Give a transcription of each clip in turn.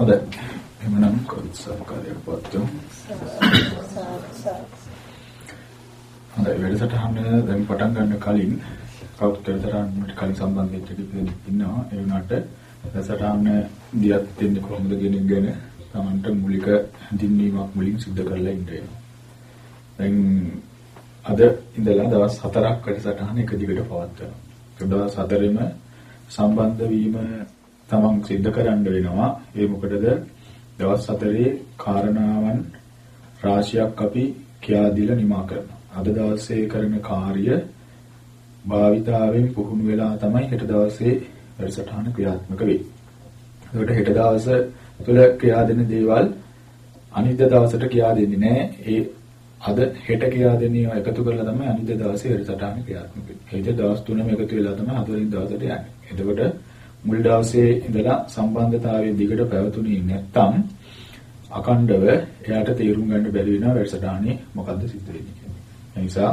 හොඳයි. එhmenan කරුත් සත්කාරයක් පවත්වමු. හොඳයි වැඩසටහන දැන් පටන් ගන්න කලින් කවුරුත් වැඩසටහනට කලින් සම්බන්ධ වෙච්ච කෙනෙක් ඉන්නවා. ඒ වුණාට වැඩසටහන දියත් දෙන්නේ කොහොමද කියන එක ගැන Tamanට මූලික දින්වීමක් මුලින් සිදු කරලා ඉන්න දැන් අද ඉඳලා දවස් 4ක් වැඩසටහන එක දිගට පවත්වනවා. දවස් 4ෙම සම්බන්ධ වීම තමන් සිද්ධ කරන්න වෙනවා. ඒ මොකටද? දවස් 4 කාරණාවන් රාශියක් අපි කියා දීලා නිමා කරනවා. අද දවසේ කරන කාර්ය භාවිතාවෙන් පුහුණු වෙලා තමයි හෙට දවසේ වැඩසටහන ක්‍රියාත්මක වෙන්නේ. ඒකට හෙට දවස තුළ ක්‍රියා දෙන දේවල් අනිද්දා දවසට කියා දෙන්නේ නැහැ. ඒ අද හෙට කියා දෙන්නේ එකතු කරලා තමයි අනිද්දා දවසේ වැඩසටහන ක්‍රියාත්මක වෙන්නේ. ඒ දවස් තුනම එකතු වෙලා තමයි හතරවෙනි දවසට යන්නේ. එතකොට මුල් දවසේ ඉඳලා සම්බන්ධතාවයේ දිගට පැවතුනේ නැත්තම් අකණ්ඩව එයාට තේරුම් ගන්න බැරි වෙනවා වැඩසටහනේ මොකද්ද සිද්ධ වෙන්නේ කියන්නේ. ඒ නිසා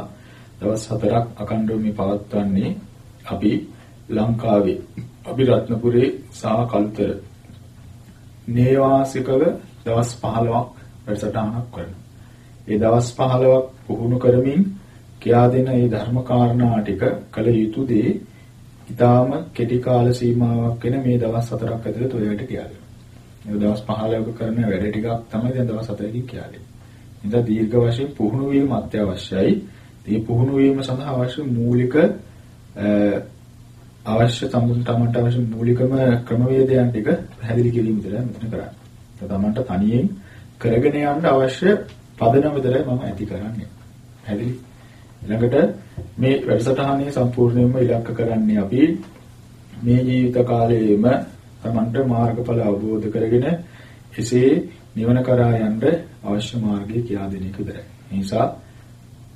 දවස් හතරක් අකණ්ඩව මේ පවත්වන්නේ අපි ලංකාවේ අපි රත්නපුරේ සහ කල්තර නේවාසිකව දවස් 15ක් වැඩසටහනක් කරනවා. ඒ දවස් 15ක් පුහුණු කරමින් කියා දෙන මේ ධර්ම කාරණා ටික කළ යුතු දේ ඊටාම කෙටි කාල සීමාවක් වෙන මේ දවස් හතරක් ඇතුළත ඔයයට කියලා දෙනවා. මේ දවස් 15ක කරන වැඩ ටිකක් තමයි දැන් දවස් 4කින් කියලා දෙන්නේ. ඉතින් දීර්ඝ වශයෙන් පුහුණු වීම අත්‍යවශ්‍යයි. මේ පුහුණු වීම සඳහා අවශ්‍ය මූලික අවශ්‍ය තමුන් තමන්ට අවශ්‍ය මූලිකම ක්‍රමවේදයන් ටික පැහැදිලි කිරීම විතරයි මෙතන කරන්නේ. තමන්ට තනියෙන් කරගෙන යන්න අවශ්‍ය පදනම විතරයි මම ඇති කරන්නේ. පැහැදිලි? ඊළඟට මේ වැඩසටහනේ සම්පූර්ණයෙන්ම ඉලක්ක කරන්නේ අපි මේ ජීවිත කාලයේම තමන්ට මාර්ගඵල අවබෝධ කරගෙන එසේ නිවන කරා යන්න අවශ්‍ය මාර්ගය කියා දෙන එක විතරයි. ඒ නිසා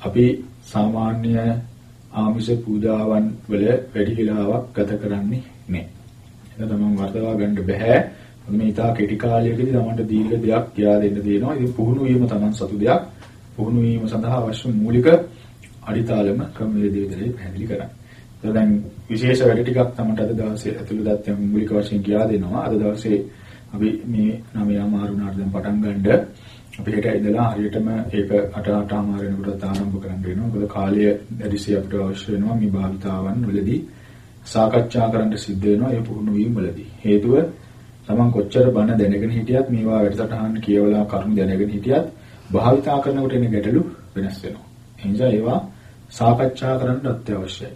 අපි සාමාන්‍ය ආමිෂ පූජාවන් වල වැඩි වෙලාවක් ගත කරන්නේ නැහැ. ඒක තමයි වර්තවා ගන්න බෑ. මේ ඉතා කෙටි කාලයකදී තමන්ට දීර්ඝ දෙයක් කියා දෙන්න තියෙනවා. ඉතින් පුහුණු වීම තමන් සතු දෙයක්. පුහුණු වීම සඳහා අවශ්‍ය මූලික අඩිතාලම ක්‍රමවේද විදිහට පැහැදිලි කරන්නේ. ඒක දැන් විශේෂ වැඩ ටිකක් තමන්ට අද දවසේ ඇතුළත මූලික වශයෙන් කියා දෙනවා. අද දවසේ අපි මේ නවය අමාරුණාට දැන් පටන් ගන්නද අපි හෙට ඉඳලා හරියටම ඒක 8 8 වෙනකොට ආරම්භ කරන්න වෙනවා. මොකද කාලය දැඩිසේ අපිට අවශ්‍ය වෙනවා මේ භාවිතාවන් වලදී සාකච්ඡා කරන්න සිද්ධ වෙනවා ඒ පුහුණු වීම වලදී. හේතුව තමන් කොච්චර බණ දැනගෙන හිටියත් මේවා වැඩසටහන් කියවලා කරුණු දැනගෙන හිටියත් භාවිතා කරනකොට එන ගැටලු වෙනස් වෙනවා. ඒ නිසා ඒවා සාකච්ඡා කරන්න අත්‍යවශ්‍යයි.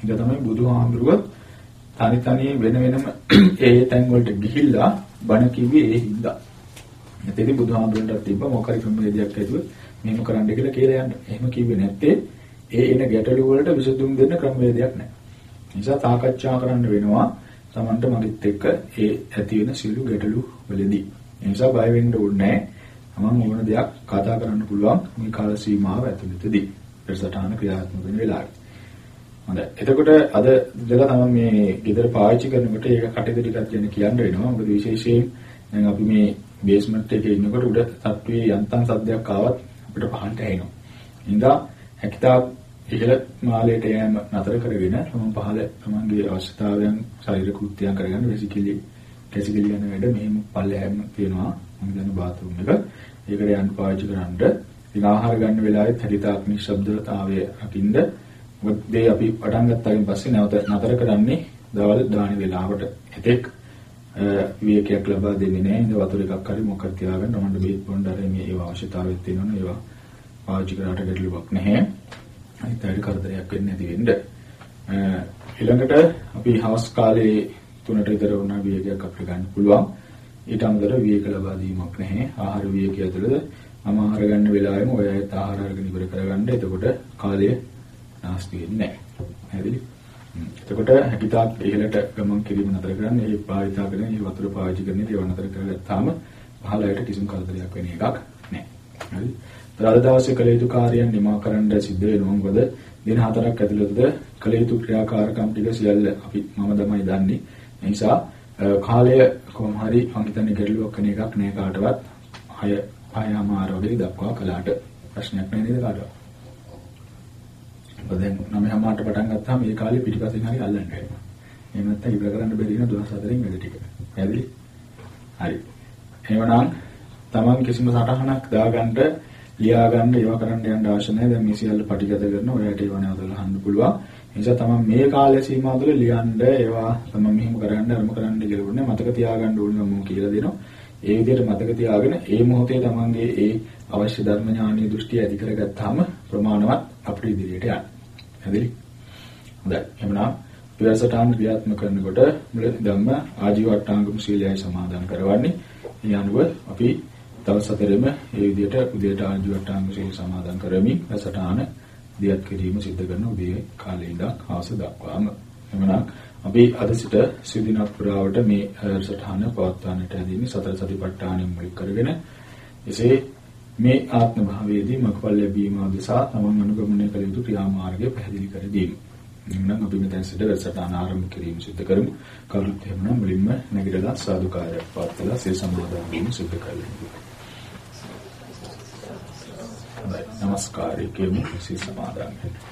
ඒක තමයි බුදුහාමුදුරුවෝ තනි තනි වෙන වෙනම ඒ තැන් වලට ගිහිල්ලා බණ කිව්වේ ඒ හින්දා. එතෙදි බුදුහාමුදුරන්ට තිබ්බ මොකරි ක්‍රමවේදයක් ඇතුව මෙහෙම කරන්න කියලා කියලා යන්න. එහෙම කිව්වේ නැත්තේ ඒ එන ගැටලු වලට විසඳුම් දෙන්න ක්‍රමවේදයක් නැහැ. නිසා සාකච්ඡා කරන්න වෙනවා. Tamanට මගෙත් එක්ක ඒ ඇති වෙන සියලු ගැටලු වලදී. ඒ නිසා බය වෙන්න ඕනේ නැහැ. මම ඕන දෙයක් කතා කරන්න පුළුවන් මේ කාල සීමාව ඇතුළතදී. පෙරසටහන ක්‍රියාත්මක වෙන වෙලාවේ. හොඳයි. එතකොට අද ඉඳලා තමයි මේ ගෙදර පාවිච්චි කරනකොට ඒක කටයුතු ටිකක් ගැන කියන්න වෙනවා. මොකද විශේෂයෙන් දැන් අපි මේ බේස්මන්ට් එකේ ඉන්නකොට උඩ තට්ටුවේ යන්තම් සද්දයක් ආවත් අපිට පහළට ඇහෙනවා. ඉඳා හැකිතා ඉහළ මාලයට යෑම නතර කරගෙන තම පහළ තමන්ගේ අවශ්‍යතාවයන් ශරීර කෘත්‍යයන් කරගන්න වෙසිකිලි කැසිකිලි යන වැඩ මෙහෙම පල්ලෙහැම තියෙනවා. මම දන්න බාත්රූම් එක. ඒකට යන්න පාවිච්චි කරන්න. ඉතින් ආහාර ගන්න වෙලාවෙත් හරිතාත්මික ශබ්දතාවය රකින්න. මොකද මේ අපි පටන් ගත්තායින් පස්සේ නැවත නතර කරන්නේ දවල් දාන වෙලාවට. එතෙක් විවේකයක් ලබා දෙන්නේ නැහැ. ඉතින් වතුර එකක් හරි මොකක් තියාගන්න ඕනද බේත් බොන්න හරි මේ ඒවා අවශ්‍යතාවයක් තියෙනවනේ ඒවා පාවිච්චි කරාට ගැටලුවක් නැහැ. අනිත් අයට කරදරයක් වෙන්නේ නැති වෙන්න. ඊළඟට අපි හවස් කාලේ තුනට විතර වුණා විවේකයක් අපිට ගන්න පුළුවන්. ඊට අමතරව විවේක ලබා දීමක් නැහැ. ආහාර විවේකය ඇතුළත මම ආහාර ගන්න වෙලාවෙම ඔය ඇත්ත ආහාර අරගෙන ඉවර කරගන්න. එතකොට කාලය නාස්ති වෙන්නේ නැහැ. හරිද? එතකොට හැකිතාක් ඉහළට ගමන් කිරීම නතර කරන්න. ඒ භාවිතා කරන මේ වතුර පාවිච්චි කරන ඒවා නතර කරගත්තාම පහළට කිසිම කරදරයක් වෙන එකක් නැහැ. හරි? අද දවසේ කළ යුතු කාර්යයන් නිමා කරන්න සිද්ධ වෙනවා. මොකද දින හතරක් ඇතුළතද කළ යුතු ක්‍රියාකාරකම් ටික සියල්ල අපි මම තමයි දන්නේ. ඒ නිසා කාලය කොහොම හරි මම හිතන්නේ ගැටලුවක් වෙන එකක් නෑ කාටවත්. 6 6මාර වගේ දක්වා කළාට ප්‍රශ්නයක් නෑ නේද කාටවත්. දැන් නම් හැමාට පටන් ගත්තාම මේ කාලේ පිටිපස්සෙන් හරි අල්ලන්න වෙනවා. එහෙම නැත්නම් ඉවර කරන්න බැරි වෙන 2004 න් වැඩ ටික. පැහැදිලි? හරි. එහෙමනම් Taman කිසිම සටහනක් දාගන්න ලියා ගන්න ඒවා කරන්න යන්න අවශ්‍ය නැහැ. දැන් මේ සියල්ල පටිගත කරන ඔයාලට ඒවා නැවතලා අහන්න පුළුවන්. ඒ නිසා තමයි මේ කාලය සීමාව තුළ ලියන්න ඒවා තමයි මෙහෙම කරන්න අරම කරන්න කියලා උන්නේ මතක තියාගන්න ඕනේ මම කියලා දෙනවා. ඒ විදිහට මතක තියාගෙන ඒ මොහොතේ තමන්ගේ ඒ අවශ්‍ය ධර්ම ඥානීය දෘෂ්ටිය ඇති කරගත්තාම ප්‍රමාණවත් අපිට ඉදිරියට යන්න. හරිද? හොඳයි. එහෙනම් විවසටාන් ක්‍රියාත්මක කරනකොට මුලින්දම ආජීවට්ටාංගම සීලයයි සමාදන් කරවන්නේ. ඒ අනුව අපි දවස් හතරෙම ඒ විදිහට උදේට ආජීවට්ටාංග සීල සමාදන් කරමින් රසටාන දියත් කිරීම සිද්ධ කරන උදේ කාලේ ඉඳන් හවස දක්වාම. එහෙනම් අපි අද සිට සිදිනක් පුරාවට මේ සටහන පවත්වන්නට ඇදීනේ සතර සතිපට්ඨානෙ මුලික කරගෙන එසේ මේ ආත්ම භාවයේදී මගපල් ලැබීම උදෙසා තමන් අනුගමනය කළ යුතු ක්‍රියාමාර්ගය පැහැදිලි කර දීම. එහෙනම් අපි මෙතෙන් සිට වැඩසටහන ආරම්භ කිරීම සිදු කරමු. කවුරුත් එහෙමනම් මුලින්ම නැගිටලා සාදුකාරයක් පවත්වලා සිය සමාදන් වීම සිදු කරගන්න. හොඳයි. নমස්කාරය කියමු සිය සමාදන් වෙන්න.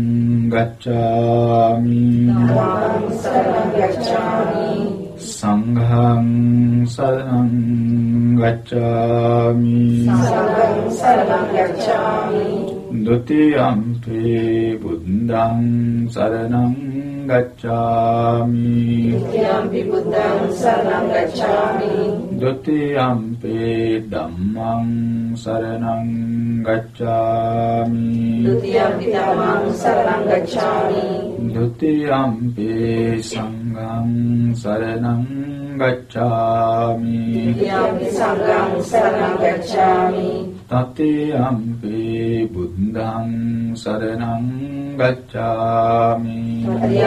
ගච්ඡාමි ධම්මං සරණං ගච්ඡාමි සංඝං සරණං ගච්ඡාමි සංඝං සරණං ගච්ඡාමි ဒ ුතියම්පි බුද්ධං සරණං ගච්ඡාමි යම්පි බුද්ධං සරණං ගච්ඡාමි ဒ ුතියම්පි ධම්මං සරණං ගච්ඡාමි ဒုတိယံ පි ධම්මං සරණං ගච්ඡාමි ဒ ුතියම්පි සංඝං සරණං ගච්ඡාමි ဒုတိယံ පි සංඝං සරණං ගච්ඡාමි තතේයම්පි බුද්ධං සරණං ගච්ඡාමි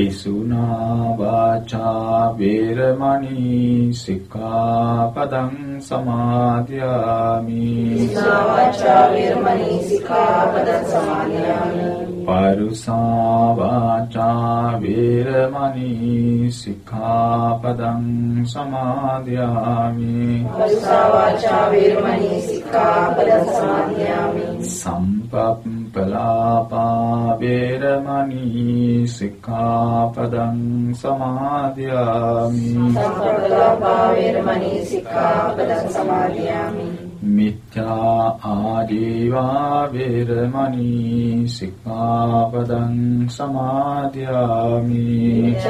පිසුනා වාචා වේරමණී සික්ඛාපදං සමාදියාමි. සාවාචා වේරමණී සික්ඛාපදං සමාදියාමි. පරුසා වාචා වේරමණී සික්ඛාපදං සමාදියාමි. සාවාචා වේරමණී සික්ඛාපදං සමාදියාමි සම්පප්පලාපා වේරමණී සික්ඛාපදං සමාදියාමි සම්ප්‍රදාපා වේරමණී සික්ඛාපදං සමාදියාමි මිත්‍යා ආජීවා වේරමණී සික්ඛාපදං සමාදියාමි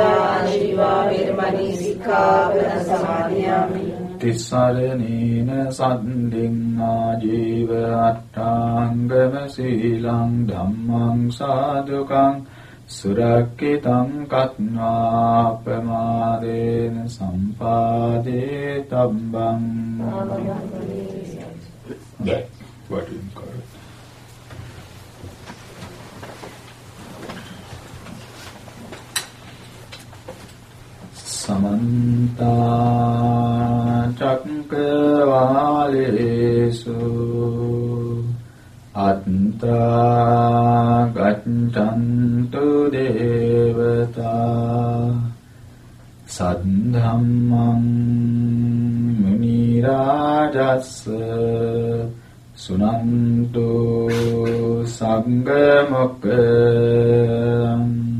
ආජීවා වේරමණී සික්ඛාපදං සමාදියාමි තිසරණේන සද්දෙන් ආජීව අට්ඨාංගම සීලං ධම්මං සාදුකං සුරක්කිතං කତ୍වා ප්‍රමාදේන සම්පාදේ තබ්බං දැන් වටින් කර සමන්ත චක්කවාලේසු අත්තා ගච්ඡන්තු දේවතා සද්ධම්මං මුනි රාජස්ස සුනන්තු සංඝ මොක්ඛං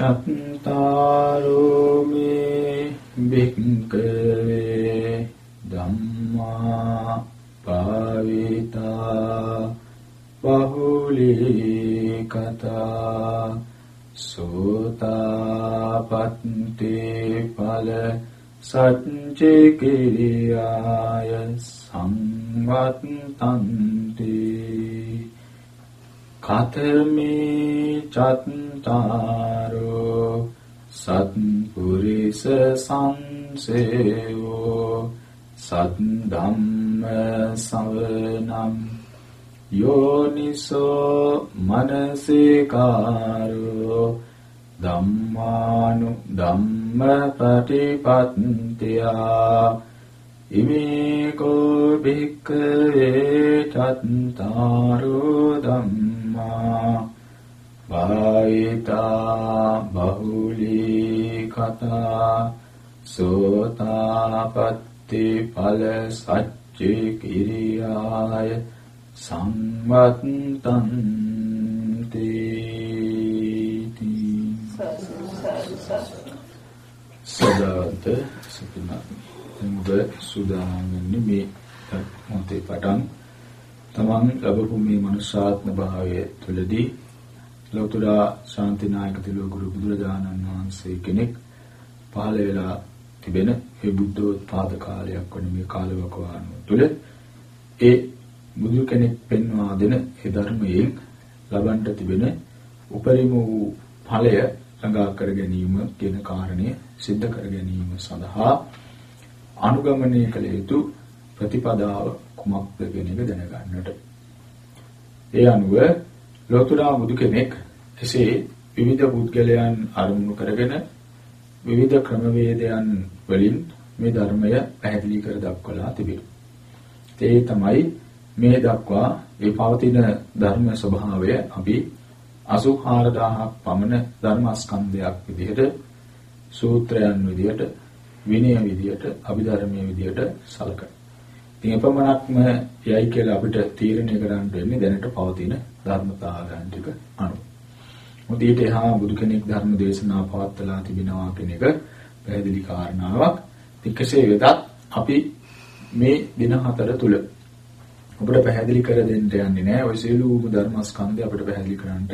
චත්තාරෝ මේ භික්ඛවේ ධම්මා පාවිතා බහුලී කතා සෝතාපට්ටි ඵල සච්චේ කිරියාය සංවත්තන්ති කතමේ චත්තාරෝ සත්පුරිස සංසේවෝ සද්ධම්ම සවනම් යෝනිසෝ මනසිකාරෝ ධම්මානු ධම්ම පටිපත්තියා ඉමේකෝ භික්ඛවේ චත්තාරෝ ධම්මා වායිතා බහුලී කතා සෝතාපට්ටි ඵල සච්චි කිරියාය සම්වත්තන්ති සදාත සපිනා ඔබ සූදානම් වෙන්නේ මේ මොහොතේ පටන් තමන් ලැබපු මේ මනුෂ්‍යාත්ම භාවය තුළදී ලෞතර ශාන්තිනායක තිලෝගුරු බුදුරජාණන් වහන්සේ කෙනෙක් පහළ වෙලා තිබෙන මේ බුද්ධෝත්පාද කාලයක් වන මේ කාලවකවානුව තුළ ඒ බුදු කෙනෙක් පෙන්වා දෙන ඒ ධර්මයෙන් ලබන්න තිබෙන උපරිම වූ ඵලය ළඟා කර ගැනීම කියන කාරණය සිද්ධ කර ගැනීම සඳහා අනුගමනය කළ යුතු ප්‍රතිපදාව කුමක්ද කියන එක දැනගන්නට. ඒ අනුව ලෝතුරා බුදු කෙනෙක් එසේ විවිධ පුද්ගලයන් අරමුණු කරගෙන විවිධ ක්‍රමවේදයන් වලින් මේ ධර්මය පැහැදිලි කර දක්වලා තිබෙනවා. ඒ තමයි මේ දක්වා ඒ පවතින ධර්ම ස්වභාවය අපි 84000ක් පමණ ධර්මස්කන්ධයක් විදිහට සූත්‍රයන් විදිහට විනය විදියට අභිධර්මයේ විදියට සලකන. ඉතින් එපමණක්ම යයි කියලා අපිට තීරණය කරන්න වෙන්නේ දැනට පවතින ධර්මතාවයන් ටික අනුව. මොකද ඊට එහා බුදු කෙනෙක් ධර්ම දේශනා පවත්වලා තිබෙනවා කියන එක පැහැදිලි කාරණාවක්. ඉතින් කෙසේ වෙතත් අපි මේ දින හතර තුල අපිට පැහැදිලි කර දෙන්න යන්නේ නැහැ. ওই සියලුම ධර්මස්කන්ධය අපිට පැහැදිලි කරන්නට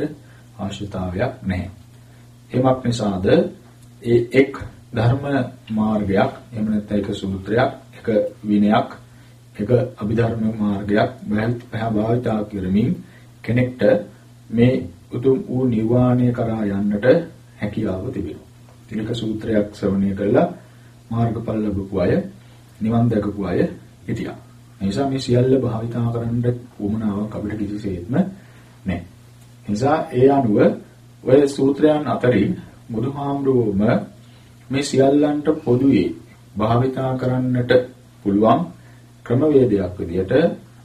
අවශ්‍යතාවයක් නැහැ. එමක් නිසාද ඒ එක් ධර්ම මාර්ගයක් එහෙම නැත්නම් එක සූත්‍රයක් එක විනයක් එක අභිධර්ම මාර්ගයක් භාවිතා කරමින් කෙනෙක්ට මේ උතුම් වූ නිර්වාණය කරා යන්නට හැකියාව තිබෙනවා. තිලක සූත්‍රයක් ශ්‍රවණය කළා මාර්ගඵල ලැබපු අය නිවන් දැකපු අය හිටියා. ඒ නිසා මේ සියල්ල භාවිතා කරන්න උවමනාවක් අපිට කිසිසේත්ම නැහැ. නිසා ඒ අනුව ඔය සූත්‍රයන් අතරින් බුදුහාමුදුරුවෝම මේ සියල්ලන්ට පොදුවේ භාවිතා කරන්නට පුළුවන් ක්‍රමවේදයක් විදිහට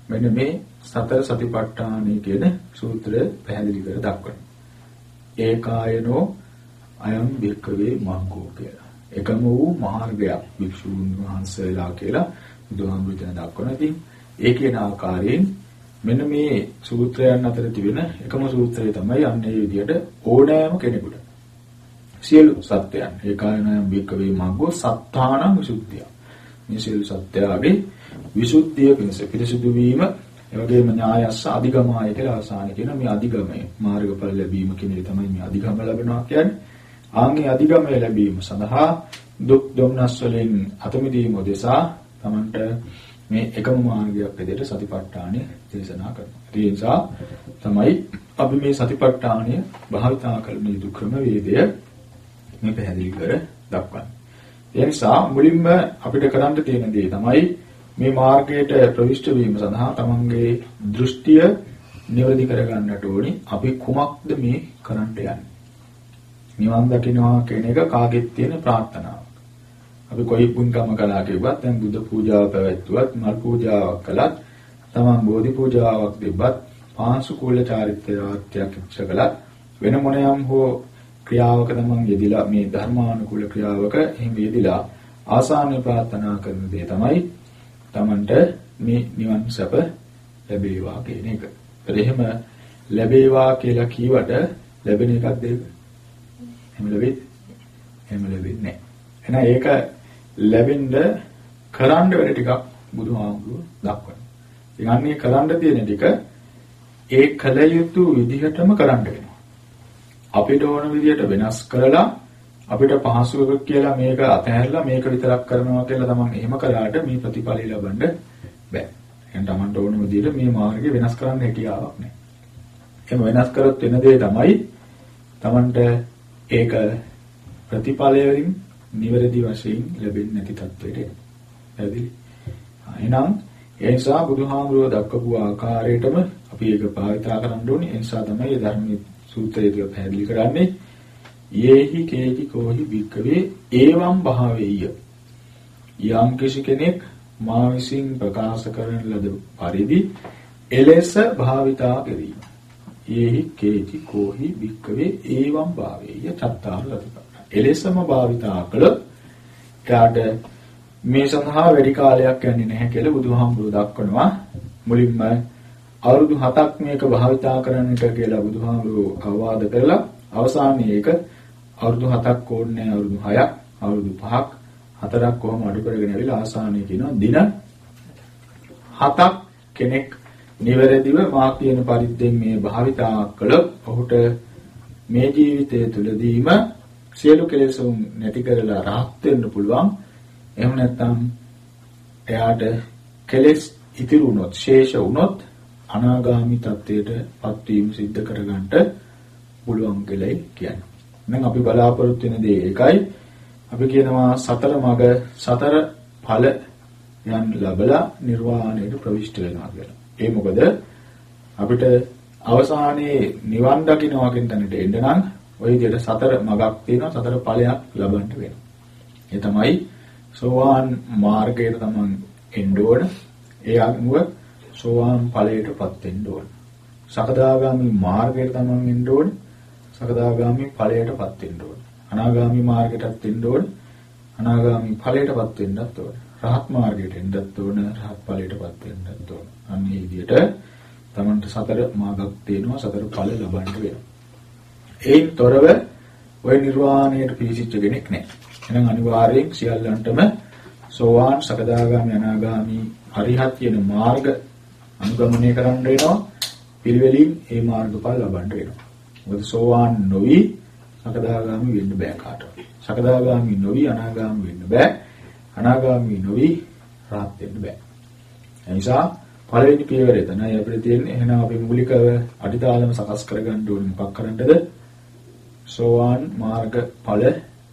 මෙන්න මේ සතර සතිපට්ඨානයි කියන සූත්‍රය පැහැදිලි කර දක්වනවා. ඒකායනෝ අයම් බික්කවේ මග්ගෝ කියලා. එකම වූ මාර්ගයක් භික්ෂුන් වහන්සේලා කියලා බුදුහාමුදුරුවෝ දක්වන ඉතින් ඒ කියන ආකාරයෙන් මෙන්න මේ සූත්‍රයන් අතර තිබෙන එකම සූත්‍රය තමයි අන්නේ විදිහට ඕනෑම කෙනෙකුට සියලු සත්‍යයන් ඒකායනයම් බික්කවේ මග්ගෝ සත්තානං විසුද්ධිය. මේ සියලු සත්‍යයගේ විසුද්ධිය පිණිස පිරිසුදු වීම එවැගේම ඥායස්ස අධිගමාය කියලා අවසානයේ කියන මේ අධිගමය මාර්ගඵල ලැබීම කියන එක තමයි මේ අධිගම ලැබෙනවා කියන්නේ. ආන්ගේ අධිගමය ලැබීම සඳහා දුක් දුම්නස් වලින් අත මිදීම උදෙසා Tamanට මේ එකම මාර්ගයක් විදිහට සතිපට්ඨානය දේශනා කරනවා. ඒ නිසා තමයි අපි මේ සතිපට්ඨානය භාවිතා කරන යුතු ක්‍රම වේදය මේ පැහැදිලි කර දක්වන්නේ. ඒ නිසා මුලින්ම අපිට කරන්න තියෙන දේ තමයි මේ මාර්ගයට ප්‍රවිෂ්ඨ වීම සඳහා තමන්ගේ දෘෂ්ටිය නිවැරදි කරගන්නට ඕනි. අපි කුමක්ද මේ කරන්න යන්නේ? නිවන් දකින්නවා කියන එක කාගෙත් තියෙන ප්‍රාර්ථනාවක්. අපි කොයි පුණ්‍යකම කළා කිව්වත් දැන් බුද්ධ පූජාව පැවැත්වුවත් මල් පූජාවක් කළත් තමන් බෝධි පූජාවක් දෙබ්බත් පාංශු කුල චාරිත්‍රාත්‍යක් ඉච්ඡ කළත් වෙන මොනියම් හෝ ක්‍රියාවක තමන් යෙදිලා මේ ධර්මානුකූල ක්‍රියාවක එහෙම යෙදිලා ආසානීය ප්‍රාර්ථනා කරන දේ තමයි තමන්ට මේ නිවන් සැප ලැබේවා කියන එක. ඒත් එහෙම ලැබේවා කියලා කීවට ලැබෙන එකක්ද ඒක? එහෙම ලැබෙන්නේ? එහෙම වෙන්නේ නැහැ. එහෙනම් ඒක ලැබෙන්න කරන්න වැඩ ටිකක් බුදුහාමුදුරුවෝ දක්වනවා. ඉතින් අන්නේ කරන්න තියෙන ටික ඒ කල යුතු විදිහටම කරන්න වෙනවා. අපිට ඕන විදිහට වෙනස් කරලා අපිට පහසුවක කියලා මේක අතහැරලා මේක විතරක් කරනවා කියලා තමන් එහෙම කරාට මේ ප්‍රතිඵලය ලබන්න බෑ. එහෙනම් තමන්ට ඕන විදිහට මේ මාර්ගය වෙනස් කරන්න හැකියාවක් නැහැ. එහෙම වෙනස් කරොත් වෙන දේ තමයි තමන්ට ඒක ප්‍රතිඵලයෙන් නිවැරදි වශයෙන් ලැබෙන්නේ නැති තත්වයට එනවා. පැහැදිලි? එහෙනම් ඒ නිසා බුදුහාමුදුරුවෝ දක්වපු ආකාරයටම අපි ඒක භාවිතා කරන්න ඕනේ. ඒ නිසා තමයි ධර්මයේ සූත්‍රයේදී පැහැදිලි කරන්නේ යේහි කේති කෝහි භික්කවේ ඒවම් භාවේය. යම් කිසි කෙනෙක් මා විසින් ප්‍රකාශ කරන ලද පරිදි එලෙස භාවිතා කිරීම. යේහි කේති කෝහි භික්කවේ ඒවම් භාවේය චත්තාර ලතිපන්න. එලෙසම භාවිතා කළොත් එයාට මේ සඳහා වැඩි කාලයක් යන්නේ නැහැ කියලා බුදුහාමුදුරුවෝ දක්වනවා. මුලින්ම අවුරුදු 7ක් මේක භාවිතා කරන්නට කියලා බුදුහාමුදුරුවෝ අවවාද කරලා අවසානයේ ඒක අවුරුදු 7ක් ඕනේ අවුරුදු 6ක් අවුරුදු 5ක් හතරක් කොහොම අඩු කරගෙන ඇවිල්ලා ආසානයේ කියනවා දින 7ක් කෙනෙක් නිවැරදිව මා කියන පරිද්දෙන් මේ භාවිතා කළොත් ඔහුට මේ ජීවිතය තුළදීම සියලු කෙලෙසුන් නැති කරලා rahat වෙන්න පුළුවන්. එහෙම නැත්නම් එයාට කෙලෙස් ඉතිරි වුණොත්, ශේෂ වුණොත් අනාගාමි තත්ත්වයටපත් වීම සිද්ධ කරගන්නට පුළුවන් කියලායි කියන්නේ. දැන් අපි බලාපොරොත්තු වෙන දේ ඒකයි. අපි කියනවා සතර මග සතර ඵල යන් ලැබලා නිර්වාණයට ප්‍රවිෂ්ඨ වෙනවා කියලා. ඒ මොකද අපිට අවසානයේ නිවන් දකින්නවා කියන තැනට එන්න නම් ওই විදිහට සතර මගක් තියෙනවා සතර ඵලයක් ලබන්න වෙනවා. ඒ තමයි සෝවාන් මාර්ගයට තමන් එන්න ඕන. ඒ අනුව සෝවාන් ඵලයටපත් වෙන්න ඕන. සකදාගාමි මාර්ගයට තමන් එන්න ඕන. සකදාගාමි ඵලයටපත් වෙන්න ඕන. අනාගාමි මාර්ගයටත් එන්න ඕන. අනාගාමි ඵලයටපත් වෙන්නත් ඕන. රහත් මාර්ගයට එන්නත් ඕන. රහත් ඵලයටපත් වෙන්නත් ඕන. අන්න මේ විදිහට තමන්ට සතර මාර්ගක් තියෙනවා සතර ඵල ලබන්න වෙනවා. ඒන් තොරව ওই නිර්වාණයට පිවිසිච්ච කෙනෙක් නැහැ. එහෙනම් අනිවාර්යයෙන් සියල්ලන්ටම සෝවාන් සකදාගාමි අනාගාමි අරිහත් කියන මාර්ග අනුගමනය කරන්න වෙනවා. පිළිවෙලින් මේ මාර්ගඵල ලබන්න වෙනවා. මොකද සෝවාන් නොවි සකදාගාමි වෙන්න බෑ කාටවත්. සකදාගාමි නොවි අනාගාමි වෙන්න බෑ. අනාගාමි නොවි රහත් වෙන්න බෑ. එනිසා පළවෙනි පියවර එතනයි අපිට තියෙන්නේ. එහෙනම් අපි මූලිකව අඩිතාලම සකස් කරගන්න ඕනේ මොකක් කරන්නද? සෝවාන් මාර්ග ඵල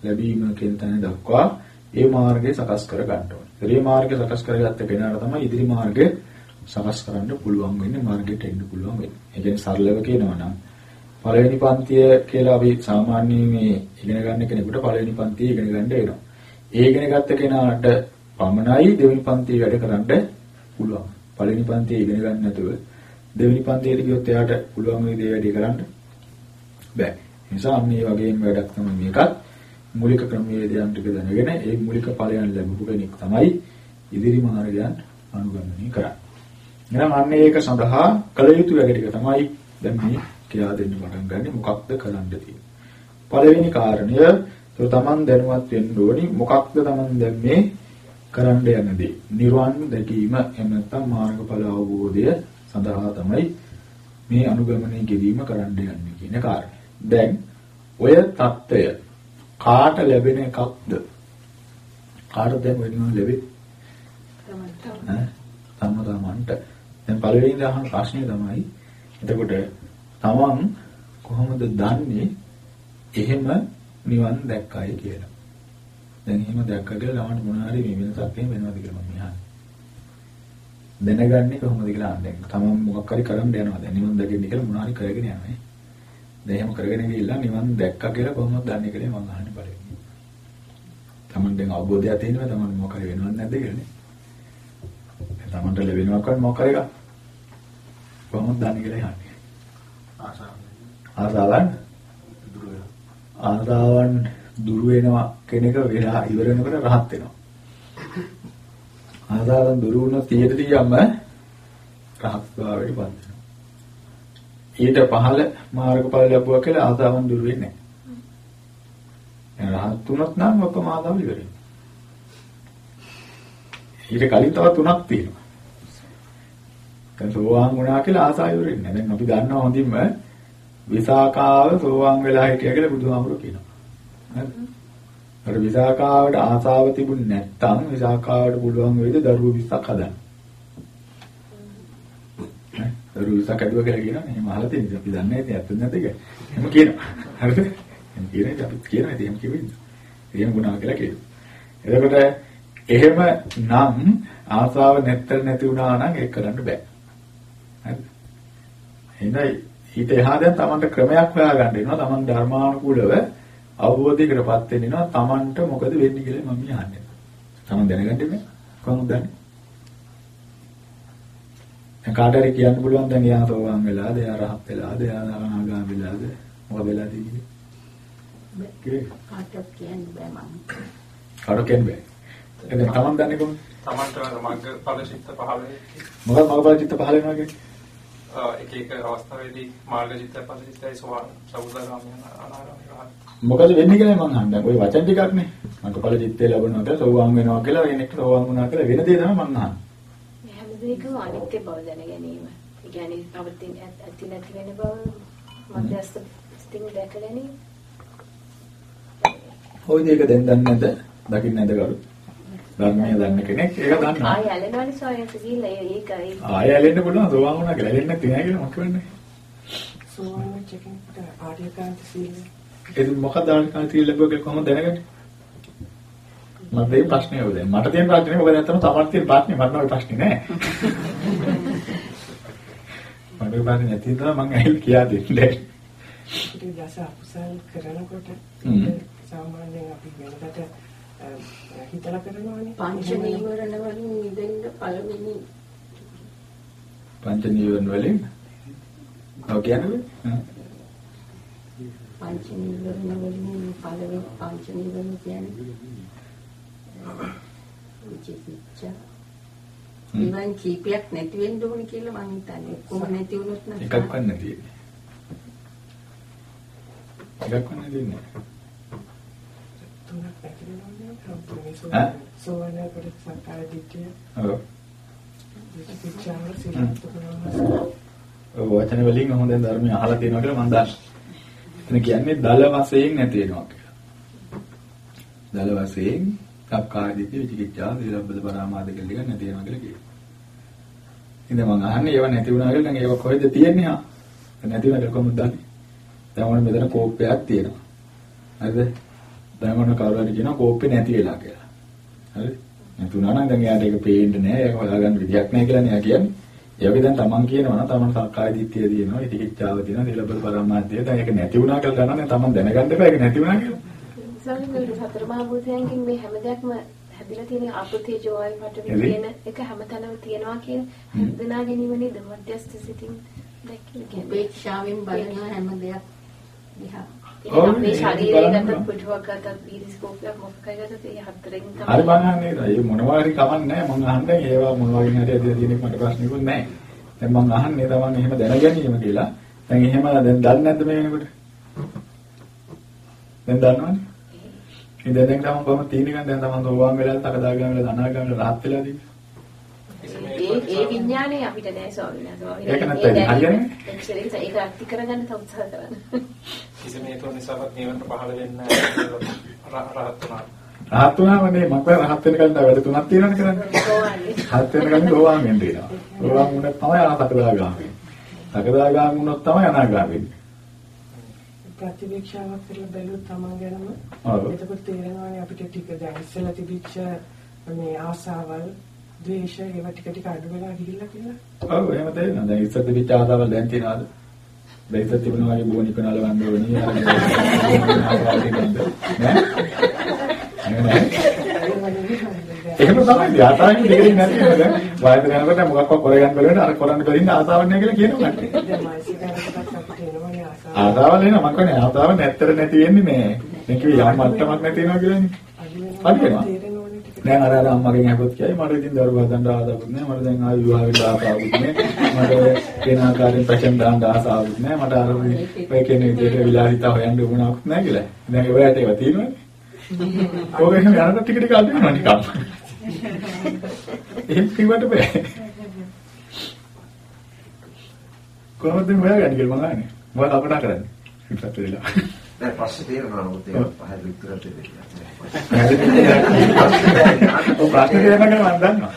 ලැබීම කියන තැන දක්වා ඒ මාර්ගය සකස් කර ගන්න ඕනේ. ඉතින් මාර්ගය සකස් කරගත්ත කෙනාට තමයි ඉදිරි මාර්ගය සකස් කරන්න පුළුවන් වෙන්නේ මාර්ගයට එන්න පුළුවන් වෙන්නේ. ඒ කියන්නේ සරලව කියනවා නම් පළවෙනි පන්තිය කියලා අපි සාමාන්‍යයෙන් මේ ඉගෙන ගන්න කෙනෙකුට පළවෙනි පන්තිය ඉගෙන ගන්න වෙනවා. ඒ ඉගෙන ගත්ත කෙනාට පමණයි දෙවෙනි පන්තිය වැඩ කරන්න පුළුවන්. පළවෙනි පන්තිය ඉගෙන ගන්න නැතුව දෙවෙනි පන්තියට ගියොත් එයාට පුළුවන් මේ දේ වැඩි කරන්න බෑ. නිසා අන්න ඒ වගේම වැඩක් තමයි මේකත්. මූලික ක්‍රමවේදයන් ටික දැනගෙන ඒ මූලික ඵලයන් ලැබපු කෙනෙක් තමයි ඉදිරි මාර්ගයන් අනුගමනය කරන්නේ. එහෙනම් අන්න ඒක සඳහා කළ යුතු වැඩ ටික තමයි දැන් මේ කියා දෙන්න පටන් ගන්නේ මොකක්ද කරන්න තියෙන්නේ. පළවෙනි කාරණය තමන් දැනුවත් වෙන්න ඕනි මොකක්ද තමන් දැන් මේ කරන්න යන දේ. නිර්වාණ දැකීම එහෙම නැත්නම් මාර්ගඵල අවබෝධය සඳහා තමයි මේ අනුගමනය කිරීම කරන්න යන්නේ කියන කාරණය. දැන් ඔය தত্ত্বය කාට ලැබෙන එකක්ද? කාටද වෙනවා ලැබෙන්නේ? තමන්ට. තමන්ට. දැන් පළවෙනි දහම් ප්‍රශ්නේ තමයි එතකොට තමන් කොහොමද දන්නේ එහෙම නිවන් දැක්කයි කියලා. දැන් එහෙම දැක්ක කියලා ළමන්ට මොන හරි මේ වෙනසක් එහෙම වෙනවද කියලා මම අහන්නේ. දැනගන්නේ කොහොමද කියලා අහන්නේ. තමන් මොකක් හරි කරන්න යනවා. දැන් නිවන් දැකෙන්න කියලා මොන හරි කරගෙන යනවා. දැන් එහෙම කරගෙන ගිහිල්ලා නිවන් දැක්කා කියලා කොහොමද දන්නේ කියලා මම අහන්නේ පළවෙනි. තමන් දැන් අවබෝධයක් තියෙනවා තමන් මොකක් හරි වෙනවද නැද්ද කියලා නේ. තමන්ට ලැබෙනවා කියන්නේ මොකක් හරි එකක්. කොහොමද දන්නේ කියලා අහන්නේ. ආසාවන්. ආසාවන් දුර වෙනවා. ආසාවන් දුරු වෙනවා කෙනෙක් වෙලා ඉවර වෙනකොට රහත් වෙනවා. ආසාවන් දුරු වුණ 100ට 100ක්ම රහත් භාවයට පත් වෙනවා. ඊට පහළ මාර්ගඵල ලැබුවා කියලා ආසාවන් දුරු වෙන්නේ නැහැ. රහත් වුණොත් නම් ආසාවල් ඉවරයි. ඊට කලින් තව තුනක් තියෙනවා. දැන් සෝවාන් වුණා කියලා ආසාව ඉවරෙන්නේ නැහැ. දැන් අපි දන්නවා හොඳින්ම විසාකාව සෝවාන් වෙලා හිටියා කියලා බුදුහාමුදුරුවෝ කියනවා. හරිද? අර විසාකාවට ආසාව තිබුණ නැත්නම් විසාකාවට පුළුවන් වේද දරුවෝ 20ක් හදන්න. නේ? දරුවෝ 20ක් හදුවා කියලා කියනවා. එහෙම අහලා තියෙනවා. අපි දන්නේ නැහැ ඇත්ත නැද්ද කියලා. එහෙම කියනවා. හරිද? එහෙම කියනවා අපි කියනවා ඉතින් එහෙම කිව්වෙන්නේ. එහෙම වුණා කියලා කියනවා. එතකොට එහෙම නම් ආසාව නැත්තර නැති වුණා නම් ඒක කරන්න බෑ. එහෙනම් ඊට එහා දැන් Tamanට ක්‍රමයක් හොයාගන්න වෙනවා. Taman ධර්මානුකූලව අවබෝධයකටපත් වෙන්නවා. Tamanට මොකද වෙන්නේ කියලා මම අහන්නේ. Taman දැනගන්නේ කොහොමද දන්නේ? දැන් කාට හරි කියන්න පුළුවන් දැන් එයා සෝවාන් වෙලාද, එයා රහත් වෙලාද, එයා අනාගාමී වෙලාද, මොකද වෙලාද කියන්නේ? බෑ. කාටවත් කියන්න බෑ මම. කාටවත් කියන්න බෑ. එහෙනම් Taman දන්නේ කොහොමද? තමන්ට මග්ග ඵල චිත්ත පහළ මොකක්ද මගපල චිත්ත පහල වෙනවා කියන්නේ? එක එක අවස්ථාවේදී මාර්ග චිත්ත ඵල චිත්තයි සෝවාන් සබුදාගාමී අනාගාමී මොකද වෙන්නේ කියලා මම අහන්නේ. ඔය වචන ටිකක් නේ. මගපල චිත්තේ ලැබෙනවා කියලා සෝවාන් වෙනවා කියලා කෙනෙක්ට සෝවාන් වුණා කියලා වෙන දේ තමයි මම අහන්නේ. හැම දෙයකම අනිත්‍ය බව දැන ගැනීම. ඒ කියන්නේ අවතින් ඇති නැති වෙන බව මධ්‍යස්ථ ස්ථින් දැක ගැනීම. ওই දෙක දැන් දන්නේ නැද්ද? දකින්නේ නැද්ද කරු? ධර්මය දන්න කෙනෙක් ඒක දන්නවා. ආය ඇලෙනවනේ ගිහිල්ලා ඒ- ඒක ඒ ආයෙ ඇලෙන්න පුළුවන් සෝවාන් වුණා කියලා. ඇලෙන්නේ නැති නෑ කියලා මම කියන්නේ. සෝවාන් වෙච්ච කෙනෙකුට ආර්යකාන්ත සීලය ඒක මොකක්ද ආනිකාන් තියලා ලැබුවා කියලා කොහොමද දැනගන්නේ? මට මේ ප්‍රශ්නේ ඔය දැන් මට තියෙන ප්‍රශ්නේ මොකද නැත්තම් තමට තියෙන ප්‍රශ්නේ මට නෝ ප්‍රශ්නේ නෑ. ඒ ප්‍රශ්නේ නැති නිසා මම ඇහිලා කියා දෙන්නේ. ඉතින් දස අකුසල් කරනකොට. සාමාන්‍යයෙන් අපි වෙනකට හිතලා කරනවානේ පංච නීවරණ වලින් මිදෙන්න පළවෙනි පංච නීවරණ වලින් ඔව් කියන්නේ. පංච නීවරණ වලින් පළවෙනි පංච නීවරණ කියන්නේ විචිකිච්ඡා. ඉවන් කීපයක් නැති වෙන්න ඕන කියලා මං හිතන්නේ කොහොම නැති වුණොත් නම් එකක් වන්න තියෙන්නේ. එකක් වන්න. තුනක් නැති වෙනවනේ සම්පූර්ණ ඈ? සෝවාන් වෙනකොට සංකාර දිට්ඨිය ඔව්. විචාර ඔය වචන වලින් හොඳ ධර්මය අහලා තියෙනවා කියලා මම දන්නවා. එතන කියන්නේ දල වශයෙන් නැති වෙනවා කියලා. දල වශයෙන් සක්කායදිට්ඨි විචිකිච්ඡා දීලබ්බද පරාමාද කියලා නැති වෙනවා කියලා කියනවා. ඉතින් මම අහන්නේ ඒව නැති වුණා කියලා නම් ඒව කොහෙද තියෙන්නේ? නැති වෙනවා කියලා කොහොමද දන්නේ? දැන් ඕන මෙතන කෝප්පයක් තියෙනවා. හරිද? දැන් ඕන කවුරු හරි කියනවා කෝප්පේ නැති වෙලා කියලා. හරිද? නැති වුණා නම් දැන් එයාට ඒක පේන්නේ නැහැ. ඒක හොයාගන්න විදියක් නැහැ කියලා නේ කියන්නේ. ඒ වගේ දැන් තමන් කියනවා නම් තමන් සක්කාය දිට්ඨිය තියෙනවා, ඉතිකිච්ඡාව තියෙනවා, දීලබ්බද පරාමාද්දය. දැන් ඒක නැති වුණා කියලා දන්නා නම් තමන් දැනගන්න එපා ඒක නැති වුණා කියලා. සමහරවිට සතර මහා භූතයන්ගෙන් මේ හැම දෙයක්ම හැදිලා තියෙන ආපෘතිය ජෝයි පටවි? කියන එක හැමතැනම තියෙනවා කියන හඳුනා ගැනීම නේද මධ්‍යස්ථ සිතින් දැක්කේ. උපේක්ෂාවෙන් බලන හැම දෙයක් දිහා අපේ ශරීරය බලන්න ගත්තත්. පිටුවක් ගත්තත් බීරිස්කෝප් එකක් මොකක් හරි ගත්තත් ඒ හතරෙන් හරි මං අහන්නේ ඒ මොනවා හරි කමන්නේ මං අහන්නේ ඒවා මොනවා වගේ හරි ඇදලා තියෙන මට ප්‍රශ්නකුත් නැහැ. දැන් මං අහන්නේ තමන් එහෙම දැනගැනීම කියලා. දැන් එහෙම දැන් දන්නේ නැද්ද මේ වෙනකොට? දැන් දන්නවනේ. ඉතින් දැන් දැන් තමන් කොහොමද තියෙන්නේ දැන් තමන් සෝවාන් වෙලා තකදාගාම වෙලා අනාගාම වෙලා රහත් වෙලා තියෙන්නේ. ඒ ඒ විඥානේ අපිට නෑ ස්වාමීන්. ඒක නැත්තම් හරියන්නේ? ඒක අක්ටි කරගන්න උත්සාහ කරන්න. කිසිම හේතුවක් නිසාවත් නිවනට පහළ වෙන්නේ නැහැ රහත් වුණා. රහත් වුණාම නේ මම රහත් වෙන කලින් වැඩ තුනක් තියෙනවනේ කරන්නේ. රහත් වෙන කලින් සෝවාන් වෙන්න වෙනවා. සෝවාන් වුණත් තමයි අනාගතදාගාම වෙන්නේ. තකදාගාම වුණොත් තමයි අනාගාම. ප්‍රතිවීක්ෂාවක් කරලා බැලුවොත් තමන් ගැනම. එතකොට තේරෙනවානේ අපිට ටික දැන් ඉස්සෙල්ලා තිබිච්ච මේ ආසාවල් ද්වේෂ ඒවා ටික ටික අඩු වෙලා ගිහිල්ලා කියලා ඔව් එහෙම තේරෙනවා. දැන් ඉස්සර තිබිච්ච ආදාවල් දැන් තියනවාද? ඉස්සර තිබුණා වගේ බොනික නලවන්න ඕනේ. අර නෑ. එහෙම තමයි ආසාවෙන් දෙකකින් නැති. දැන් වයස යනකොට මොකක්වත් කරගන්න බැලුවනේ අර කරන්න බැරින්න ආසාවක් නෑ කියලා කියනවා. ආසාවල් එනවා මම කියන්නේ ආසාව නැත්තර නැති වෙන්නේ මේ. දැන් කිව්වේ යම් මට්ටමක් නැති වෙනවා කියලානේ. අඩු වෙනවා. දැන් අර අර අම්මගෙන් අහපොත් කියයි මට ඉතින් දරුවා හදන්න ආසාවකුත් නෑ මට දැන් ආයෙ විවාහ වෙන්න ආසාවකුත් නෑ මට වෙන ආකාරයෙන් පැෂන් දාන්න ආසාවකුත් නෑ මට අර ඔය කියන විදිහට විලාසිතා හොයන්න උවමනාවකුත් නෑ කියලා. දැන් වලට ඒවා තියෙනවනේ. ඕක එහෙම යනකොට ටික ටික අඩු වෙනවා නිකන්. එහෙම කිව්වට බෑ. කොහොමද මේ හොයාගන්නේ කියලා මම අහන්නේ. මොකද අපට කරන්නේ? ඉස්සත් වෙලා. නෑ ප්‍රශ්නේ තේරෙනවා නමුත් ඒක පහළ විතර දෙන්න. ඔව් ප්‍රශ්නේ කියලා මම දන්නවා.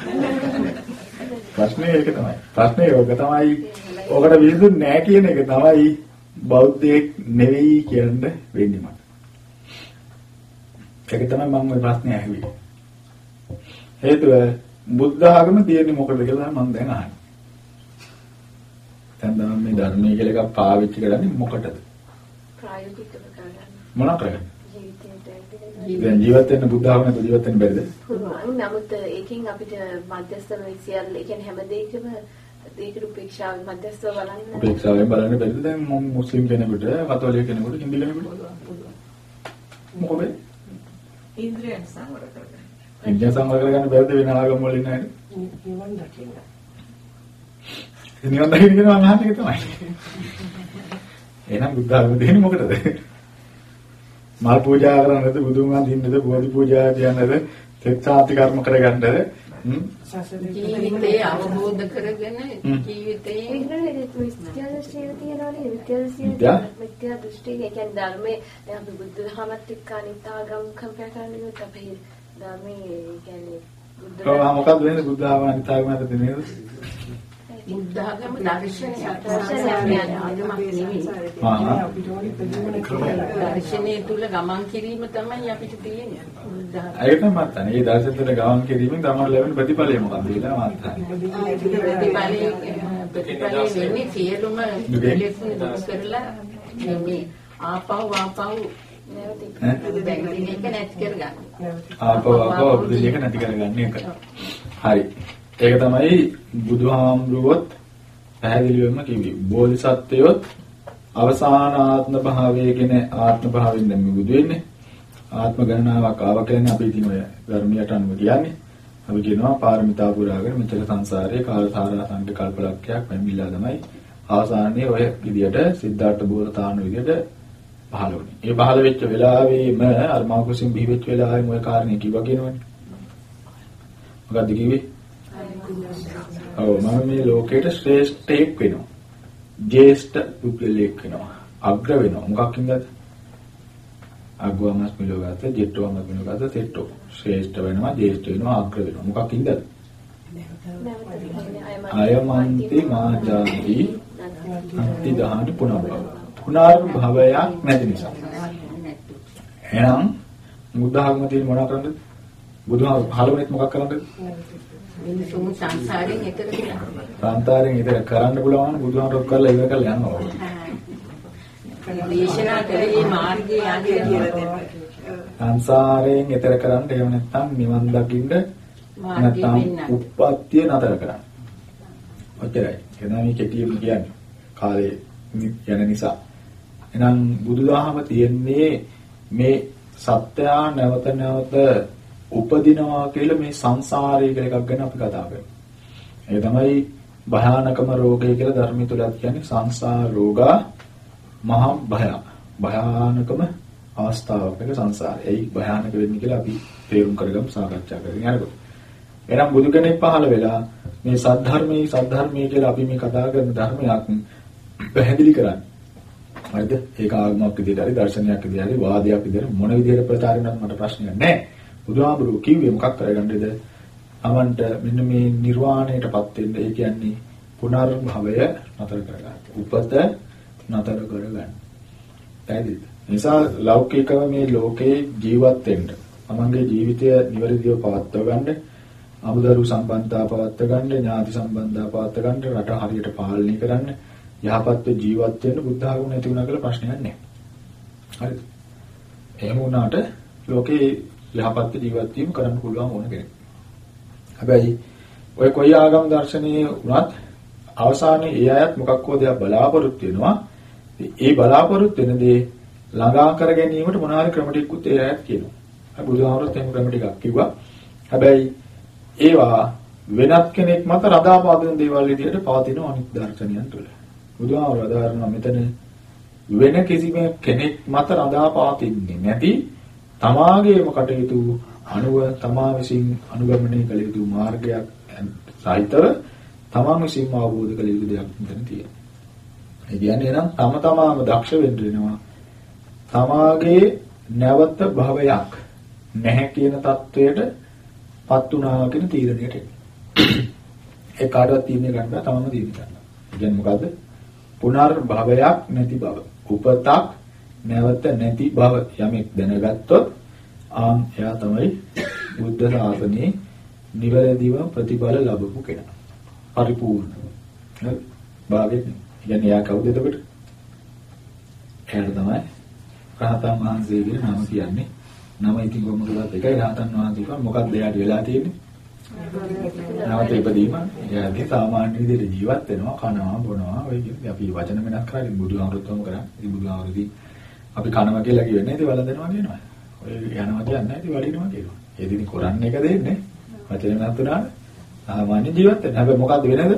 ප්‍රශ්නේ ඒක තමයි. ප්‍රශ්නේ ඕක තමයි. ඕකට විසඳුම් නෑ කියන එක තමයි බෞද්ධයෙක් නෙවෙයි කියන්න වෙන්නේ මට. ඒක තමයි මම ওই ප්‍රශ්නේ ඇහුවේ. හේතුව බුද්ධ ආගම තියෙන්නේ මොකද කියලා මම දැන් අහන්නේ. දැන් තමයි මේ ධර්මයේ කියලා එකක් පාවිච්චි කරන්නේ මොකටද? ප්‍රායෝගිකව කරගන්න. මොනවා කරන්නේ? දැන් ජීවත් වෙන්න බුද්ධ ආගම නැතුව ජීවත් වෙන්න බැරිද? පුළුවන්. නමුත් ඒකෙන් අපිට මධ්‍යස්ථ සියල්ල ඒ කියන්නේ හැම දෙයකම ඒකට උපේක්ෂාව මධ්‍යස්ථව බලන්න. උපේක්ෂාවෙන් බලන්න බැරිද? දැන් මොම් මුස්ලිම් කෙනෙකුට කතෝලික කෙනෙකුට හින්දු කෙනෙකුට? මොකද? ඉන්ද්‍රියන් සංවර කරගන්න. ඉන්දිය සංවර කරගන්න බැරිද? වෙන ආගම් වලින් නැහැ නිවන් දකින්න. නිවන් දකින්න මම අහන්නේ තමයි. එහෙනම් බුද්ධ ආගම දෙන්නේ මොකටද මල් පූජා කරන්නද බුදුන් වහන්සේන්නද බෝධි පූජා කියන්නද තෙක්සාති කර්ම කරගන්නද? ජීවිතේ අවබෝධ කරගෙන ජීවිතේ දෘෂ්ටිය ඒ කියන්නේ ධර්මයේ දැන් අපි බුද්ධ ධර්මත් එක්ක අනිත් ආගම් කම්පයර් කරන්නේ අපේ ධර්මයේ ඒ කියන්නේ බුද්ධ මොකද්ද වෙන්නේ? බුද්ධ ආගම අනිත් ආගම අතර නේද බුද්ධ ආගම දර්ශනයක් දර්ශනයක් ආගමක් නෙවෙයි දර්ශනය තුල ගමන් කිරීම තමයි අපිට තියෙන්නේ. ඒක තමයි මත් අනේ ඒ දර්ශන තුළ ගමන් කිරීමෙන් තමයි ලැබෙන ප්‍රතිඵලය මොකක්ද කියලා මත් අහන්නේ ප්‍රතිඵලයේ ප්‍රතිඵලයේ වෙන්නේ සියලුම කෙලෙස් දුරු කරලා මේ ආපහු ආපහු දැන් එක නැති කරගන්න. ආපෝ ආපෝ බුදුලියක නැති කරගන්න එක. හරි. ඒක තමයි බුදුහාමුදුරුවොත් පැහැදිලිවම කිව්වේ. බෝධිසත්වයොත් අවසාන ආත්ම භාවයේගෙන ආත්ම භාවයෙන් දැන් මේ බුදු වෙන්නේ. ආත්ම ගණනාවක් ආව කියන්නේ අපි ඉතින් ඔය ධර්මයට අනුව කියන්නේ. අපි කියනවා පාරමිතා පුරාගෙන මෙතන සංසාරයේ කාලසාරා සංක කල්පලක්ෂයක් පැමිණිලා තමයි අවසානයේ ඔය විදියට සිද්ධාර්ථ බෝධතාණු විදියට පහළ වුණේ. ඒ පහළ වෙච්ච වෙලාවෙම අර මාකුසින් බිහි වෙච්ච වෙලාවෙම ওই කාරණේ කිව්වා කියනවනේ. මොකද්ද කිව්වේ? ඔව් මම මේ ලෝකේට ශ්‍රේෂ්ඨයෙක් වෙනවා. ජේෂ්ඨ පුද්ගලයෙක් වෙනවා. අග්‍ර වෙනවා. මොකක්ින්දද? අග්ගවමස් මිලෝගත, ජෙට්ටවමස් මිලෝගත, තෙට්ටෝ. ශ්‍රේෂ්ඨ වෙනවා, ජේෂ්ඨ වෙනවා, අග්‍ර වෙනවා. මොකක්ින්දද? අයමන්ති මාජාති අන්ති දහන පුනර්භව. පුනර්භවයක් නැති නිසා. එහෙනම් බුද්ධ학ම තියෙන මොනවා කරන්නද? බුදුහාම පහළ වුණෙත් මොකක් කරන්නද? මිනිසුන් සංසාරයෙන් එතර කියලා. කාන්තාරයෙන් ඉතින් කරන්න පුළුවන් බුදුහාමරොක් කරලා ඉවර කරලා යනවා. දේශනා කළේ මාර්ගයේ යන්නේ කියලා සංසාරයෙන් එතර කරන්න එහෙම නැත්නම් නිවන් දකින්න නැත්නම්. උප්පත්තිය නතර කරන්න. ඔච්චරයි. එනවා මේ කෙටියෙන් කියන්නේ. කාලේ යන නිසා. එහෙනම් බුදුදහම තියෙන්නේ මේ සත්‍යයා නැවත නැවත උපදිනවා කියලා මේ සංසාරය කියලා එකක් ගැන අපි කතා කරමු. ඒ තමයි භයානකම රෝගය කියලා ධර්මය තුලත් කියන්නේ සංසාර රෝගා මහා භය. භයානකම අවස්ථාවක් එක සංසාරය. ඒයි භයානක වෙන්නේ කියලා අපි තේරුම් කරගමු සාකච්ඡා කරගෙන යනකොට. එහෙනම් බුදු කෙනෙක් පහළ වෙලා මේ සද්ධර්මයේ සද්ධර්මයේ කියලා අපි මේ කතා කරන ධර්මයක් පැහැදිලි කරන්නේ. හරිද? ඒක ආගමක් විදිහට හරි දර්ශනයක් විදිහට හරි වාදයක් විදිහට මොන විදිහට ප්‍රචාරය වුණත් මට ප්‍රශ්නයක් නැහැ. බුදුහාමුදුරුවෝ කිව්වේ මොකක් කරගන්නද? අමන්ට මෙන්න මේ නිර්වාණයටපත් වෙන්න ඒ කියන්නේ පුනර්භවය නතර කරගන්න. උපත නතර කරගන්න. පැහැදිලිද? නිසා ලෞකිකව මේ ලෝකේ ජීවත් වෙන්න, තමන්ගේ ජීවිතය නිවැරදිව පවත්වා ගන්න, අමුදරු සම්බන්ධතා පවත්වා ගන්න, ඥාති සම්බන්ධතා පවත්වා ගන්න, රට හරියට පාලනය කරන්න, යහපත්ව ජීවත් වෙන්න බුද්ධ ආගම නැති වුණා කියලා ප්‍රශ්නයක් නැහැ. හරිද? එහෙම වුණාට ලෝකේ යහපත් ජීවත් වීම කරන්න පුළුවන් ඕන කෙනෙක්. හැබැයි ඔය කොයි ආගම් දර්ශනයේ වුණත් අවසානයේ ඒ අයත් මොකක් හෝ දෙයක් බලාපොරොත්තු වෙනවා. ඒ බලාපොරොත්තු වෙන දේ ළඟා කර ගැනීමට මොනවාරි ක්‍රම ටිකකුත් ඒ අයත් කියනවා. අය බුදුහාමරත් එහෙම ක්‍රම ටිකක් කිව්වා. හැබැයි ඒවා වෙනත් කෙනෙක් මත රදාපාදින දේවල් විදිහට පවතින අනිත් දර්ශනයන් තුළ. බුදුහාමර අදාරනවා මෙතන වෙන කිසිම කෙනෙක් මත රදාපාතින්නේ නැති තමාගේම කටයුතු අනුව තමා විසින් අනුගමනය කළ යුතු මාර්ගයක් සහිතව තමා විසින් අවබෝධ කළ යුතු දෙයක් මෙතන තියෙනවා. ඒ කියන්නේ නම් තම තමාම දක්ෂ වෙන්න වෙනවා. තමාගේ නැවත භවයක් නැහැ කියන தത്വයට පත් වුණා කියන තීරණයට එන්න. ඒ කාටවත් තීරණය ගන්න බෑ තමම තීරණය ගන්න. කියන්නේ මොකද්ද? පුනර්භවයක් නැති බව. උපතක් නැවත නැති බව යමෙක් දැනගත්තොත් ආන් එයා තමයි බුද්ධ ශාසනයේ නිවැරදිව ප්‍රතිඵල ලැබපු කෙනා. පරිපූර්ණ. හරි. භාගෙත්. කියන්නේ එයා කවුද එතකොට? එයාට තමයි රහතන් වහන්සේගේ නම කියන්නේ. නම ඉතින් කොහොමදවත් එකයි රහතන් වහන්සේ කියන්නේ මොකක්ද එයාට වෙලා තියෙන්නේ? නැවත ඉපදීම. එයාගේ සාමාන්‍ය විදිහට ජීවත් වෙනවා, කනවා, බොනවා, ඔය අපි වචන වෙනස් කරලා බුදුහාමුදුරුවෝම කරා. ඉතින් බුදුහාමුදුරුවෝ අපි කනවා කියලා කියෙන්නේ ඉතින් වළඳනවා කියනවා. ඔය යනවා කියන්නේ ඉතින් වඩිනවා කියනවා. ඒ දින කරන්නේ එක දෙන්නේ. වචන වෙනස් වුණාම සාමාන්‍ය ජීවත් වෙන්න. හැබැයි මොකද්ද වෙනද?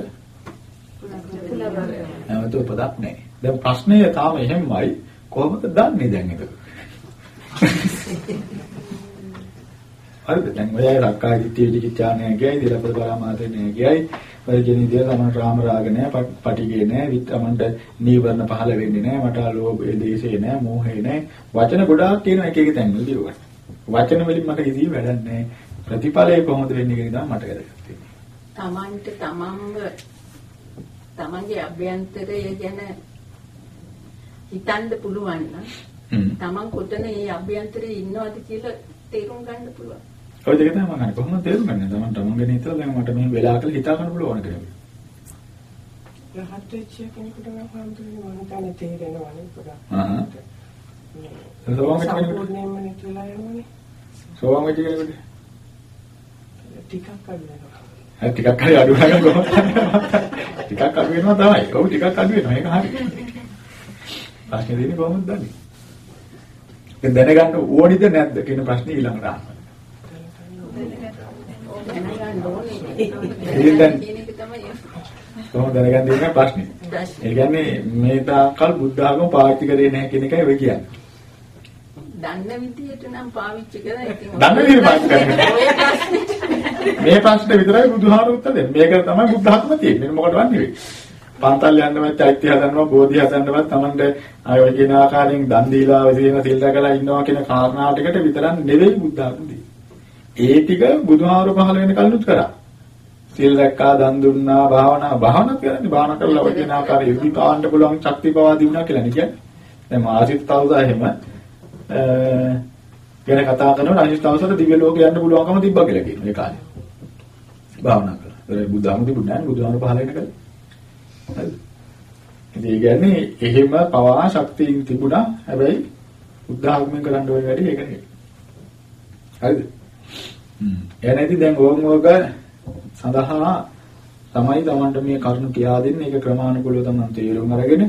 නැවත උපදක් නැහැ. දැන් ප්‍රශ්නය තාම එහෙමයි කොහොමද දන්නේ දැන් ඒක? හරිද? දැන් ඔය අය රක්කා දිට්ඨිය විචිකිච්ඡා නැහැ කියයි, දිලපද පරාමාසය නැහැ කියයි. ඔය ජෙනි දිය තමයි රාම රාග නැහැ, පටිගේ නැහැ, විත්‍රමන්ට නීවරණ පහළ වෙන්නේ නැහැ, මට ලෝභය, දේශේ නැහැ, මෝහේ නැහැ. වචන ගොඩාක් තියෙනවා එක එක තැන්වලදී ඔය. වචන වලින් මට කිසි වැඩක් නැහැ. ප්‍රතිඵලය කොහොමද වෙන්නේ කියන එක මට වැදගත් වෙන්නේ. තමන්ට තමන්ව තමන්ගේ අභ්‍යන්තරය ගැන හිතන්න පුළුවන් නම් තමන් කොතන මේ අභ්‍යන්තරයේ ඉන්නවද කියලා තේරුම් ගන්න පුළුවන්. ඔය දෙක තමයි මම අහන්නේ කොහොමද තේරුම් ගන්නේ? තමන් තමන් ගැන හිතලා දැන් මට මේ වෙලා කියලා හිතා ගන්න පුළුවන් කියලා. රහත් වෙච්ච කෙනෙකුට නම් හඳුනන්නේ මොන තැන තේරෙනවනේ පොඩක්. ආහ්. සෝවාන් වෙච්ච කෙනෙකුට. සෝවාන් වෙච්ච කෙනෙකුට ටිකක් අඩුවෙනවා. හරි ටිකක් හරි අඩු වෙනවා කොහොමද? ටිකක් අඩු වෙනවා තමයි. ඔව් ටිකක් අඩු වෙනවා. ඒක හරි. ප්‍රශ්නේ දෙන්නේ කොහොමද දන්නේ? දැන් දැනගන්න ඕනිද නැද්ද කියන ප්‍රශ්නේ ඊළඟට අහන්න. දැනගන්න ඕනේ. ඉතින් දැන් කියන එක තමයි කොහොමද දැනගන්නේ කියන ප්‍රශ්නේ. ඒ කියන්නේ මේ තාක්කල් බුද්ධ ආගම පාවිච්චි කරේ නැහැ කියන එකයි ඔය කියන්නේ. දන්න විදියට නම් පාවිච්චි කරා ඉතින් දන්න විදිහට පාවිච්චි කරන්නේ. මේ ප්‍රශ්නේ විතරයි බුදුහාම උත්තර දෙන්නේ. මේක තමයි බුද්ධ ආගම තියෙන්නේ. මොකටවත් නෙවෙයි. පන්තල් යන්නවත් චෛත්‍ය හදනවා බෝධි හදන්නවත් Tamande අය ඔය කියන ආකාරයෙන් දන් දීලා විසින සිල් රැකලා ඉන්නවා කියන කාරණා ටිකට විතරක් නෙවෙයි බුද්ධ ආගම ඒ ටික බුදුහාමර පහල වෙන කලිනුත් කරා. සිල් රැක්කා දන් දුන්නා භාවනා භාවනා කරන්නේ භාවනා කරලා ඔය කියන ආකාරය යුද්ධ කාණ්ඩ පුළුවන් ශක්තිය පවා දුන්නා කියලා නේ කියන්නේ. දැන් මාසිත තවුසා එහෙම ගැන කතා කරනකොට අනිත් තවසට දිව්‍ය ලෝකෙ යන්න පුළුවන්කම තිබ්බා කියලා කියනවා ඒ කාලේ. භාවනා කරලා. ඒ බුද්ධාම තිබුණා නෑ බුදුහාමර පහල වෙන කලින්. හරිද? ඉතින් ඒ කියන්නේ එහෙම පවා ශක්තියින් තිබුණා. හැබැයි බුද්ධ ආගමෙන් කරන්න ඕන වැඩි ඒක නෙවෙයි. හරිද? හ්ම්. එනයිති දැන් ඕම් ඕක සඳහා තමයි Tamanට මේ කරුණු කියා දෙන්නේ. ඒක ක්‍රමානුකූලව Taman තේරුම් අරගෙන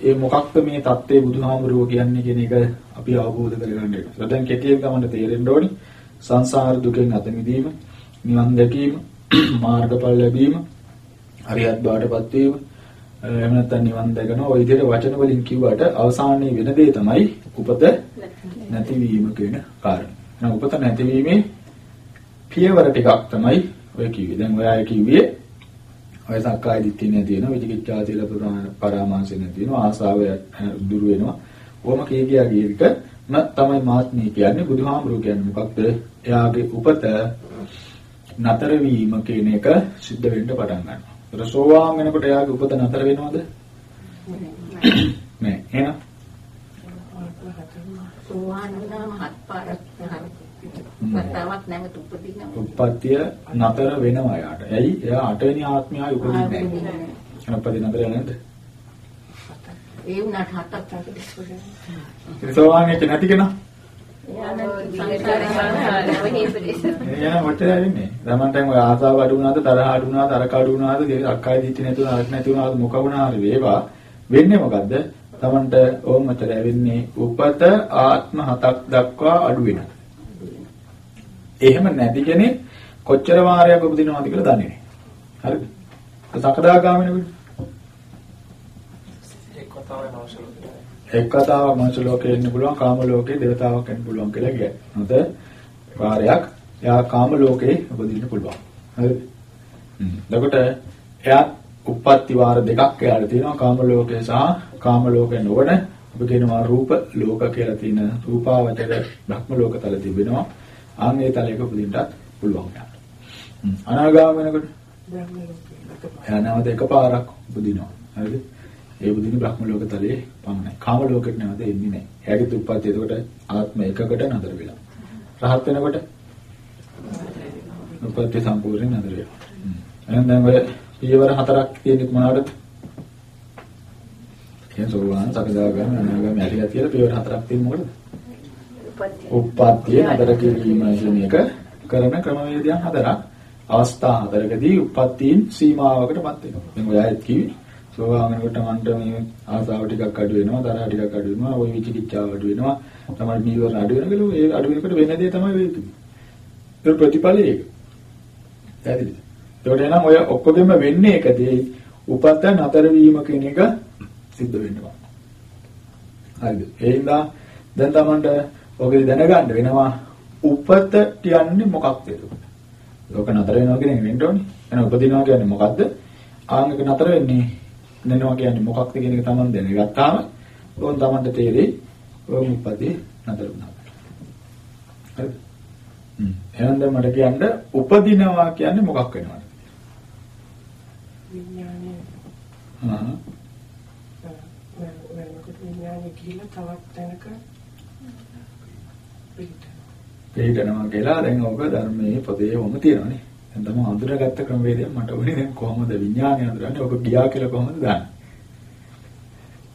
ඒ මොකක්ද මේ தත්ත්වයේ බුදුහාමුදුරුවෝ කියන්නේ කියන එක අපි අවබෝධ කරගන්න ඕනේ. දැන් කෙටියෙන් ගමන්න තේරෙන්න ඕනේ සංසාර දුකෙන් අත මිදීම, නිවන් දැකීම, මාර්ගඵල ලැබීම, හරියත් බාටපත් වීම, එහෙම නැත්නම් නිවන් දැකන ඔය විදිහට වචන වලින් කිව්වට අවසානයේ වෙන දේ තමයි උපත නැතිවීම කියන කාරණය. එහෙනම් උපත නැතිවීමේ පියවර ටිකක් තමයි ඔය කිව්වේ. දැන් ඔය අය කිව්වේ ඔය සක්කාය දිට්ඨිය නැති වෙනවා, විචිකිච්ඡා සීල පරාමාසය නැති වෙනවා, ආසාව දුරු වෙනවා. ඕම කී කියා ගියවිට ම තමයි මාත්මී කියන්නේ බුදුහාමුදුරුවෝ කියන්නේ මොකක්ද? එයාගේ උපත නතර වීම කියන එක සිද්ධ වෙන්න පටන් ගන්නවා. ඒතර සෝවාන් වෙනකොට එයාගේ උපත නතර වෙනවද? නෑ. එහෙනම් සෝවාන් වුණාම හත් පාරක් වතාවක් නැවත උපදිනවා. උප්පත්තිය නතර වෙනවා යාට. ඇයි? එයා අටවෙනි ආත්මයයි උපදින්නේ නැහැ. උපදින නතර නැද්ද? ඒ වුණාට හතක් ඉතින් සෝවාන් වෙච්ච නැති කෙනා එයා මොකටද වෙන්නේ? තමන්ටම ඔය ආසාව අඩු වුණාද, තරහ අඩු වුණාද, අරක අඩු වුණාද, අක්කයි දිටි නැතුව අරක නැති වුණාද මොක වුණා හරි වේවා. වෙන්නේ මොකද්ද? තමන්ට ඕමතර වෙන්නේ උපත ආත්ම හතක් දක්වා අඩු වෙනවා. එහෙම නැති කෙනෙක් කොච්චර වාරයක් උපදිනවද කියලා දන්නේ නැහැ. හරිද? සකදාගාමිනෙකුට එක් කතාවක් මනුෂ්‍ය ලෝකේ ඉන්න පුළුවන් කාම ලෝකේ දේවතාවක් වෙන්න පුළුවන් කියලා කියයි. හොඳ වාරයක් එයා කාම ලෝකේ උපදින්න පුළුවන්. හරිද? හ්ම්. එතකොට එයා උප්පත්ති වාර දෙකක් එයාට තියෙනවා කාම ලෝකේ සහ කාම ලෝකේ නොවන අපි කියනවා රූප ලෝක කියලා තියෙන රූපාවචර භක්ම ලෝකතල තිබෙනවා. ආන් ඒ තලයක උපදින්නත් පුළුවන් යාට. අනාගාම වෙනකොට නැවත එකපාරක් උපදිනවා. හරිද? ඒ බුදින බ්‍රහ්ම ලෝක තලයේ පමණයි. කාම ලෝකෙට නැවත එන්නේ නැහැ. එයාගේ උත්පත්ති එතකොට ආත්ම එකකට නතර වෙලා. රහත් වෙනකොට උත්පත්ති සම්පූර්ණයෙන් නතර වෙනවා. එහෙනම් දැන් ඔය පියවර හතරක් තියෙන්නේ මොනවද? කියන්නේ සෝවාන් සකදාගාමී අනාගාමී ඇරිලා කියලා පියවර හතරක් තියෙන්නේ මොකටද? උප්පත්තිය නතර කිරීම කියන එක කරන ක්‍රමවේදයන් හතරක්. අවස්ථා හතරකදී උප්පත්තීන් සීමාවකටපත් වෙනවා. දැන් ඔය ආයත් කිව්වේ සෝවාන් වෙනකොට මන්ට මේ ආසාව ටිකක් අඩු වෙනවා, තරහ ටිකක් අඩු වෙනවා, ওই විචිකිච්ඡාව අඩු වෙනවා, තමයි නීවරණ අඩු වෙනවා ඒ අඩු වෙනකොට වෙන දේ තමයි වෙන්නේ. ඒ ප්‍රතිඵලය ඒක. පැහැදිලිද? ඒකට එනම් ඔය ඔක්කොගෙම වෙන්නේ එකදී උපත නතර වීම කියන එක සිද්ධ වෙනවා. හරිද? ඒ හින්දා දැන් Tamanට ඔගේ දැනගන්න වෙනවා උපත කියන්නේ මොකක්ද එතකොට? ලෝක නතර වෙනවා කියන එක වෙන්න ඕනේ. එහෙනම් උපදිනවා කියන්නේ මොකද්ද? ආන්ගක නතර වෙන්නේ නැනවා කියන්නේ මොකක්ද කියන එක Taman දැනගත්තාම ඕන් Tamanට තේරෙයි ඕම් උපදී නතර වුණා. හරිද? හ්ම්. එහෙනම් දැන් මට කියන්න උපදිනවා කියන්නේ මොකක් වෙනවද? විඥානය හා තවත් තැනක පිළිටනවා කියලා දැන් ඔබ ධර්මයේ පොතේ වොම තියෙනවානේ. දැන් තමයි අඳුරගත්ත ක්‍රමවේදය මට ඕනේ දැන් කොහොමද විඥානය අඳුරන්නේ? ඔබ ගියා කියලා කොහොමද දන්නේ?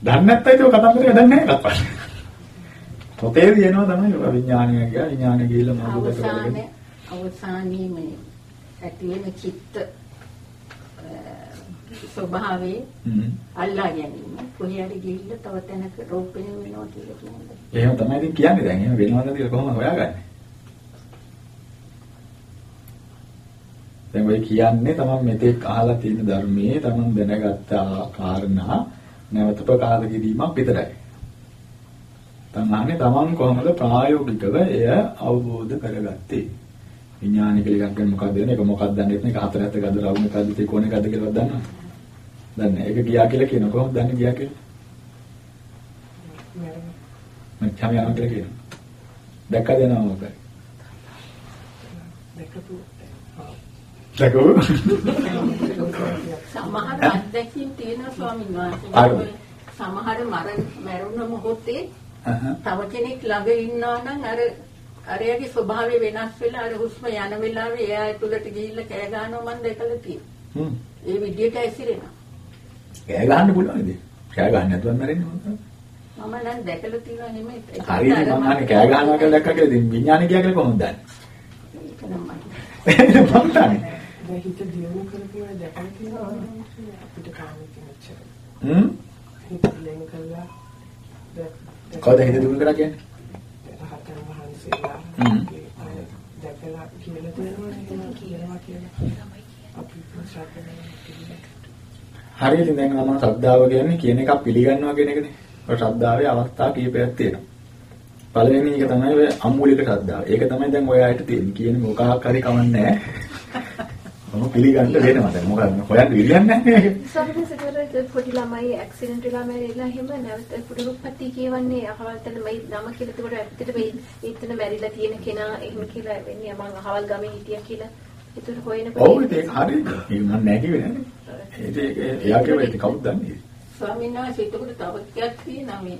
දන්නේ නැත්නම් ඒක කතන්දරය දන්නේ නැහැ කප්පා. පොතේ තියෙනවා තමයි ඔබ විඥානය ගියා විඥානය ගිහිල්ලා මොකද කරන්නේ? අවසානයේ මේ ඇති වෙන චිත්ත ස්වභාවයේ. අල්ලා ගැනීම කොහේ හරි ගිහිල්ලා තව තැනක රෝපණය වෙනවා කියලා කියන්නේ. එහෙම තමයි ඉතින් කියන්නේ දැන්. එහෙම වෙනවද කියලා කොහොමද හොයාගන්නේ? දැන් ඔය කියන්නේ තමන් මෙතෙක් අහලා තියෙන ධර්මයේ තමන් දැනගත්ත කාරණා නැවත ප්‍රකාශ කිරීමක් විතරයි. තමන්නේ තමන් කොහොමද ප්‍රායෝගිකව එය අවබෝධ කරගත්තේ? විඥාන කියලා එකක් ගැන මොකක්ද වෙන්නේ? ඒක මොකක්ද දන්නේ නැහැ. ඒක හතර ඇත්ත ගද රවුම එකක්ද තිකෝණ එකක්ද කියලා දන්නවද? දන්නේ නැහැ. ඒක ගියා කියලා කියන කොහොමද දන්නේ ගියා කියලා? මම කම යනවා කියලා කියනවා. දැක්කද එනවා මොකද? දැකපු දැකෝ සමහර අත්දැකීම් තියෙනවා ස්වාමීන්. වහන්සේ. සමහර මරණ මරුණ මොහොතේ තව කෙනෙක් ළඟ ඉන්නවා නම් අර අරයාගේ ස්වභාවය වෙනස් වෙලා අර හුස්ම යන වෙලාවේ එයා ඇතුළට ගිහිල්ලා කෑ ගන්නවා මම දැකලා තියෙනවා. ඒ විදියට ඇසිරෙනවා. කෑ ගහන්න පුළුවන් ඉතින් කෑ ගහන්න නැතුව මැරෙන්නේ මොකද මම නම් දැකලා තියෙනවා නෙමෙයි. හරි මම අහන්නේ කෑ ගහනවා කියලා දැක්කා කියලා. ඉතින් විඥානේ කියා කියලා කොහොමද දන්නේ? ඒක නම් මම මම දන්නේ දැන් හිත දියුණු කරගෙන දැකලා තියෙනවා අපිට කාමයේ මෙච්චර හ්ම්? හිතලෙන් කළා. කවද හිත දිනු කරා කියන්නේ? රහතන් වහන්සේලා. දැකලා කියලා එහෙම කියනවා කියලා. අපි කියලා හරියට දැන් මම ශ්‍රද්ධාව කියන්නේ කියන එකක් පිළිගන්නවා කියන එකනේ. ඔය ශ්‍රද්ධාවේ අවස්ථා කීපයක් තියෙනවා. පළවෙනි එක තමයි ඔය අමූලික ශ්‍රද්ධාව. ඒක තමයි දැන් ඔය ආයත තියෙන්නේ. කියන්නේ මොකක් හරි කමන්නේ නැහැ. මම පිළිගන්න වෙනවා දැන් මොකද හොයන්න විදියක් නැහැ. සමහරවිට පොඩි ළමයි ඇක්සිඩන්ට් වෙලා මැරිලා එහෙම නැවත පුදුරුප්පත්ති කියවන්නේ අහවල් තැන මේ නම කියලා එතකොට ඇත්තට මේ එතන මැරිලා තියෙන කෙනා එහෙම කියලා වෙන්නේ මම අහවල් ගමේ හිටියා කියලා එතකොට හොයන ඔව් ඒක හරියට. ඒක මම නැහැ කිව්වේ නෑනේ. ඒක එයාගේ වෙයි කවුද දන්නේ? ස්වාමීන් වහන්සේ එතකොට තව ටිකක් තියෙනවා මේ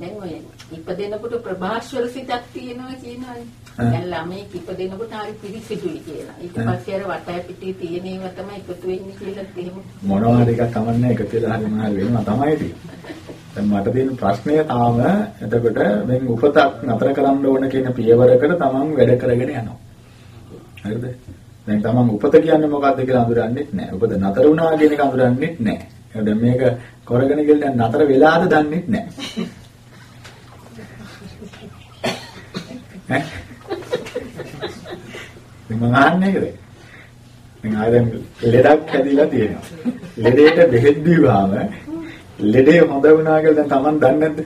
දැන් ඔය ඉපදෙනකොට ප්‍රභාස්වර සිතක් තියෙනවා කියනවානේ. දැන් ළමයි ඉපදෙනකොට හරි පිරිසිදුයි කියලා. ඊට පස්සේ අර වටය පිටේ තියෙන ඒවා තමයි එකතු වෙන්නේ කියලා එහෙම. මොනවා හරි එකක් කමන්නේ එකතු වෙලා හරි මොනවා වෙනවා තමයි තියෙන්නේ. දැන් මට තියෙන ප්‍රශ්නය තාම එතකොට මෙන් උපතක් නතර කරන්න ඕන කියන පියවරකට තමන් වැඩ කරගෙන යනවා. හරිද? දැන් තමන් උපත කියන්නේ මොකක්ද කියලා අඳුරන්නේ නැහැ. උපත නතර වුණා කියන එක අඳුරන්නේ නැහැ. දැන් මේක කරගෙන ගිහලා දැන් නතර වෙලාද දන්නේ නැහැ. ඈ? මම අහන්නේ ඒකද? දැන් ආයෙ දැන් ලෙඩක් හැදිලා තියෙනවා. ලෙඩේට බෙහෙත් දීවාම ලෙඩේ හොඳ වුණා කියලා දැන් Taman දන්නේ නැද්ද?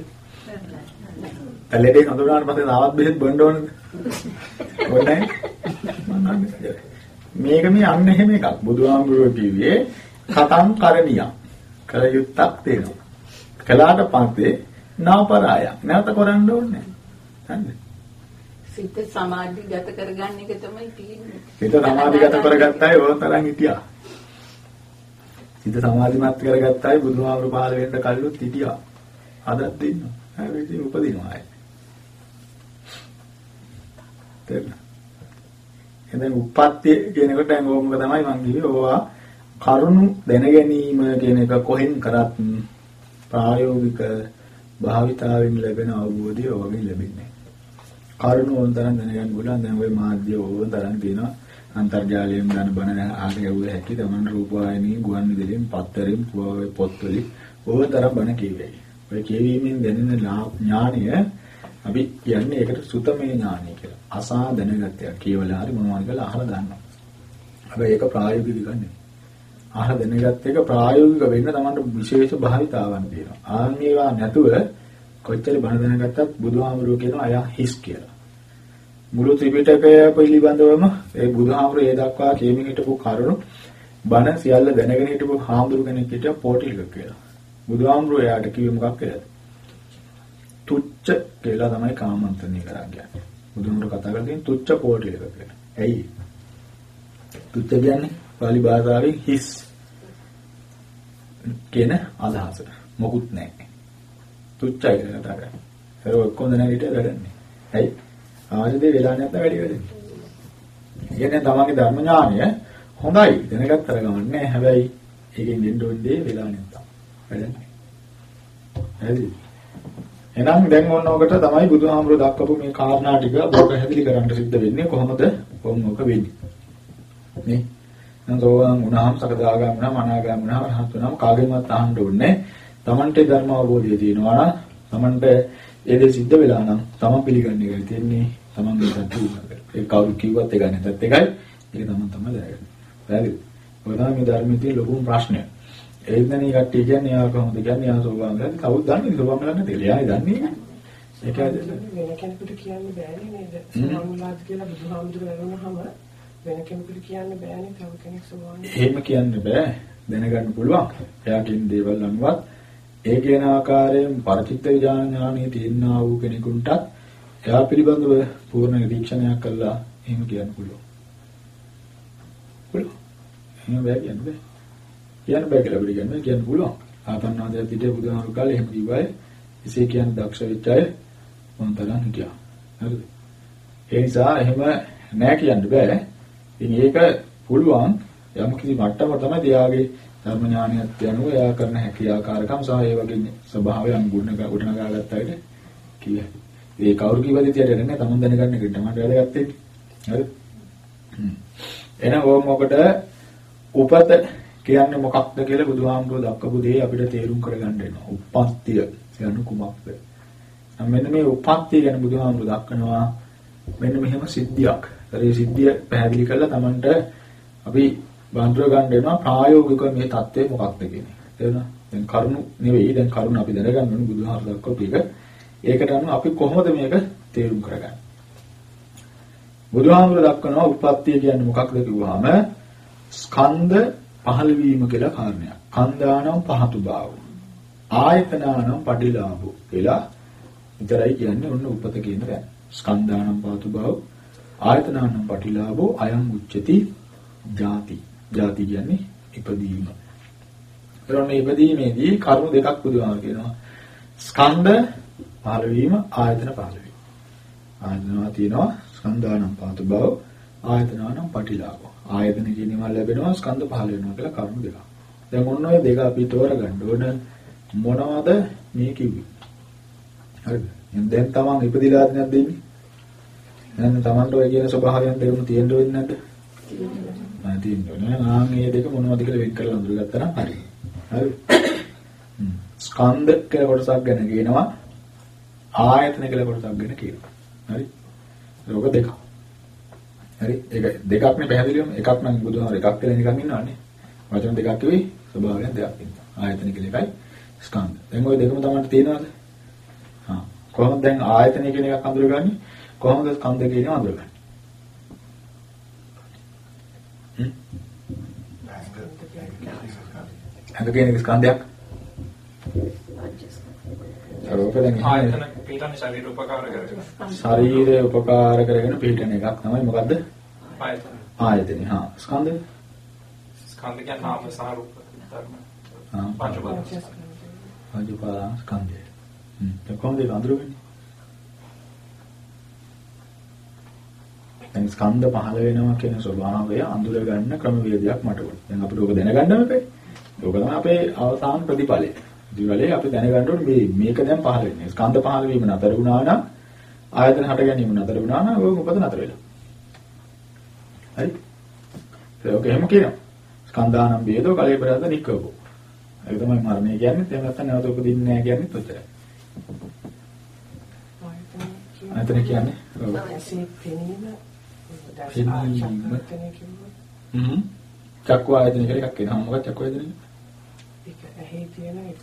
දැන් ලෙඩේ හොඳ වුණාට පස්සේ තාවත් බෙහෙත් බොන්න ඕනද? ඕනේ නැහැ. මේක මේ අන්න එහෙම එකක්. බුදුහාමුදුරුවෝ කිව්වේ කතං කරණියක්. කල යුත්තක් තියෙනවා. කළාට පස්සේ නාපරාය. නැවත කරන්න ඕනේ නැහැ. සිත සමාධිගත කරගන්න එක තමයි තියෙන්නේ. හිත සමාධිගත කරගත්තයි ඕන තරම් හිටියා. හිත සමාධිමත් කරගත්තයි බුදුහාමුදුරු පහල වෙන්න කල්ලුත් හිටියා. අදත් ඉන්නවා. හැබැයි ඉතින් උපදිනවා ආයේ. තේරුණා? එහෙනම් උප්පත්ති කියනකොට දැන් ඕක තමයි මම කිව්වේ ඕවා කරුණු දැන ගැනීම කියන එක කොහෙන් කරත් ප්‍රායෝගික භාවිතාවෙන් ලැබෙන අවබෝධය ඔයගෙන් ලැබෙන්නේ. කරුණු ඕනතරම් දැනගන්න පුළුවන් දැන් ওই මාධ්‍ය ඕනතරම් තියෙනවා අන්තර්ජාලයෙන් ගන්න බණ ආගෙන යුව හැකි තමන් රූපවාහිනී ගුවන් විදුලියෙන් පත්තරෙන් පොත්වලින් ඕනතරම් බණ කියවෙයි. ඔය කියවීමෙන් දැනෙන ඥානය අපි කියන්නේ ඒකට සුතමේ ඥානය කියලා. අසා දැනගත්තයක් කියවලා හරි මොනවද කියලා අහලා ගන්නවා. හැබැයි ඒක ප්‍රායෝගික ගන්න. අහලා දැනගත්ත එක ප්‍රායෝගික වෙන්න තමන්ට විශේෂ භාවිතාවක් තියෙනවා. ආන් මේවා නැතුව කොච්චර බණ දැනගත්තත් බුදුහාමුදුරුවෝ කියනවා අය හිස් කියලා. මුළු ත්‍රිපිටකය පිළිබඳවම ඒ බුදුහාමුදුරුවෝ ඒ දක්වා කියමින් හිටපු කරුණු බණ සියල්ල දැනගෙන හිටපු හාමුදුරු කෙනෙක් හිටියා පොටිලික කියලා. බුදුහාමුදුරුවෝ එයාට කිව්වේ මොකක් කියලාද? තුච්ච කියලා තමයි කාමන්ත්‍රණය කරා කියන්නේ. බුදුහාමුදුරුවෝ කතා කරලා තියෙන තුච්ච පොටිලික කියලා. ඇයි? තුච්ච කියන්නේ පාලි භාෂාවෙන් හිස් කියන අදහස. මොකුත් නැහැ. තුච්චයි කියලා කතා කරන්නේ. ඒක ඔක්කොම දැනගිට වැඩන්නේ. ඇයි? ආයෙත් වෙලා නැත්නම් වැඩි වෙන්නේ. කියන්නේ තමන්ගේ ධර්ම ඥානය හොඳයි දැනගත්තර ගමන්නේ හැබැයි ඒකෙන් දෙන්න ඕනේ වෙලා නැත්තම් වැඩන්නේ. හරි. එහෙනම් දැන් ඕන ඔකට තමයි බුදුහාමුදුරුවෝ දක්වපු මේ කාරණා ටික ඔබ පැහැදිලි කරන්න සිද්ධ වෙන්නේ කොහොමද කොහොම ඔක වෙන්නේ. නේ? නම් සෝවාන් වුණාම සකදාගාම වුණාම අනාගාම වුණාම රහත් වුණාම කාගෙන්වත් අහන්න ඕනේ තමන්ට ධර්ම අවබෝධය තියෙනවා නම් තමන්ට ඒ දේ සිද්ධ වෙලා නම් තමන් පිළිගන්නේ එකයි තියෙන්නේ තමන්ගේ සත්‍ය උනකට. ඒ කවුරු කිව්වත් ඒක නැතත් එකයි. ඒක තමන් තමයි දැනගන්නේ. පැහැදිලි. ඔය තමයි මේ ධර්මයේ තියෙන ලොකුම ප්‍රශ්නය. මේ කට්ටිය කියන්නේ යා කොහොමද කියන්නේ යා සෝවාන් ගන්නේ කවුද දන්නේ සෝවාන් ගන්න තේල. එයායි දන්නේ නැහැ. ඒකයි වෙන කෙනෙකුට කියන්න බෑනේ නේද? සෝවාන්ලාද කියලා බුදුහාමුදුරුවෝ වෙන කෙනෙකුට කියන්න බෑනේ තව කෙනෙක් සෝවාන්. එහෙම කියන්න බෑ. දැනගන්න පුළුවන්. එයා කියන දේවල් අනුවත් ඒ කියන ආකාරයෙන් පරිචිත්ත විඥාන ඥානෙ තියෙනා වූ කෙනෙකුටත් එයා පිළිබඳව පූර්ණ නිරීක්ෂණයක් කළා එහෙම කියන්න පුළුවන්. පුළුවන්. එහෙම බෑ කියන්න. කියන්න බෑ කියලා අපිට කියන්න කියන්න පුළුවන්. ආතන්නාදය පිටේ බුදුහාමුදුරු කාලේ එහෙම කිව්වයි. එසේ කියන දක්ෂ වෙච්ච අය මොන්තරම් හිටියා. හරිද? ඒ නිසා එහෙම නෑ කියන්න බෑ. ඉතින් ඒක පුළුවන් යම් කිසි මට්ටමක තමයි එයාගේ ධර්ම ඥානියත් යනුව එයා කරන හැකියාකාරකම් සහ ඒ වගේ ස්වභාවයන් ගුණ ගොඩනගා ගත්තාට කිය. ඒ කවුරු කිව්වද ඉතින් නැහැ තමන් දැනගන්න එක තමයි වැදගත් වෙන්නේ. හරි? හ්ම්. එහෙනම් ඕම මොකට උපත කියන්නේ මොකක්ද කියලා බුදුහාමුදුරුවෝ දක්වපු දේ අපිට තේරුම් කරගන්න වෙනවා. උප්පත්තිය කියන්නේ කුමක්ද? මෙන්න මේ උප්පත්තිය ගැන බුදුහාමුදුරුවෝ දක්වනවා මෙන්න මෙහෙම සිද්ධියක්. ඒ සිද්ධිය පැහැදිලි කරලා Tamanට අපි බඳුර ගන්න වෙනවා ප්‍රායෝගිකව මේ தත්ත්වය මොකක්ද කියන්නේ. තේරුණා? දැන් කරුණු නෙවෙයි දැන් කරුණ අපි දැනගන්න ඕනේ බුදුහාමුදුරුවෝ දක්වපු එක. ඒකට අනුව අපි කොහොමද මේක තේරුම් කරගන්නේ? බුදුහාමුදුරුවෝ දක්වනවා උප්පත්තිය කියන්නේ මොකක්ද කිව්වහම ස්කන්ධ පහළ වීම කියලා කාරණයක්. කන්දානම් පහතු බව. ආයතනානම් පටිලාභෝ කියලා විතරයි කියන්නේ ඔන්න උපත කියන තැන. ස්කන්ධානම් පහතු බව ආයතනානම් පටිලාභෝ අයං උච්චති ජාති. ජාති කියන්නේ ඉපදීම. එතකොට මේ ඉපදීමේදී කරුණු දෙකක් බුදුහාම කියනවා. ස්කන්ධ පහළ වීම ආයතන පහළ වීම. ආයතනවා තියෙනවා ස්කන්ධානම් පහතු බව ආයතනානම් පටිලාභෝ ආයතන කියනවා ලැබෙනවා ස්කන්ධ පහළ වෙනවා කියලා කරුණු දෙකක්. දැන් ඔන්න ඔය දෙක අපි තෝරගන්න ඕන මොනවද මේ කිව්වේ? හරිද? දැන් තමන් ඉපදිලාද නැද්ද ඉන්නේ? දැන් තමන්ට ඔය කියන ස්වභාවයන් දෙකම තියෙන්න වෙන්නේ නැද්ද? තියෙනවා. තියෙනවා. ආන් මේ දෙක මොනවද කියලා වෙන් කරලා අඳුරගත්තා නම් හරි. හරි. ස්කන්ධ කියලා කොටසක් ගැන කියනවා ආයතන කියලා කොටසක් ගැන කියනවා. හරි. ඒක දෙකක්. හරි? ඒක දෙකක් නේ පැහැදිලිවම. එකක් නම් බුදුහාමර එකක් කියලා නිකන් ඉන්නවනේ. වචන දෙකක් කිව්වේ ස්වභාවයෙන් දෙකක් ඉන්නවා ආයතන කියලා එකයි ස්කන්ධ. දැන් ওই දෙකම තමයි තියෙනවද? හා. කොහොමද දැන් ආයතන කියන එකක් අඳුරගන්නේ? කොහොමද ස්කන්ධ කියන එක අඳුරගන්නේ? අඟ කියන එක ස්කන්ධයක්. රූප දැන් ආයතන පිටන්නේ ශරීර උපකාර කරගෙන. ශරීරය උපකාර කරගෙන පිළිටන එකක් තමයි මොකද්ද? ආයතන. ආයතනේ. හා ස්කන්ධ. ස්කන්ධ කියන්නේ නාම සහ රූප ධර්ම. හා පංච බල. පංචපාදාන ස්කන්ධය. හ්ම්. කොහොමද ඒක අඳුරගන්නේ? දැන් ස්කන්ධ පහළ වෙනවා කියන ස්වභාවය අඳුර ගන්න ක්‍රමවේදයක් මට ඕන. දැන් අපිට ඕක දැනගන්න ඕනේ. ඕක තමයි අපේ අවසාන ප්‍රතිඵලය. දිවලේ අපි දැනගන්න ඕනේ මේ මේක දැන් පහළ වෙන්නේ. ස්කන්ධ පහළ වීම නතර වුණා නම් ආයතන හට ගැනීම නතර වුණා නම් ඔය මොකද නතර වෙලා. හරි? ඒක එහෙම කියනවා. ස්කන්ධානම් වේදෝ කලේ බරද්ද නික්කවෝ. ඒක තමයි මරණය කියන්නේ. එහෙම නැත්නම් නැවත උපදින්නේ නැහැ කියන්නේ ඔච්චරයි. ආයතන කියන්නේ ඔව්. ඇසේ පෙනීම හ්ම්. චක්කු ආයතන කියලා එකක් එනවා. මොකක්ද චක්කු ආයතන? ඒක ඇහි තියෙන එක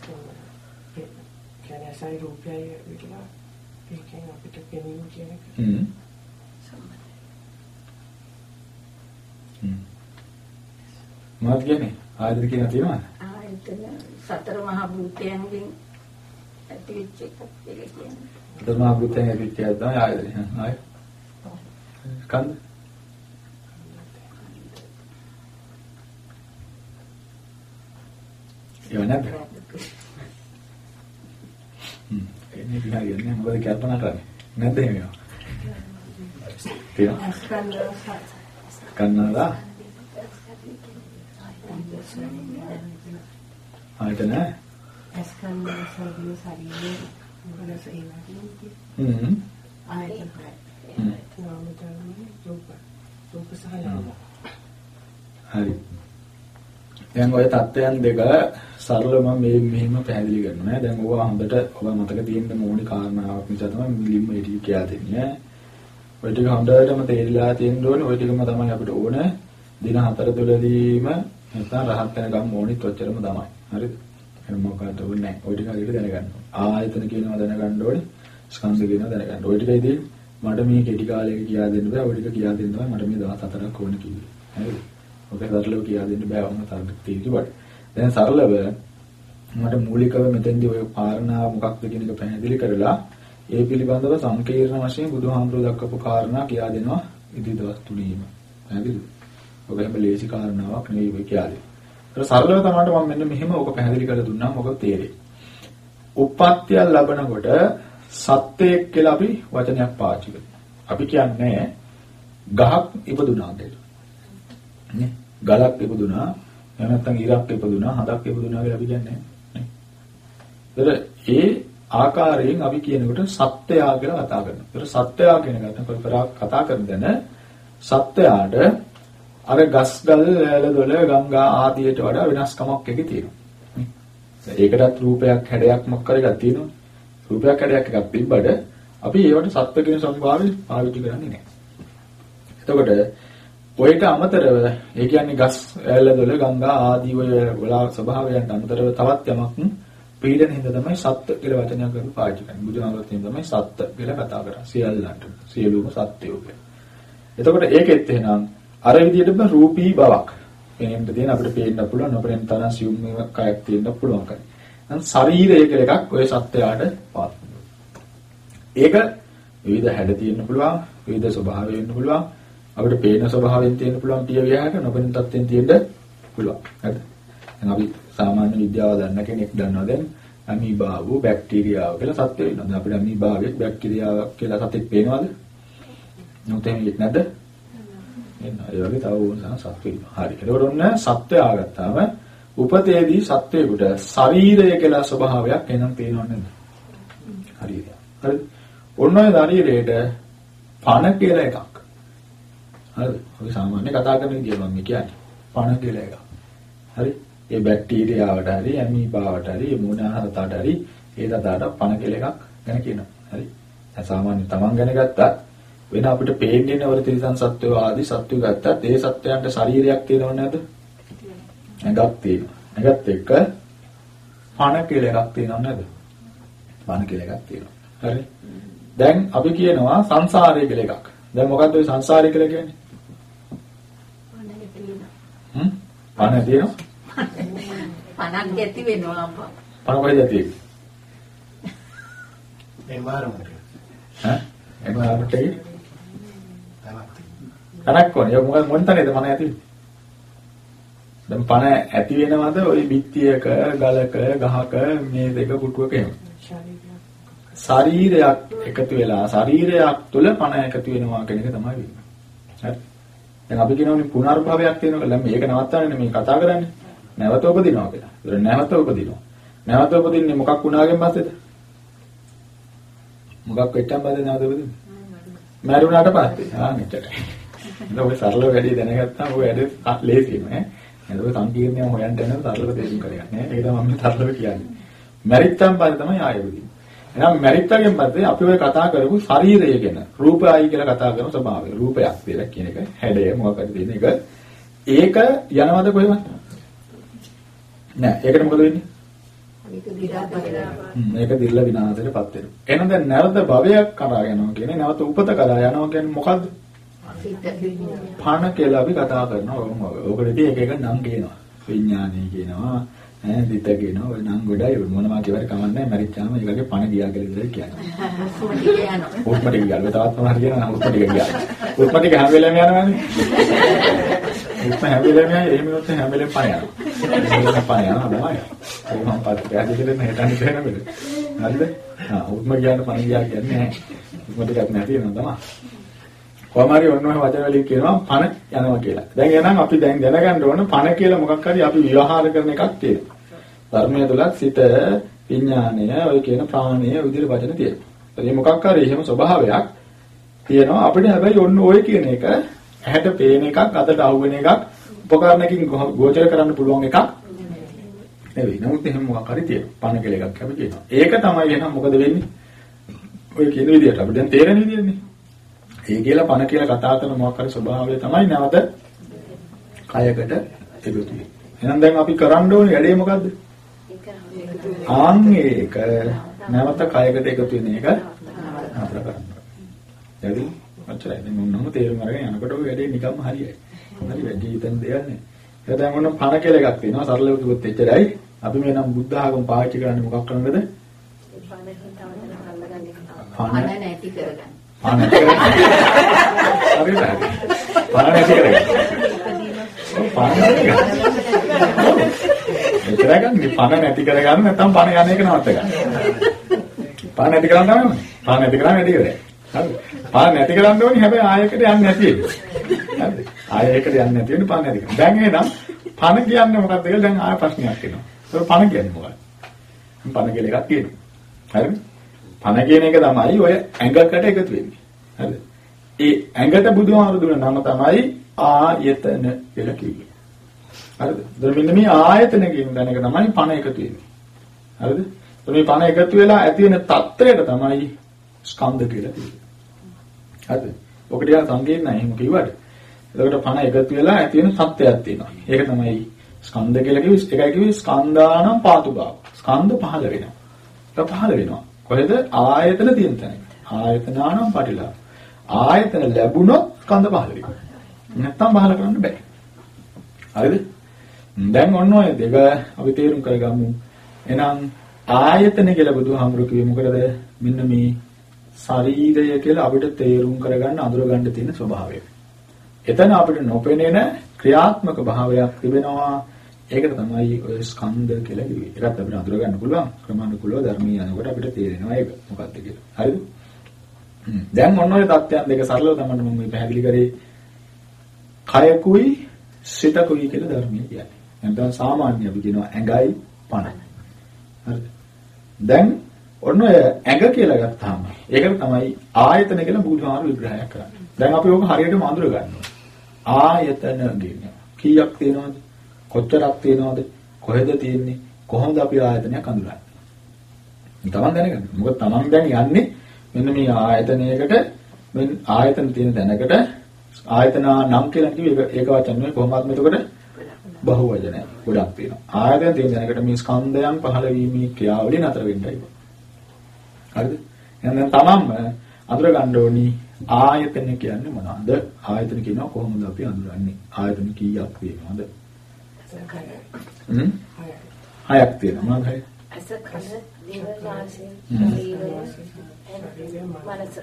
කියන්නේ සයි රූපයයි විතර ඒකෙන් අපිට පෙනීම කියන එක හ්ම්. හ්ම්. මොකක්ද කියන්නේ? ආයතන කියන තියෙනවද? ආයතන සතර මහා භූතයන්ගෙන් ඇතිවෙච්ච එකක් ඒක කියන්නේ. ධර්මා භූතයන් ඇවිත්‍යය තමයි ආයතන. ආය. ස්කන්ධ. ඒව නැද්ද? හ්ම්. එන්නේ දිහා යන්නේ මොකද කල්පනා කරන්නේ? නැද්ද එහෙම ඒවා? තියෙනවා. කන්නාලා ආයතන ස්කන්ධ සර්ව ශරීරය මොකදස ඒ වගේ හ්ම් ආයතන හ්ම්. නාම ධර්ම රූප රූප සහ නාම හරි. දැන් ওই தත්වයන් දෙක සරලව මම මේ මෙහෙම පැහැදිලි කරනවා. දැන් ඕවා හොඳට ඔබ මතක තියෙන්න ඕනි කාරණාවක් නිසා තමයි මිලිම් මේ ටික කියලා දෙන්නේ. ඔය ටික හොඳටම තේරිලා තියෙන්න ඕනේ. ඔය ටිකම තමයි අපිට ඕන. දින හතර තුළදීම නැත්නම් රහත් වෙනකම් ඕනිත් ඔච්චරම තමයි. හරිද? එහෙනම් මොකද ඕනේ? ඔය ටික හරියට දැනගන්න. ආයතන කියනවා දැනගන්න ඕනේ. ස්කන්ධ කියනවා දැනගන්න. ඔය ටිකයිදී මට මේ කෙටි කාලයක කියා දෙන්න බෑ. ඔය ටික කියා දෙන්න තමයි මට මේ 14ක් ඕන කිව්වේ. හරිද? ඔක සරලව කියා දෙන්න බෑ වුණ තරක් තියෙන්නේ. දැන් සරලව මට මූලිකව මෙතෙන්දී ඔය කාරණා මොකක්ද කියන එක පැහැදිලි කරලා ඒ පිළිබඳව සංකීර්ණ වශයෙන් බුදුහාමුදුරුවෝ දක්වපු කාරණා කියා දෙනවා ඉදි දවස් තුනීම. පැහැදිලිද? ඔක හැම ලේසි කාරණාවක් නෙවෙයි ඔය කියලා. ඒක සරලව තමයි මම මෙන්න මෙහෙම ඔක පැහැදිලි කරලා දුන්නාම ඔක තේරෙයි. උප්පත්තිය ලැබනකොට සත්‍යයක් කියලා අපි වචනයක් පාවිච්චි කරනවා. අපි කියන්නේ ගහක් ඉපදුනා කියලා. නේ? ගලක් ඉපදුනා, එහෙම නැත්නම් ඉරක් ඉපදුනා, හදක් ඉපදුනා කියලා අපි කියන්නේ නේ. ඒතර ඒ ආකාරයෙන් අපි කියනකොට සත්‍යයා කියලා කතා කරනවා. ඒතර සත්‍යයා කියන එක කතා කරන දැන සත්‍යයාට අර ගස් ගල් ඇල දොල ගංගා ආදියට වඩා වෙනස්කමක් එකේ තියෙනවා. ඒකටත් රූපයක් හැඩයක් මොකක් කරේ එකක් තියෙනවා. රූපයක් හැඩයක් එකක් තිබ්බට අපි ඒවට සත්ත්ව කියන සම්භාවය පාවිච්චි කරන්නේ නැහැ. එතකොට ඔයට අමතරව ඒ කියන්නේ ගස් ඇල දොල ගංගා ආදී ඔය වල ස්වභාවයන්ට අමතරව තවත් යමක් පීඩන හින්දා තමයි සත්ත්ව කියලා වචනයක් කරලා පාවිච්චි කරන්නේ. බුදුහාමරත් තමයි සත්ත්ව කියලා කතා කරා. සියල්ලන්ට. සියලුම සත්‍යෝ කියලා. එතකොට ඒකෙත් එහෙනම් අර විදිහටම රූපී බවක් පේන්න තියෙන අපිට පේන්න පුළුවන් අපෙන් තරම් සියුම් කයක් තියෙන්න පුළුවන් කයි. නම් ශරීරය කියලා එකක් ඔය සත්‍යයට පාත්. ඒක විවිධ හැඩ තියෙන්න පුළුවන්, විවිධ ස්වභාවය වෙන්න පුළුවන්. අපිට පේන ස්වභාවයෙන් තියෙන්න පුළුවන් පිය විහාරක නොපෙනෙන තත්ත්වෙන් තියෙන්න පුළුවන්. හරිද? දැන් අපි සාමාන්‍ය විද්‍යාව දන්න කෙනෙක් දන්නවා දැන් අමීබාව, බැක්ටීරියාව කියලා සත්‍ය වෙනවා. දැන් අපිට අමීබාවෙක් බැක්ටීරියාව කියලා සතෙක් පේනවද? නොතෙන් නැද්ද? එන්න ඒ වගේ තව ඕනනම් සත්‍ය වෙනවා. හරි. ඒකෝට ඔන්න සත්‍ය ආගත්තාම උපතේදී සත්වයකට ශරීරය කියලා ස්වභාවයක් එනම් පේනව නේද? හරියට. හරි. ඔන්න ඔය ශරීරයට පණ කියලා එකක්. හරිද? අපි සාමාන්‍ය කතා කරන විදිය මම කියන්නේ. පණ කියලා එකක්. හරි? ඒ බැක්ටීරියාවට හරි ඇමීබාවට හරි මොනාහරතට හරි ඒ දතාට පණ කියලා එකක් ගැන කියනවා. හරි? දැන් සාමාන්‍ය තමන් ගැන ගත්තත් වෙන අපිට පේන්නේ නැවර තිරිසන් සත්වෝ ආදී සත්වෝ ගත්තත් ඒ සත්වයන්ට ශරීරයක් තියෙනව නේද? ඇඟක් තියෙනවා. ඇඟත් එක්ක පණ කියලා එකක් තියෙනව නේද? පණ කියලා එකක් තියෙනවා. හරි? දැන් අපි කියනවා සංසාරය කියලා එකක්. දැන් මොකද්ද ඔය සංසාරය කියලා කියන්නේ? හ්ම්? පණ තියෙනවා? පණක් ඇති වෙනවා අප්පා. පණ කොහෙද තියෙන්නේ? environment ඈ? අපිට තනක් තනක් කොනේ. මොකද මොන් තනේද පණ ඇති? දැන් පණ ඇති වෙනවද ওই බිත්තියක, ගලක, ගහක මේ දෙක පුටුවක එහෙම? ශරීරයක් එකතු වෙලා ශරීරයක් තුල පණ එකතු වෙනවා කියන එක තමයි වෙන්නේ. හරි. දැන් අපි කියනෝනේ පුනර්භවයක් තියෙනවා. දැන් මේක නවත්තන්නේ මේ කතා කරන්නේ. නැවත උපදිනවා කියලා. ඒතර නැවත උපදිනවා. නැවත උපදින්නේ මොකක් වුණාගෙන් පස්සේද? මොකක් වෙච්චන් පස්සේ නැවත උපදින්නේ? මැරුණාට පස්සේ. ආ මෙච්චරයි. ඒක ඔය සරල වැඩි දැනගත්තාම ඔය වැඩ ලේසිම ඈ. නේද ඔය සංකීර්ණව හොයන්න යන සරලව තේරුම් කරගන්න. ඒක තමයි මම සරලව කියන්නේ. මැරිච්චන් පස්සේ තමයි ආයෙ උපදින්නේ. එහෙනම් මැරිච්චගෙන් පස්සේ අපි ඔය කතා කරපු ශරීරය ගැන රූපයයි කියලා කතා කරන ස්වභාවය. රූපයක් කියලා කියන එක හැඩය මොකක්ද තියෙන එක. ඒක යනවද කොහෙවත්? නෑ. ඒකට මොකද වෙන්නේ? මේක දිල්ල විනාශයටපත් වෙනවා. එහෙනම් දැන් නැවත භවයක් කරා යනවා කියන්නේ නැවත උපත කරා යනවා කියන්නේ මොකද්ද? පණ කියලා අපි කතා කරනවා. ඕකෙදී එක එක නම් කියනවා. විඥානය කියනවා. ඈ දිත කියනවා. ඔය නම් ගොඩයි මොනවා කියවර කමන්නේ මැරිච්චාම ඒකගේ පණ ගියා කියලා ඉතින් කියන්නේ. හුස්ම ටික ගියා. තවත් මොනවා හරි කියනවා හුස්ම ටික ගියා. හුස්ම ටික හැම වෙලේම යනවානේ. හුස්ම හැම වෙලේම යයි එහෙම නෙවෙයි හැම වෙලේම පණ යනවා. එහෙම පණ යනවා තමයි. ඒක මම පස්සේ පැහැදිලි කරන්න හිතන්නේ තේරෙන බෙද. හරිද? ආ හුස්ම ගියාට පණ ගියා කියන්නේ නැහැ. හුස්ම ටිකක් නැති වෙනවා තමයි. කොහොම හරි ඔන්න ඔය වචන වලින් කියනවා පණ යනවා කියලා. දැන් එහෙනම් අපි දැන් දැනගන්න ඕන පණ කියලා මොකක් හරි අපි විවහාර කරන එකක් තියෙනවා. ධර්මයේ තුලත් සිත, විඥානය, ඔය කියන ප්‍රාණය විදිහට වචන තියෙනවා. ඒ මොකක් හරි එහෙම ස්වභාවයක් තියෙනවා. අපිට හැබැයි ඔන්න ඔය කියන එක ඇහැට පේන එකක්, අතට අහුවෙන එකක්, උපකරණකින් ගෝචර කරන්න පුළුවන් එකක් නෙවෙයි. නමුත් එහෙම මොකක් හරි තියෙනවා. පණ කියලා එකක් අපි කියනවා. ඒක තමයි එහෙනම් මොකද වෙන්නේ? ඔය කියන විදිහට අපිට දැන් තේරෙන විදිහනේ. ඒ කියලා පණ කියලා කතා කරන මොකක් හරි ස්වභාවය තමයි නැවත කයකට එකතු වෙන්නේ. එහෙනම් දැන් අපි කරන්න ඕනේ වැඩේ මොකද්ද? ආන් ඒක නැවත කයකට එකතු වෙන එක නතර කරන්න. හරි? අච්චරයි. දැන් මොනම තේරුම් අරගෙන යනකොට ඔය වැඩේ නිකම්ම හරියයි. හරි වැඩි හිතන දෙයක් නෑ. ඒක දැන් මොන පණ කියලා එකක් තියෙනවා. සරලව කිව්වොත් එච්චරයි. අපි මේ නම් බුද්ධ ආගම පාවිච්චි කරන්නේ මොකක් කරන්නද? පණ නැති කරගන්න. පණ නැති කරගන්න. හරි නේද? පණ නැති කරගන්න. පණ නැති කරගන්න. එච්චරයි ගන්න. පණ නැති කරගන්න නැත්නම් පණ යන එක නවත්ත ගන්න. පණ නැති කරන්න තමයි. පණ නැති කරන්න වැඩි ඉවරයි. හරි. පණ නැති කරන්න ඕනේ හැබැයි ආයෙකට යන්නේ නැති එක. හරි. ආයෙකට යන්නේ නැති වෙන පණ නැති කරන්න. දැන් එහෙනම් පණ කියන්නේ මොකක්ද කියලා දැන් ආයෙ ප්‍රශ්නයක් එනවා. ඒක පණ කියන්නේ මොකක්ද? පණ කියලා එකක් තියෙනවා. හරිද? පණ කියන එක තමයි ඔය ඇඟකට එකතු වෙන්නේ. හරිද? ඒ ඇඟට බුදුහාමුදුරු දුන්න නම තමයි ආයතන කියලා කිව්වේ. හරිද? දැන් මෙන්න මේ ආයතන කියන දැනක තමයි පණ එකතු වෙන්නේ. හරිද? මේ පණ එකතු වෙලා ඇති වෙන తත්‍රයට තමයි ස්කන්ධ කියලා කියන්නේ. හරිද? ඔක ටිකක් සංකීර්ණයි එහෙම කිව්වට. එතකොට පණ එකතු වෙලා ඇති වෙන සත්‍යයක් තියෙනවා. ඒක තමයි ස්කන්ධ කියලා කිව්වේ. ඒකයි කිව්වේ ස්කන්ධානම් පාතු භාව. ස්කන්ධ පහළ වෙනවා. ඒක පහළ වෙනවා. කොහෙද? ආයතන තියෙන තැන. ආයතනානම් පටිලා. ආයතන ලැබුණොත් ස්කන්ධ පහළ වෙනවා. නැත්තම් පහළ කරන්න බෑ. හරිද? දැන් ඔන්න ඔය දෙක අපි තේරුම් කරගමු. එහෙනම් ආයතන කියලා බුදුහාමුදුරු කිව්වේ මොකටද? මෙන්න මේ ශරීරය කියලා අපිට තේරුම් කරගන්න අඳුර ගන්න තියෙන ස්වභාවය. එතන අපිට නොපෙනෙන ක්‍රියාත්මක භාවයක් තිබෙනවා. ඒකට තමයි ඔය ස්කන්ධ කියලා කිව්වේ. ඒකත් අපිට අඳුර ගන්න පුළුවන්. ක්‍රමානුකූලව ධර්මීය යනකොට අපිට තේරෙනවා ඒක මොකක්ද කියලා. හරිද? දැන් ඔන්න ඔය தත්ත්වයන් දෙක සරලව තමයි මම මේ පැහැදිලි කරේ. කයකුයි සිතකුයි කියලා ධර්මීය කියන්නේ. නැත්නම් සාමාන්‍ය අපි කියනවා ඇඟයි පණ. හරිද? දැන් ඔන්න ඔය ඇඟ කියලා ගත්තාම ඒකට තමයි ආයතන කියලා බුදුහාම විග්‍රහයක් කරන්නේ. දැන් අපි ඕක හරියටම අඳුර ගන්නවා. ආයතන කියන්නේ කීයක් තියෙනවද? කොච්චරක් තියෙනවද? කොහෙද තියෙන්නේ? කොහොමද අපි ආයතනයක් අඳුරන්නේ? තමන් දැනගන්න. මොකද තමන් දැන් යන්නේ මෙන්න මේ ආයතනයකට මෙන්න ආයතන තියෙන තැනකට ආයතනා නම් කියලා කිව්වේ ඒක ඒක වචන නෙවෙයි කොහොමවත් එතකොට බහු වචනය ගොඩක් තියෙනවා. ආයතන තියෙන තැනකට මේ ස්කන්ධයන් පහළ වීමේ ක්‍රියාවලිය නතර වෙන්නයි. හරිද? එහෙනම් තමන්ම අඳුර ගන්න ඕනි ආයතන කියන්නේ මොනවද? ආයතන කියනවා කොහොමද අපි අඳුරන්නේ? ආයතන කීයක් තියෙනවද? හ්ම්? හයක් තියෙනවා. මොනවද හය? අස කන දිව නාසය. ශරීරය මනස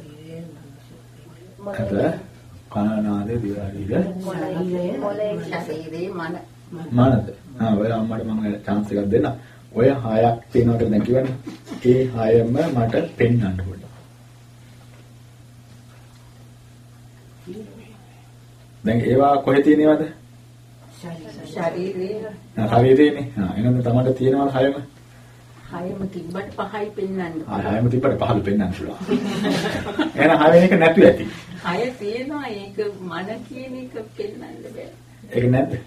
අත කනානාදේ දිවාරීද මොළය මොළය ශරීරේ මන මානද? ආ ඔය අම්මට මම chance එකක් දෙන්න. ඔය හයක් තියෙනවා කියලා දැන් කියවනේ. ඒ හයම මට පෙන්වන්න ඕන. දැන් ඒවා කොහෙ තියෙනවද? ශරීරේ ශරීරේනේ. ආ එහෙනම් තමයි තියෙනවද හයම? හයම තිබ්බට පහයි පෙන්වන්න. ආ හයම තිබ්බට පහළ පෙන්වන්න පුළුවන්. එහෙනම් හයවෙනි එක නැතු ඇති. හය තියෙනවා ඒක මන කියන එක පෙන්වන්න බෑ. ඒක නැද්ද?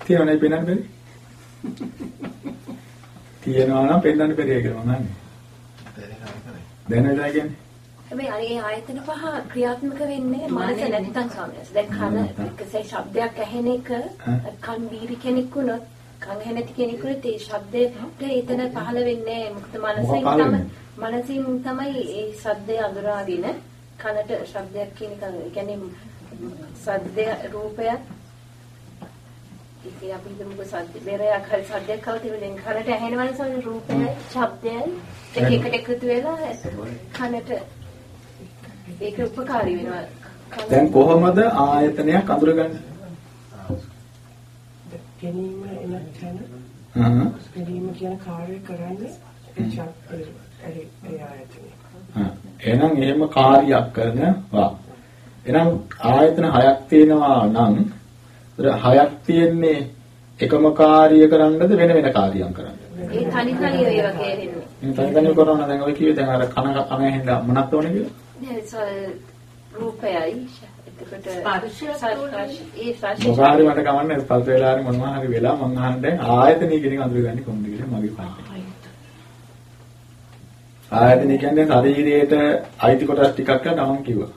තියෙනවනේ පෙන්වන්න බැරි. තියෙනවා නම් පෙන්වන්න බැරි ඒක මම නන්නේ. දැනෙනවා කියන්නේ? හැබැයි ඒ ආයතන පහ ක්‍රියාත්මක වෙන්නේ මනස නැත්තම් ස්වාමීනස්. දැන් කන එකසේ ශබ්දයක් ඇහෙන එක කන් වීරි කෙනෙක් වුණොත් කන් ඇහෙනති කෙනෙකුට ඒ ශබ්දයට එතන පහළ වෙන්නේ. මොකද මනසෙන් තමයි? මනසින් තමයි ඒ ශබ්දය අඳුරාගෙන කනට ශබ්දයක් කියන එක කියන්නේ ශබ්දය රූපයක් ඉතින් අපි හිතමුකෝ සද්ද බෙරයක් හරි සද්දයක් කවතිවෙන් කනට ඇහෙනවනේ සමහර රූපයයි ශබ්දයයි. එක එකට එකතු වෙලා කනට ඒක උපකාරී වෙනවා දැන් කොහොමද ආයතනයක් අඳුරගන්නේ? ගැනීම එන තැන හ්ම්. ගැනීම කියන කාර්යය කරන්නේ ඒ ශක්තිය ඒ ආයතනය. හා. එහෙනම් එහෙම කාර්යයක් කරනවා. එහෙනම් ආයතන හයක් තියෙනවා නම් හයක් තියෙන්නේ එකම කාර්ය කරන්නද වෙන වෙන කාර්යයන් කරන්නද? ඒ තනි තනි ඒවා කියරෙන්නේ මේ තනි තනි කරනවා දැන් ඔය කිව්වේ දැන් අර කන කන ඇහෙන්න මොනක්ද ඕනේ කියලා? රූපයයි එතකොට හරි මට කවන්නේ පස් වෙලා හරි මොනවා හරි වෙලා මං අහන්නේ දැන් ආයතනය කියන එක අඳුරගන්නේ කොහොමද කියලා මගේ ප්‍රශ්නේ. ආයතනය කියන්නේ ශරීරයට අයිති කොටස් ටිකක් කියලා තමන් කිව්වා.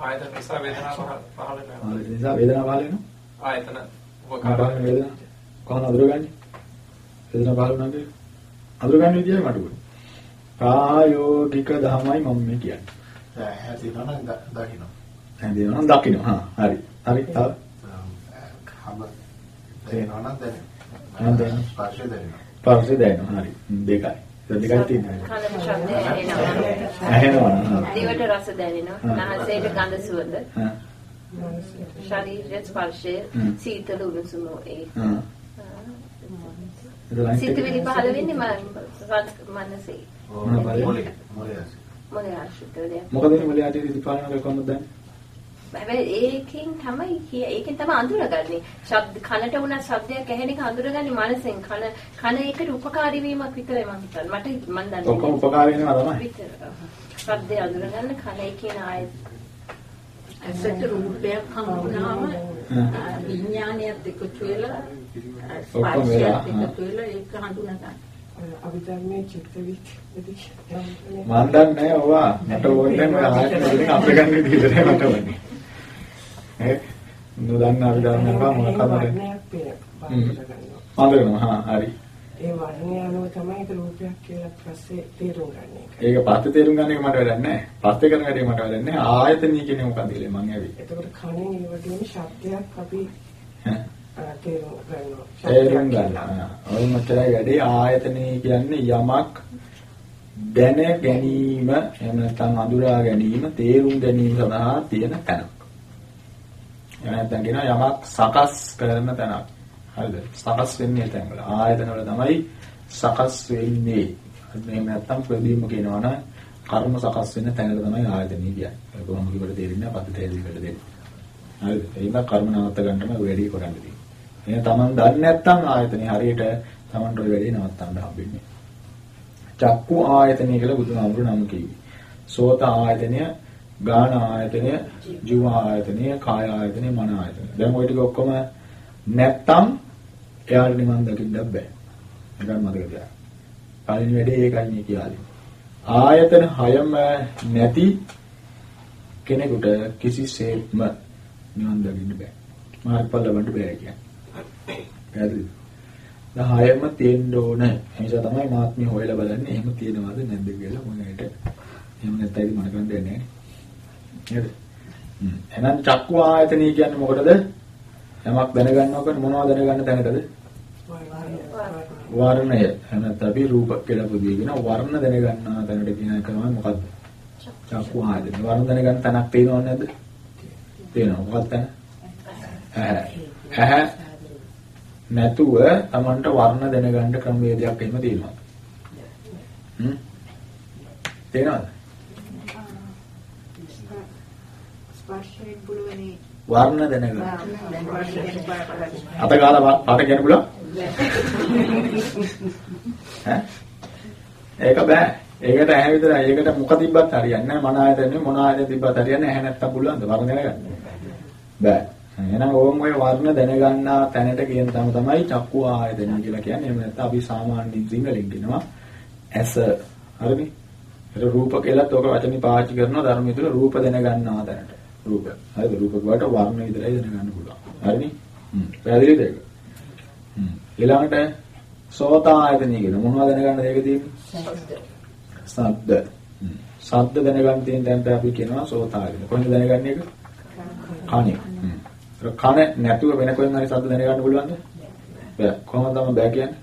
ආයතන නිසා වේදනාව පහළ වෙනවා. ආයතන නිසා වේදනාව පහළ වෙනවා. ආයතන වෙන වේදනාව කොහොමද අඳුරගන්නේ? වේදනාව පහළ වෙනවා කියන්නේ අඳුරගන්න විදියයි මට උනේ. ප්‍රායෝගික ධර්මයි මම මේ කියන්නේ. දැන් හැදිනවා නම් දකින්න. හැදෙනවා නම් දකින්න. හා හරි. හරි. තව හම දැනෙනවා නම් දැනෙනවා. දැනෙනවා. ස්පර්ශය දැනෙනවා. පස්සේ දැනෙනවා. හරි. දෙකයි. කනට ශබ්දය ඇහෙනවා. දිවට රස දැනෙනවා නාසයට ගඳ සුවඳ හා. ශරීරයේ ස්පර්ශය. සීතල උණුසුම ඒ හා. ඒක සිතුවිලි පහළ වෙන්නේ මන- මනසේ? මොලේ මොලේ ඇස්. මොලේ ආශ්‍රිතවද මොකද මේ මොලේ ආදී ඉතිපාරන කොහොමද දන්නේ? හැබැයි ඒකෙන් තමයි කිය ඒකෙන් තමයි අඳුරගන්නේ. ශබ්ද කනට වුණා ශබ්දයක් ඇහෙන එක අඳුරගන්නේ මනසෙන්. කන කන ඒකට උපකාරී වීමක් විතරයි මම හිතන්නේ. මට මන් දන්නේ. ඔක්කොම උපකාර වෙනවා තමයි. විතර. ශබ්දය අඳුරගන්න කනයි කියන ආයත ඇසට රූපයක් හම්බුනාම විඥානයත් වෙලා ඔක්කොම වෙලා, ස්පර්ශයත් එකතු වෙලා ඒක හඳුනා ගන්න. අභිධර්මයේ විච මන් දන්නේ ඔවා මට ඕනේ මම ආයතන වලින් අපේ ගන්න විදිහට මට ඕනේ. ඈ නොදන්න දන්නවා මොකක්ද මන්දරනවා හා හරි. ඒ වර්ණය අනුව තමයි ඒක රූපයක් කියලා පස්සේ තේරුම් ගන්න එක. ඒක පස්සේ තේරුම් ගන්න එක මට වැඩක් නැහැ. පස්සේ කරන වැඩේ මට වැඩක් නැහැ. ආයතනීය කියන්නේ මොකක්ද කියලා මං ඇවි. එතකොට කණෙන් ඒ වගේම ශබ්දයක් අපි තේරුම් ගන්නවා. තේරුම් ගන්න. ඔය මතරයි වැඩේ ආයතනීය කියන්නේ යමක් දැන ගැනීම එහෙම නැත්නම් අඳුරා ගැනීම තේරුම් ගැනීම සඳහා තියෙන තැනක්. එහෙම නැත්නම් කියනවා යමක් සකස් කරන තැනක්. හරිද? සකස් වෙන්නේ තැන් වල. ආයතන වල තමයි සකස් වෙන්නේ. එහෙම නැත්නම් ප්‍රදීම කියනවා නම් කර්ම සකස් වෙන තැනට තමයි ආයතනීය කියන්නේ. ඒක කොහොමද කියලා තේරෙන්නේ අපිට තේරෙන්නේ දෙන්න. හරිද? එහෙනම් කර්ම නවත්ත ගන්නම ඔය වැඩේ කරන්න තියෙන්නේ. එහෙනම් Taman දන්නේ නැත්නම් ආයතනේ හරියට Tamanට ඔය වැඩේ නවත්තන්න හම්බෙන්නේ. චක්කු ආයතනය කියලා බුදුහාමුදුරු නම් කිව්වේ. සෝත ආයතනය, ගාන ආයතනය, ජීව ආයතනය, කාය ආයතනය, මන ආයතනය. දැන් ওই ටික ඔක්කොම නැත්තම් එයාට නිවන් දකින්න බෑ. ඒක මතක තියාගන්න. පළවෙනි වැඩේ ඒකයි මේ කියන්නේ. ආයතන හයම නැති කෙනෙකුට කිසිසේත්ම නිවන් දකින්න බෑ. මාර්ගඵල ලබන්න බෑ කියන්නේ. පැහැදිලිද? දහයම තියෙන්න ඕන. ඒ නිසා තමයි මාත්මය හොයලා බලන්නේ එහෙම තියෙනවද නැද්ද කියලා මොනකට. එහෙම නැත්නම් ඉතින් මම කරන්න දෙන්නේ නැහැ. නේද? හ්ම්. එහෙනම් චක්කු ආයතනය කියන්නේ මොකටද? යමක් දැනගන්නවා කියන්නේ මොනවද දැනගන්න තැනටද? වර්ණය. එහෙනම් අපි රූප කියලා පුදියගෙන වර්ණ දැනගන්නා තැනට කියන එක තමයි මොකද්ද? චක්කු ආයතනය. වර්ණ දැනගන්න තැනක් තියෙනවද නැද්ද? තියෙනවා. මොකක්ද තැන? ඇහැ. ඇහැ නැතුව Tamanට වර්ණ දැනගන්න ක්‍රමවේදයක් එහෙම තියෙනවා. හ්ම්. තේනවද? ස්පර්ශයෙන් පුළුවනේ වර්ණ දැනගන්න. අත ගාලා පාට කියන්න පුළුවන්? ඈ? ඒක බෑ. ඒකට ඇහැ විතරයි. ඒකට මුඛ තිබ්බත් හරියන්නේ නැහැ. මන ආයතනෙ මොන ආයතනෙ තිබ්බත් හරියන්නේ නැහැ. ඇහැ නැත්තම් පුළුවන්ද වර්ණ දැනගන්න? බෑ. එහෙනම් ඕම් ඔය වර්ණ දැනගන්නා තැනට කියන තම තමයි චක්කු ආයතන කියලා කියන්නේ. එහෙම නැත්නම් අපි සාමාන්‍යයෙන් සිංහලෙන් කියනවා ඇස. හරිනේ? ඒක රූප කියලාත් ඔක වචනේ පාවිච්චි කරනවා ධර්මයේ තුල රූප දැනගන්නා තැනට. රූප. හරිද? රූප වලට වර්ණ විතරයි දැනගන්න පුළුවන්. හරිනේ? හ්ම්. පැහැදිලිද ඒක? හ්ම්. ඊළඟට සෝත ආයතනය කියන මොනවද දැනගන්නද ඒක තියෙන්නේ? ශබ්ද. හ්ම්. ශබ්ද දැනගන්න තියෙන තැනට අපි කියනවා සෝත ආයතන. කොහොමද දැනගන්නේ ඒක? කණේ. හ්ම්. කන නැතුව වෙන කොහෙන් හරි ශබ්ද දැනගන්න පුළුවන්ද? බෑ. කොහොමද තමයි බෑ කියන්නේ?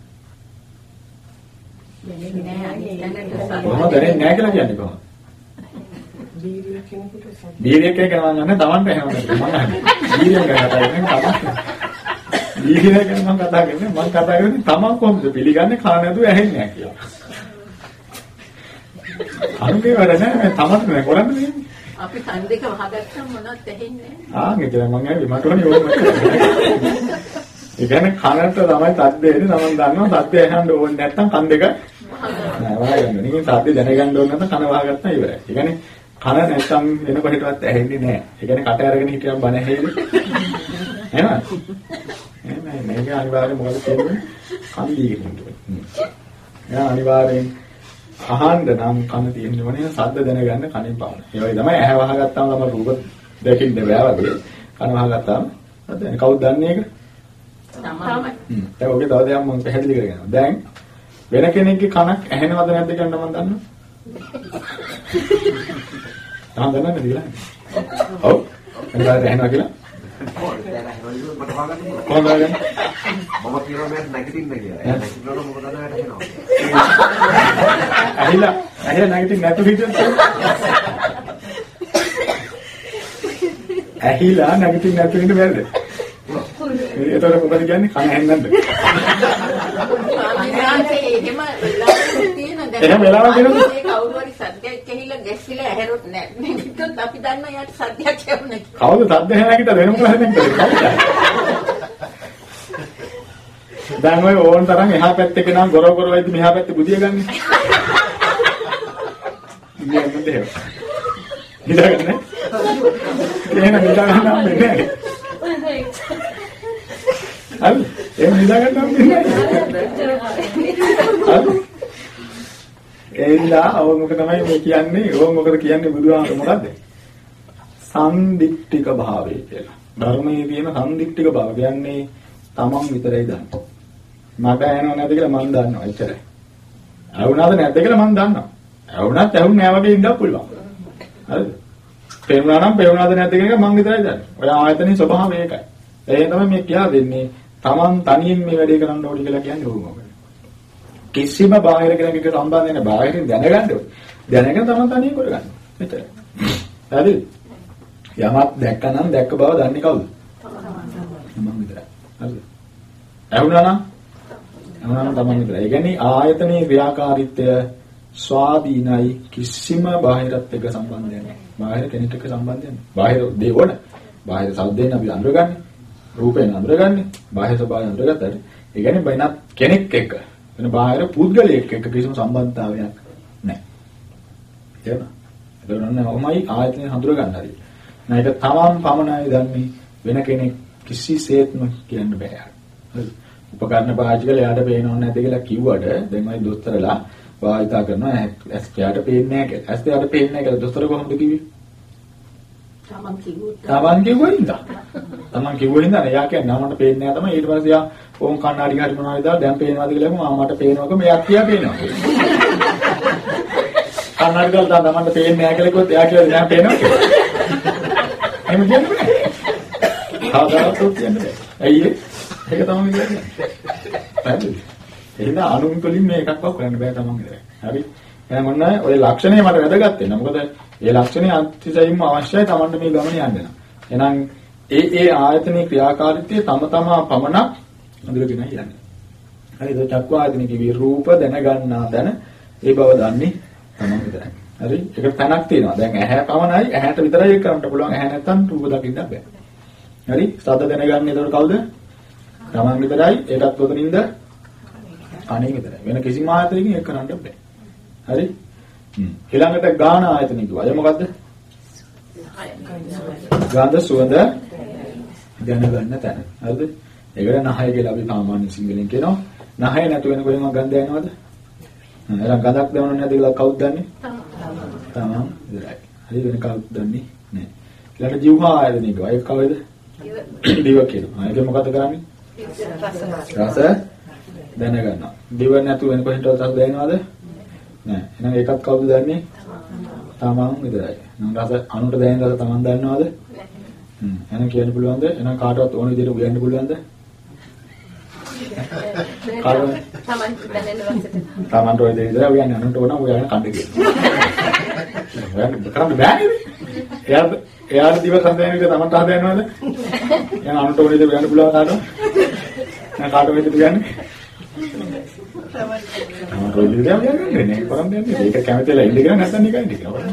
කොහොමද දැනෙන්නේ නැහැ කියලා කියන්නේ කොහොමද? වීර්ය කෙනෙකුට සබ්ද බීරියක් එක ගමන් ගන්න තමන්ට එහෙම නෙමෙයි මම අහන්නේ. බීරියක් ගැන කතා කරන්නේ තමන්. බීරියක් ගැන මම කතා කරන්නේ මම කතා කරන්නේ තමන් කොහොමද පිළිගන්නේ කන නැතුව ඇහෙන්නේ නැහැ කියලා. අනුගේ වැඩ නැහැ තමන්ට නේ කරන්නේ. අපි කන් දෙක වහගත්තම මොනවත් ඇහෙන්නේ ආ ඒක මම ඇවි මට ඕනේ ඕම. ඒ කියන්නේ කනට තමයි තද්ද එන්නේ තමන් දන්නවා තද්ද ඇහන්න ඕනේ නැත්තම් කන් දෙක නෑ වහගන්න. නිකන් තද්ද දැනගන්න ඕනේ නැත්නම් කන වහගත්තා ඉවරයි. ඒ කියන්නේ කන නැත්තම් වෙන කොහෙටවත් ඇහෙන්නේ නෑ. ඒ කියන්නේ කට අරගෙන හිටියම බන ඇහෙන්නේ. එහෙමද? එහෙමයි මේක අනිවාර්යයෙන් මොකද කියන්නේ? කන් දීගෙන ඉන්න. යා අනිවාර්යෙන් අහන්න නම් කන තියෙන්න ඕනේ සද්ද දැනගන්න කනින් පාන. ඒ වගේ තමයි ඇහැ වහගත්තාම තමයි රූප දෙකින් බෑ වගේ. කන වහගත්තාම දැන. කවුද දන්නේ ඒක? තමයි. හ්ම්. දැන් ඔගේ තව දෙයක් මම පැහැදිලි කරගන්නවා. දැන් වෙන කෙනෙක්ගේ කනක් ඇහෙනවද නැද්ද කියලා මම දන්නවා. තාම දන්නේ නැද්ද කියලා? ඔව්. එනවා ඇහෙනවා කියලා? මට හොයාගන්න පුළුවන්. මම කියනවා මට නැගිටින්න කියලා. එයා නැගිටිනකොට මොකද නැහැට එනවා. ඇහිලා ඇහිලා නැගිටින්න නැතු හිටියොත් ඇහිලා නැගිටින්න නැතු ඉන්න බැරිද? එතකොට මොකද කියන්නේ කන ඇහෙන්නද? එහෙම වෙලාවක්? ඒ කවුරු හරි සද්දයක් ඇහිලා ගැස්සිලා ඇහැරොත් නැහැ. නිකන් අපි දන්නා යාට සද්දයක් ඇහුණා කියලා. කවුද සද්ද ඇහෙලා නැගිටද වෙන මොකද නැගිටද? දැන් ඔය ඕන තරම් එහා පැත්තේ කෙනා ගොර ගොර වෙද්දි මෙහා පැත්තේ බුදිය ගන්නේ. ඉන්නේ මොකද එහෙම? නිදාගන්න. එහෙනම් හම්බෙන්නේ නැහැ. හරි. එහෙනම් හම්බෙන්නේ නැහැ. හරි. එයිලා අවම මොකද තමයි මේ කියන්නේ? ඕම මොකද කියන්නේ බුදුහාමර මොකද්ද? සම්දික්ටික භාවය කියලා. ධර්මයේ තියෙන සම්දික්ටික භාවය කියන්නේ තමන් විතරයි දන්නේ. මට ඇහෙනව නැද්ද කියලා මම දන්නවා එච්චරයි. ඇහුණාද නැද්ද කියලා මම දන්නවා. ඇහුණත් ඇහුන්නේ නැහැ වගේ ඉඳලා පුළුවන්. හරිද? පේනවා නම් පේනවාද නැද්ද කියන එක මම විතරයි දන්නේ. ඔය ආයතනයේ ස්වභාවය ඒකයි. ඒ තමයි මේ කියා දෙන්නේ. තමන් තනියෙන් මේ වැඩේ කරන්න ඕනි කියලා කියන්නේ ඕකම. කිසිම බාහිර කෙනෙක්ට සම්බන්ධ නැහැ. බාහිරින් දැනගන්න ඕනේ. දැනගෙන තමන් තනියෙන් කරගන්න. මෙතන. හරිද? යමක් දැක්කනම් දැක්ක බව දන්නේ කවුද? තමන් විතරයි. හරිද? ඇහුණා නම් ඇහුණා නම් තමන් විතරයි. ඒ කියන්නේ ආයතනයේ ක්‍රියාකාරීත්වය ස්වාධීනයි කිසිම බාහිරත් එක්ක සම්බන්ධයක් නැහැ. බාහිර කෙනෙක් එක්ක සම්බන්ධයක් නැහැ. බාහිර දේ ඕන. බාහිර සද්දෙන් අපි අඳුරගන්නේ. රූපයෙන් අඳුරගන්නේ. බාහිර ස්වභාවයෙන් අඳුරගත්තට ඒ කියන්නේ වෙනත් කෙනෙක් එක්ක වෙන බාහිර පුද්ගලයෙක් එක්ක කිසිම සම්බන්ධතාවයක් නැහැ. තේරුණා? ඒක නන්නේ ඔහොමයි ආයතනය හඳුර ගන්න හරි. නේද? තමන් පමණයි දන්නේ වෙන කෙනෙක් කිසිසේත්ම කියන්න බෑ. හරි. උපකරණ පාවිච්චි කරලා එයාට පේනව නැද්ද කියලා කිව්වට දැන් මයි දොස්තරලා භාවිතා කරනවා ඇස් එයාට පේන්නේ නැහැ කියලා. ඇස් එයාට පේන්නේ නැහැ කියලා දොස්තර කොහොමද කිව්වේ? තමන් කිව්වොත් තමන් කිව්වින්ද? තමන් කිව්වින්ද එයා කියන්නේ මට පේන්නේ නැහැ තමයි ඊට පස්සේ එයා ඕම් කණ්ණාඩි හරි මොනවද දාලා දැන් පේනවාද කියලා මම මට පේනවක මෙයා කියා පේනවා. කණ්ණාඩි දාලා තමන්ට පේන්නේ නැහැ කියලා කිව්වොත් එයා කියනවා දැන් පේනවා කියලා. එහෙම කියන්නේ නැහැ. ආදාරත් කියන්නේ නැහැ. ඇයි ඒ? ඒක තමයි කියන්නේ. හරිද? එහෙනම් අනුන් වලින් මේ එකක්වත් කරන්න බෑ තමන් විතරයි. හරි? එහෙනම් මොන ඔය ලක්ෂණය මට වැදගත් වෙනවා. මොකද ඒ ලක්ෂණය අත්‍යවශ්‍යම අවශ්‍යයි තමන්ට මේ ගමන යන්න නම්. එහෙනම් ඒ ඒ ආයතනයේ ක්‍රියාකාරීත්වය තම තමා පමණක් අඳුරගෙන යන්නේ. හරිද? චක්කු ආයතනයේ කිවි රූප දැනගන්නා දැන ඒ බව දන්නේ තමන් විතරයි. හරි? ඒක තැනක් තියෙනවා. දැන් ඇහැ පමණයි ඇහැට විතරයි ඒක කරන්න පුළුවන්. ඇහැ නැත්තම් රූප දකින්න බෑ. හරි? ශබ්ද දැනගන්නේ එතකොට කවුද? තමන් විතරයි. ඒකත් කොතනින්ද? කණේ විතරයි. වෙන කිසිම ආයතනයකින් ඒක කරන්න බෑ. හරි? හ්ම්. ඊළඟට ගාන ආයතන කිව්වා. ඒ මොකද්ද? ගන්ධ සුවඳ දැනගන්න තැන. හරිද? ඒකට නහය කියලා අපි සාමාන්‍ය සිංහලෙන් කියනවා. නහය නැතු වෙන කොහෙම ගන්ධ යනවද? එහෙනම් ගඳක් දැනුනේ නැද්ද කියලා කවුද දන්නේ? තමන් විතරයි. හරි වෙන කවුද දන්නේ නැහැ. ඊළඟට ජීවහා ආයතන කිව්වා. ඒක කවේද? දිව කියනවා. ඒක මොකද කරන්නේ? රස දැනගන්නවා. දිව නැතු වෙන කොහෙන්ද රස දැනනවද? නෑ. එහෙනම් ඒකත් කවුද දන්නේ? තමන් විතරයි. එහෙනම් රස අනුන්ට දැනෙන රස තමන් දන්නවද? හ්ම්. එහෙනම් කියන්න පුළුවන්ද? එහෙනම් කාටවත් ඕන විදිහට උයන්න පුළුවන්ද? කාටවත් තමන් දැනෙන රසට. තමන්ට ඔය දේ විතරයි උයන්නේ අනුන්ට ඕන උයන්න කන්න කියනවා. ඔයන්න කරන්න බෑනේ. එයාට එයාට දිව සඳහන් විදිහ තමන්ට හදන්නවද? එහෙනම් අනුන්ට ඕන විදිහට උයන්න පුළුවන් කාටවත්? එහෙනම් කාටවත් විදිහට උයන්නේ? තමන්ට ඔය විදිහට උයන්නේ නේ. කරන්නේ නැහැ. ඒක කැමතිලා ඉන්න කියලා නැත්නම් නිකන් ඉන්න කියලා.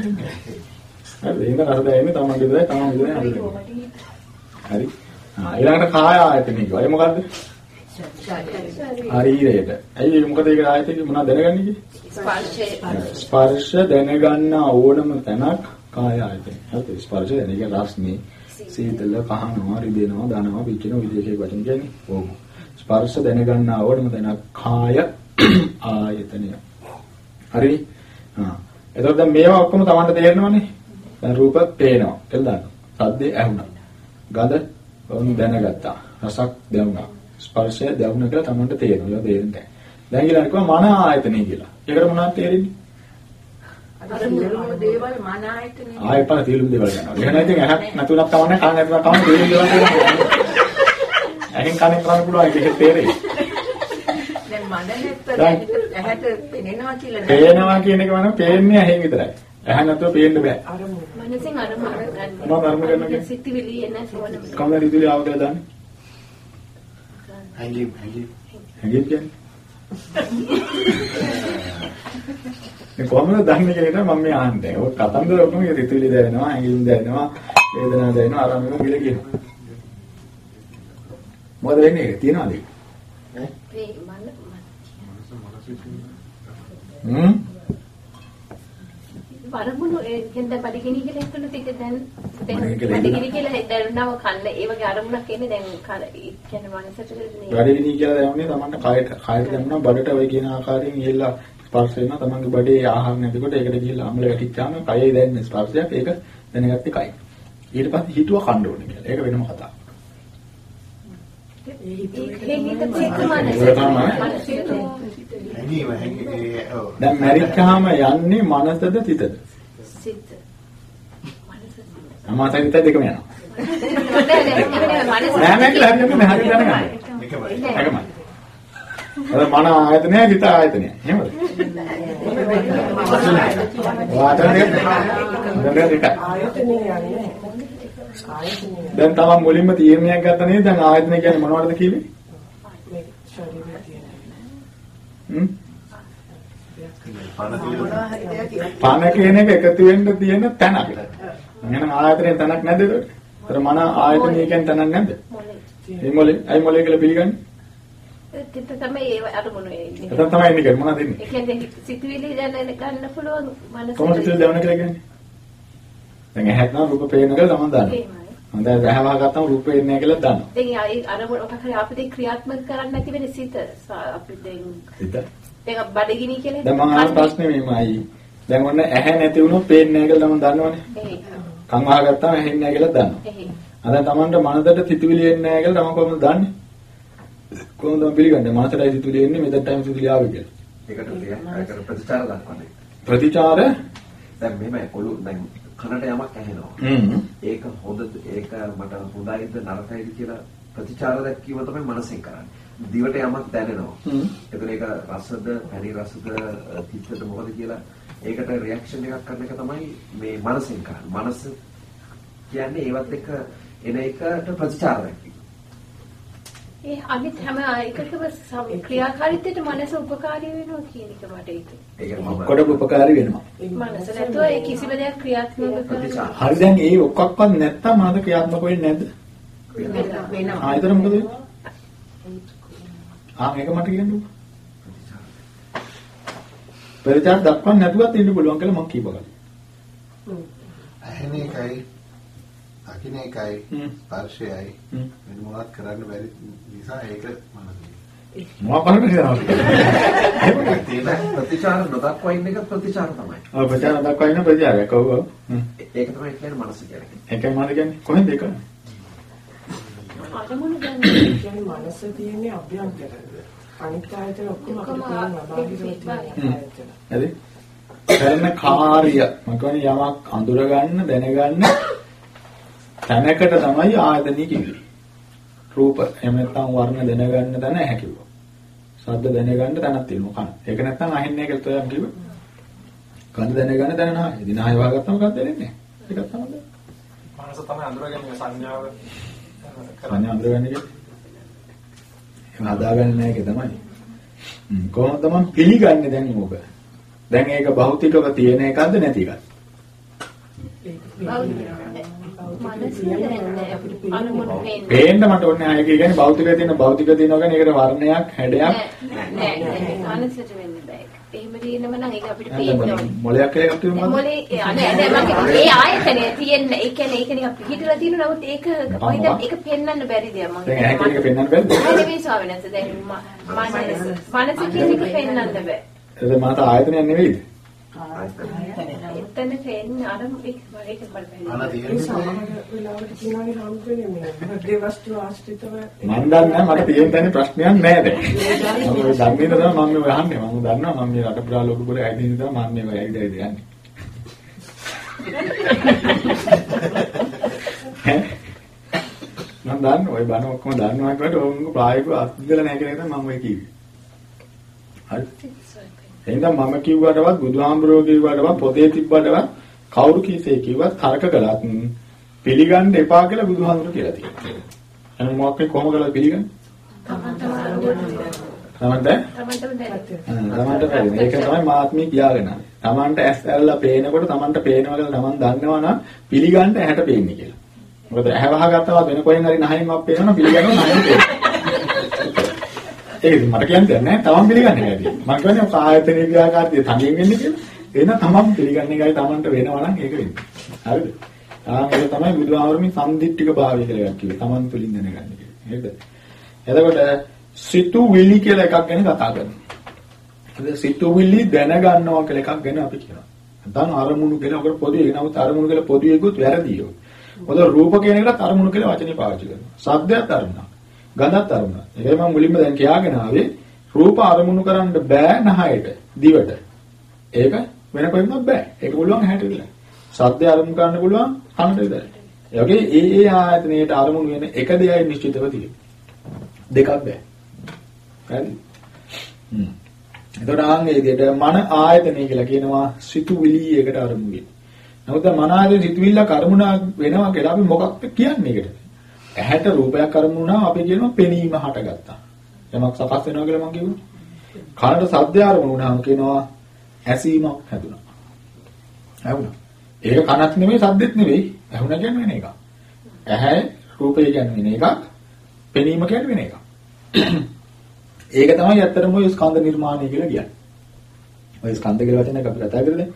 හරි එහෙනම් රස දැනෙන්නේ තමන් විතරයි තමන් විතරයි හදන්නේ. හරි. ආ ඊළඟට කාය ආයතන කිව්වා. ඒ මොකද්ද? ශරීරයට. ඇයි ඒක මොකද ඒක ආයතනෙ මොනවද දැනගන්නේ? ස්පර්ශය. ස්පර්ශ දැනගන්න ඕනම තැනක් කාය ආයතනය. හරිද? ස්පර්ශ දැනගෙන රස්නේ සීතල කහනවා, රිදෙනවා, දනවා, පිච්චෙනවා විදිහේ වචන කියන්නේ. ඕක. ස්පර්ශ දැනගන්න ඕනම තැනක් කාය ආයතනය. හරි? ආ. එතකොට දැන් මේවා ඔක්කොම Tamanට තේරෙනවනේ. දැන් රූප පේනවා. එතන දාන්න. සද්දේ ඇහුණා. ගඳ වුන් දැනගත්තා. රසක් දැනුණා. ස්පර්ශය දැනුණ කියලා Tamanට තේරෙනවා. ඒක තේරෙන්නේ නැහැ. දැන් ඊළඟට කිව්වා මන ආයතනෙ කියලා. ඒකට මොනවද තේරෙන්නේ? ආයෙ පණ තේරුම් දේවල් ගන්නවා. එහෙනම් ඉතින් ඇහක් නැතුණක් කවන්නේ කන නැතුණක් කවන්නේ තේරුම් දේවල් ගන්නවා. ඇහෙන් කනෙන් කරන්න පුළුවන් ඒක තේරෙයි. ඇහැට පෙනෙනවා කියලා නෑ. පේනවා කියන එක මනම් පේන්නේ ඇහෙන් විතරයි. ඇහැ නැතුව පේන්න බෑ. මනසින් අරමුණ ගන්න. මොනවද අරමුණ ගන්න කියන්නේ? සිතිවිලි එන සිවන. කවුද රිදුලේ ආව කියලා දන්නේ? හැංගීම් හැංගීම් හැංගීම් කියන්නේ? මේ කොහොමද දන්නේ එක මම මේ අහන්නේ. ඔය කතන්දර ඔක්කොම රිදුලේ දැනෙනවා, හැංගීම් දැනෙනවා, වේදනාව දැනෙනවා, ආරම්භක ගිල කියනවා. මොකද වෙන්නේ? තියනවාද ඒක? මේ මන හ්ම්? වරමුණු ඒ කියන්නේ බඩගිනි කියලා හිතන ටික දැන් දැන් බඩගිනි කියලා බඩගිනි දැනුනම කන්න ඒ වගේ අරමුණක් එන්නේ දැන් ඒ කියන්නේ මනසට නේ වැඩිවිනි කියලා දැනුනේ තමන්ට කයට කයට දැනුණා බඩට ඔය කියන ආකාරයෙන් ගිහිල්ලා ස්පර්ශ වෙනවා තමන්ගේ බඩේ ආහාර නැතිකොට ඒකට ගිහිල්ලා අම්ල වැටිච්චාම කයේ දැනෙන ස්පර්ශයක් ඒක දැනගත්තේ කයි. ඊට පස්සේ හිතුව කන්න ඕනේ කියලා. ඒක වෙනම කතාවක්. ඒ හිතත් එක්ක මනස හැංගීම හැංගී ඔව් දැන් මැරිච්චාම යන්නේ මනසද සිතද? සිත අමාතයි හිත දෙකම යනවා. මනස නෑ නෑ කියලා හරියට නෑ හරියට දැනගන්න. එකමයි ඒකමයි. අර මන ආයතනය හිත ආයතනය. එහෙමද? දැන් දෙකයි. ආයතනේ යන්නේ ආයතනේ දැන් තමන් මුලින්ම තීරණයක් ගත්තා නේද? දැන් ආයතනය කියන්නේ මොනවද කිව්වේ? මේ ශරීරයේ තියෙන හ්ම්? පණ කියන එක එකතු වෙන්න තියෙන තැනක්. එහෙනම් ආයතනයේ තැනක් නැද්ද ඒකට? ඒතර මන ආයතනය කියන්නේ තැනක් නැද්ද? ඒ මොලේ, අයි මොලේ කියලා පිළිගන්නේ. තිත තමයි ඒ අරමුණු එන්නේ එතන තමයි එන්නේ කියන්නේ මොනවද එන්නේ? ඒ කියන්නේ සිතුවිලි දැන ගන්න පුළුවන් මනස කොහොමද සිතුවිලි දැවන කියලා කියන්නේ? දැන් ඇහක් නම් රූප පේන කියලා තමන් හොඳයි ඇහවහ ගත්තම රූප පේන්නේ නැහැ කියලා දන්නවා. දැන් ආයි අරමුණ ඔක හරි අපිට ක්‍රියාත්මක කරන්න නැති වෙන සිත අපි දැන් හිත. දැන් බඩගිනි කියලා දැන් මම අහන ප්‍රශ්නේ මේමයි. දැන් ඔන්න ඇහැ නැති වුණොත් පේන්නේ නැහැ කියලා තමන් දන්නවනේ. කන් වහගත්තාම ඇහෙන්නේ නැහැ කියලා දන්නවා. අද තමන්ට මනසට සිතුවිලි එන්නේ නැහැ කියලා තමන් කොහොමද දන්නේ? කොහොමද පිළිගන්නේ? මනසටයි සිතුවිලි එන්නේ මෙතනටයි සිතුවිලි ආවේ කියලා. ඒකට ප්‍රතිචාර දක්වන්නේ. ප්‍රතිචාර දැන් මෙහෙම කොළු දැන් කනට යමක් ඇහෙනවා. ඒක හොඳද ඒක මට හොඳයිද නරකයිද කියලා ප්‍රතිචාර දැක්වීම තමයි මනසෙන් කරන්නේ. දිවට යමක් දැනෙනවා. එතකොට ඒක රසද, පැණි රසද, තිත්තද මොකද කියලා ඒකට රියැක්ෂන් එකක් කරන එක තමයි මේ මනසෙන් කරන්නේ. මනස කියන්නේ ඒවත් එක්ක එන එකට ප්‍රතිචාර දැක්වීම. ඒ අනිත් හැම එකකම ක්‍රියාකාරීත්වයට මනස උපකාරී වෙනවා කියන එක මට ඒක. ඒක කොට උපකාරී වෙනවා. මනස නැතුව ඒ කිසිම දෙයක් ක්‍රියාත්මක කරන්න. හරි දැන් ඒ ඔක්කොක්වත් නැත්තම් මනස ක්‍රියාත්මක වෙන්නේ නැද්ද? වෙනවා. ආ ඒතර මොකද වෙන්නේ? ආ මේක මට කියන්නකෝ. ප්‍රතිචාර දක්වන්න නැතුවත් ඉන්න පුළුවන් කියලා මම කියපගන්න. ඇහෙන එකයි දකින්න එකයි. ස්පර්ශයයි. වෙන මොනවත් කරන්න බැරි නිසා ඒක මනසේ මොනවා බලන්න කියනවා. තියෙන ප්‍රතිචාර නොදක්වා ඉන්න එක ප්‍රතිචාර තමයි. ඔව් ප්‍රතිචාර දක්වන්න ඉන්න ප්‍රතිචාරයක්. ඔව් ඔව්. ඒක තමයි කියන්නේ මනස කියන්නේ. ඒකයි මම කියන්නේ කොහෙන්ද ඒක? අරමුණු ගන්න. කියන්නේ මනස තියෙන්නේ අභ්‍යන්තර. අනිත් ආයතන ඔක්කොම අපිට තියෙන. ආයතන. හරි? කරන කාර්ය මම කියන්නේ යමක් අඳුර ගන්න දැනගන්න තැනකට තමයි ආයතනිය කිව්වේ. රූප එහෙම නැත්නම් වර්ණ දැනගන්න තැන ඇහැ කිව්වා. ශබ්ද දැනගන්න තැනක් තියෙනවා කන. ඒක නැත්නම් අහින්නේ කියලා තෝයන් කිව්වා. ගඳ දැනගන්න තැන නැහැ. ඉතින් ආයෙ වහගත්තම ගඳ දැනෙන්නේ නැහැ. ඒකත් තමයි. මනස තමයි අඳුරගන්නේ සංඥාව සංඥා අඳුරගන්න. එහෙම හදාගන්න නැහැ ඒක තමයි. හ්ම් කොහොමද මම පිළිගන්නේ දැන් ඕක? දැන් ඒක භෞතිකව තියෙන එකක්ද නැති එකක්ද? පේන්න මට ඕනේ ආයෙ කියන්නේ භෞතිකව තියෙන භෞතික තියෙනවා කියන්නේ ඒකට වර්ණයක් හැඩයක් නෑ නෑ නෑ මනසට වෙන්නේ බෑ. එහෙම තියෙනම නම් ඒක අපිට පේන්න ඕනේ. මොලයක් එකතු වෙනවා. මොලේ අනේ නෑ මම ඒ ආයතනය තියෙන ඒ කියන්නේ ඒක නිකන් පිහිටලා තියෙන නමුත් ඒක ඔය දැන් ඒක පෙන්වන්න බැරි දෙයක් මම දැන් කියන එක පෙන්වන්න බැරිද? නැහැ නෙවෙයි ස්වාමීන් වහන්සේ දැන් මනස මනස කියන එක පෙන්වන්න බෑ. ඒක මාත ආයතනයක් නෙවෙයිද? එතන පෙන්න අර ඒක ඒක බලන්න. අන ඒ තියෙන්නේ සමහර වෙලාවට කියනවානේ හම්බුනේ මේ හෘදේ වස්තු ආශ්‍රිතව මම දන්නේ නැහැ මට තියෙන තැන ප්‍රශ්නයක් නැහැ දැන්. මම ඔය දන්නේ නැහැ මම මේ අහන්නේ. මම දන්නවා මම මේ රට පුරා ලෝක පුරා ඇවිදින ඉඳලා මම මේ වයි ඇවිදලා යන්නේ. ඈ? මම දන්නවා ඔය බණ ඔක්කොම දන්නවා කියවට ඕංග ප්‍රායෝගිකව අත්දැකලා නැහැ කියන එක තමයි මම ඔය කිව්වේ. හරි. එහෙනම් මම කිව්වටවත් බුදුහාමුදුරුවෝ කිව්වටවත් පොතේ තිබ්බටවත් කවුරු කීසේ කිව්වත් තර්ක කළත් පිළිගන්න එපා කියලා බුදුහාමුදුරුවෝ කියලා තියෙනවා. එහෙනම් මොකක් මේ කොහොම කළාද පිළිගන්නේ? තමන් තමන් තමන්ට තමන්ටම දැනෙන. තමන්ට බැරි. ඒක තමයි මාත්මී කියාගෙන. තමන්ට ඇස් ඇරලා පේනකොට තමන්ට පේනවා කියලා තමන් දන්නවා නම් පිළිගන්න ඇහැට පේන්නේ කියලා. මොකද ඇහැ වහගත්තා වෙන කොහෙන් හරි නහයින්මක් පේනවනම් පිළිගන්නවා නහයින් පේනවා. ඒක ඉතින් මට කියන්න දෙයක් නැහැ. තමන් පිළිගන්නේ නැහැ. මම කියන්නේ ඔක ආයතනයේ ක්‍රියාකාරීත්වය තනියෙන් වෙන්නේ කියලා. එන තමන් පිළිගන්න එකයි තමන්ට වෙනවා නම් ඒක වෙන්නේ. හරිද? ආ ඒක තමයි බුදුහාමරමින් සම්දිත්තික භාවය කියලා එකක් කිව්වේ. තමන් තුළින් දැනගන්න කියලා. නේද? එතකොට සිතුවිලි කියලා එකක් ගැන කතා කරනවා. හරිද? සිතුවිලි දැනගන්නවා කියලා එකක් ගැන අපි කියනවා. නැත්නම් අරමුණු කියලා ඔකට පොදුයි. නමුත් අරමුණු කියලා පොදුයිකුත් වැරදියි. මොකද රූප කියන එකට අරමුණු කියලා වචනේ පාවිච්චි කරනවා. ශබ්දයක් අරමුණක්. ගඳත් අරමුණක්. ඒකයි මම මුලින්ම දැන් කියාගෙන ආවේ රූප අරමුණු කරන්න බෑ නහයට, දිවට. ඒක වෙන කොහෙන්වත් බෑ. ඒක පුළුවන් ඇහැට විතරයි. ශබ්දය අරමුණු කරන්න පුළුවන් කනට විතරයි. ඒ වගේ ඒ ඒ ආයතනයේට අරමුණු වෙන එක දෙයයි නිශ්චිතව තියෙන්නේ. දෙකක් බෑ. හරි? හ්ම්. එතකොට ආන් ඒ විදිහට මන ආයතනය කියලා කියනවා සිතුවිලි එකට අරමුණු වෙන. නමුත් මන ආයතන සිතුවිල්ල කර්මුණා වෙනවා කියලා අපි මොකක්ද කියන්නේ ඒකට? ඇහැට රූපයක් අරමුණු වුණාම අපි කියනවා පෙනීම හටගත්තා. යමක් සකස් වෙනවා කියලා මම කියුණා. කනට ශබ්දය අරමුණු වුණාම කියනවා ඇසීමක් හැදුනා. ඇහුණා. ඒක කනක් නෙමෙයි ශබ්දෙත් නෙමෙයි. ඇහුණා කියන්නේ වෙන එකක්. ඇහැ රූපය කියන්නේ වෙන එකක්. පෙනීම කියන්නේ වෙන එකක්. ඒක තමයි ඇත්තටම ඔය ස්කන්ධ නිර්මාණය කියලා කියන්නේ. ඔය ස්කන්ධ කියලා වචනයක් අපි කතා කරන්නේ.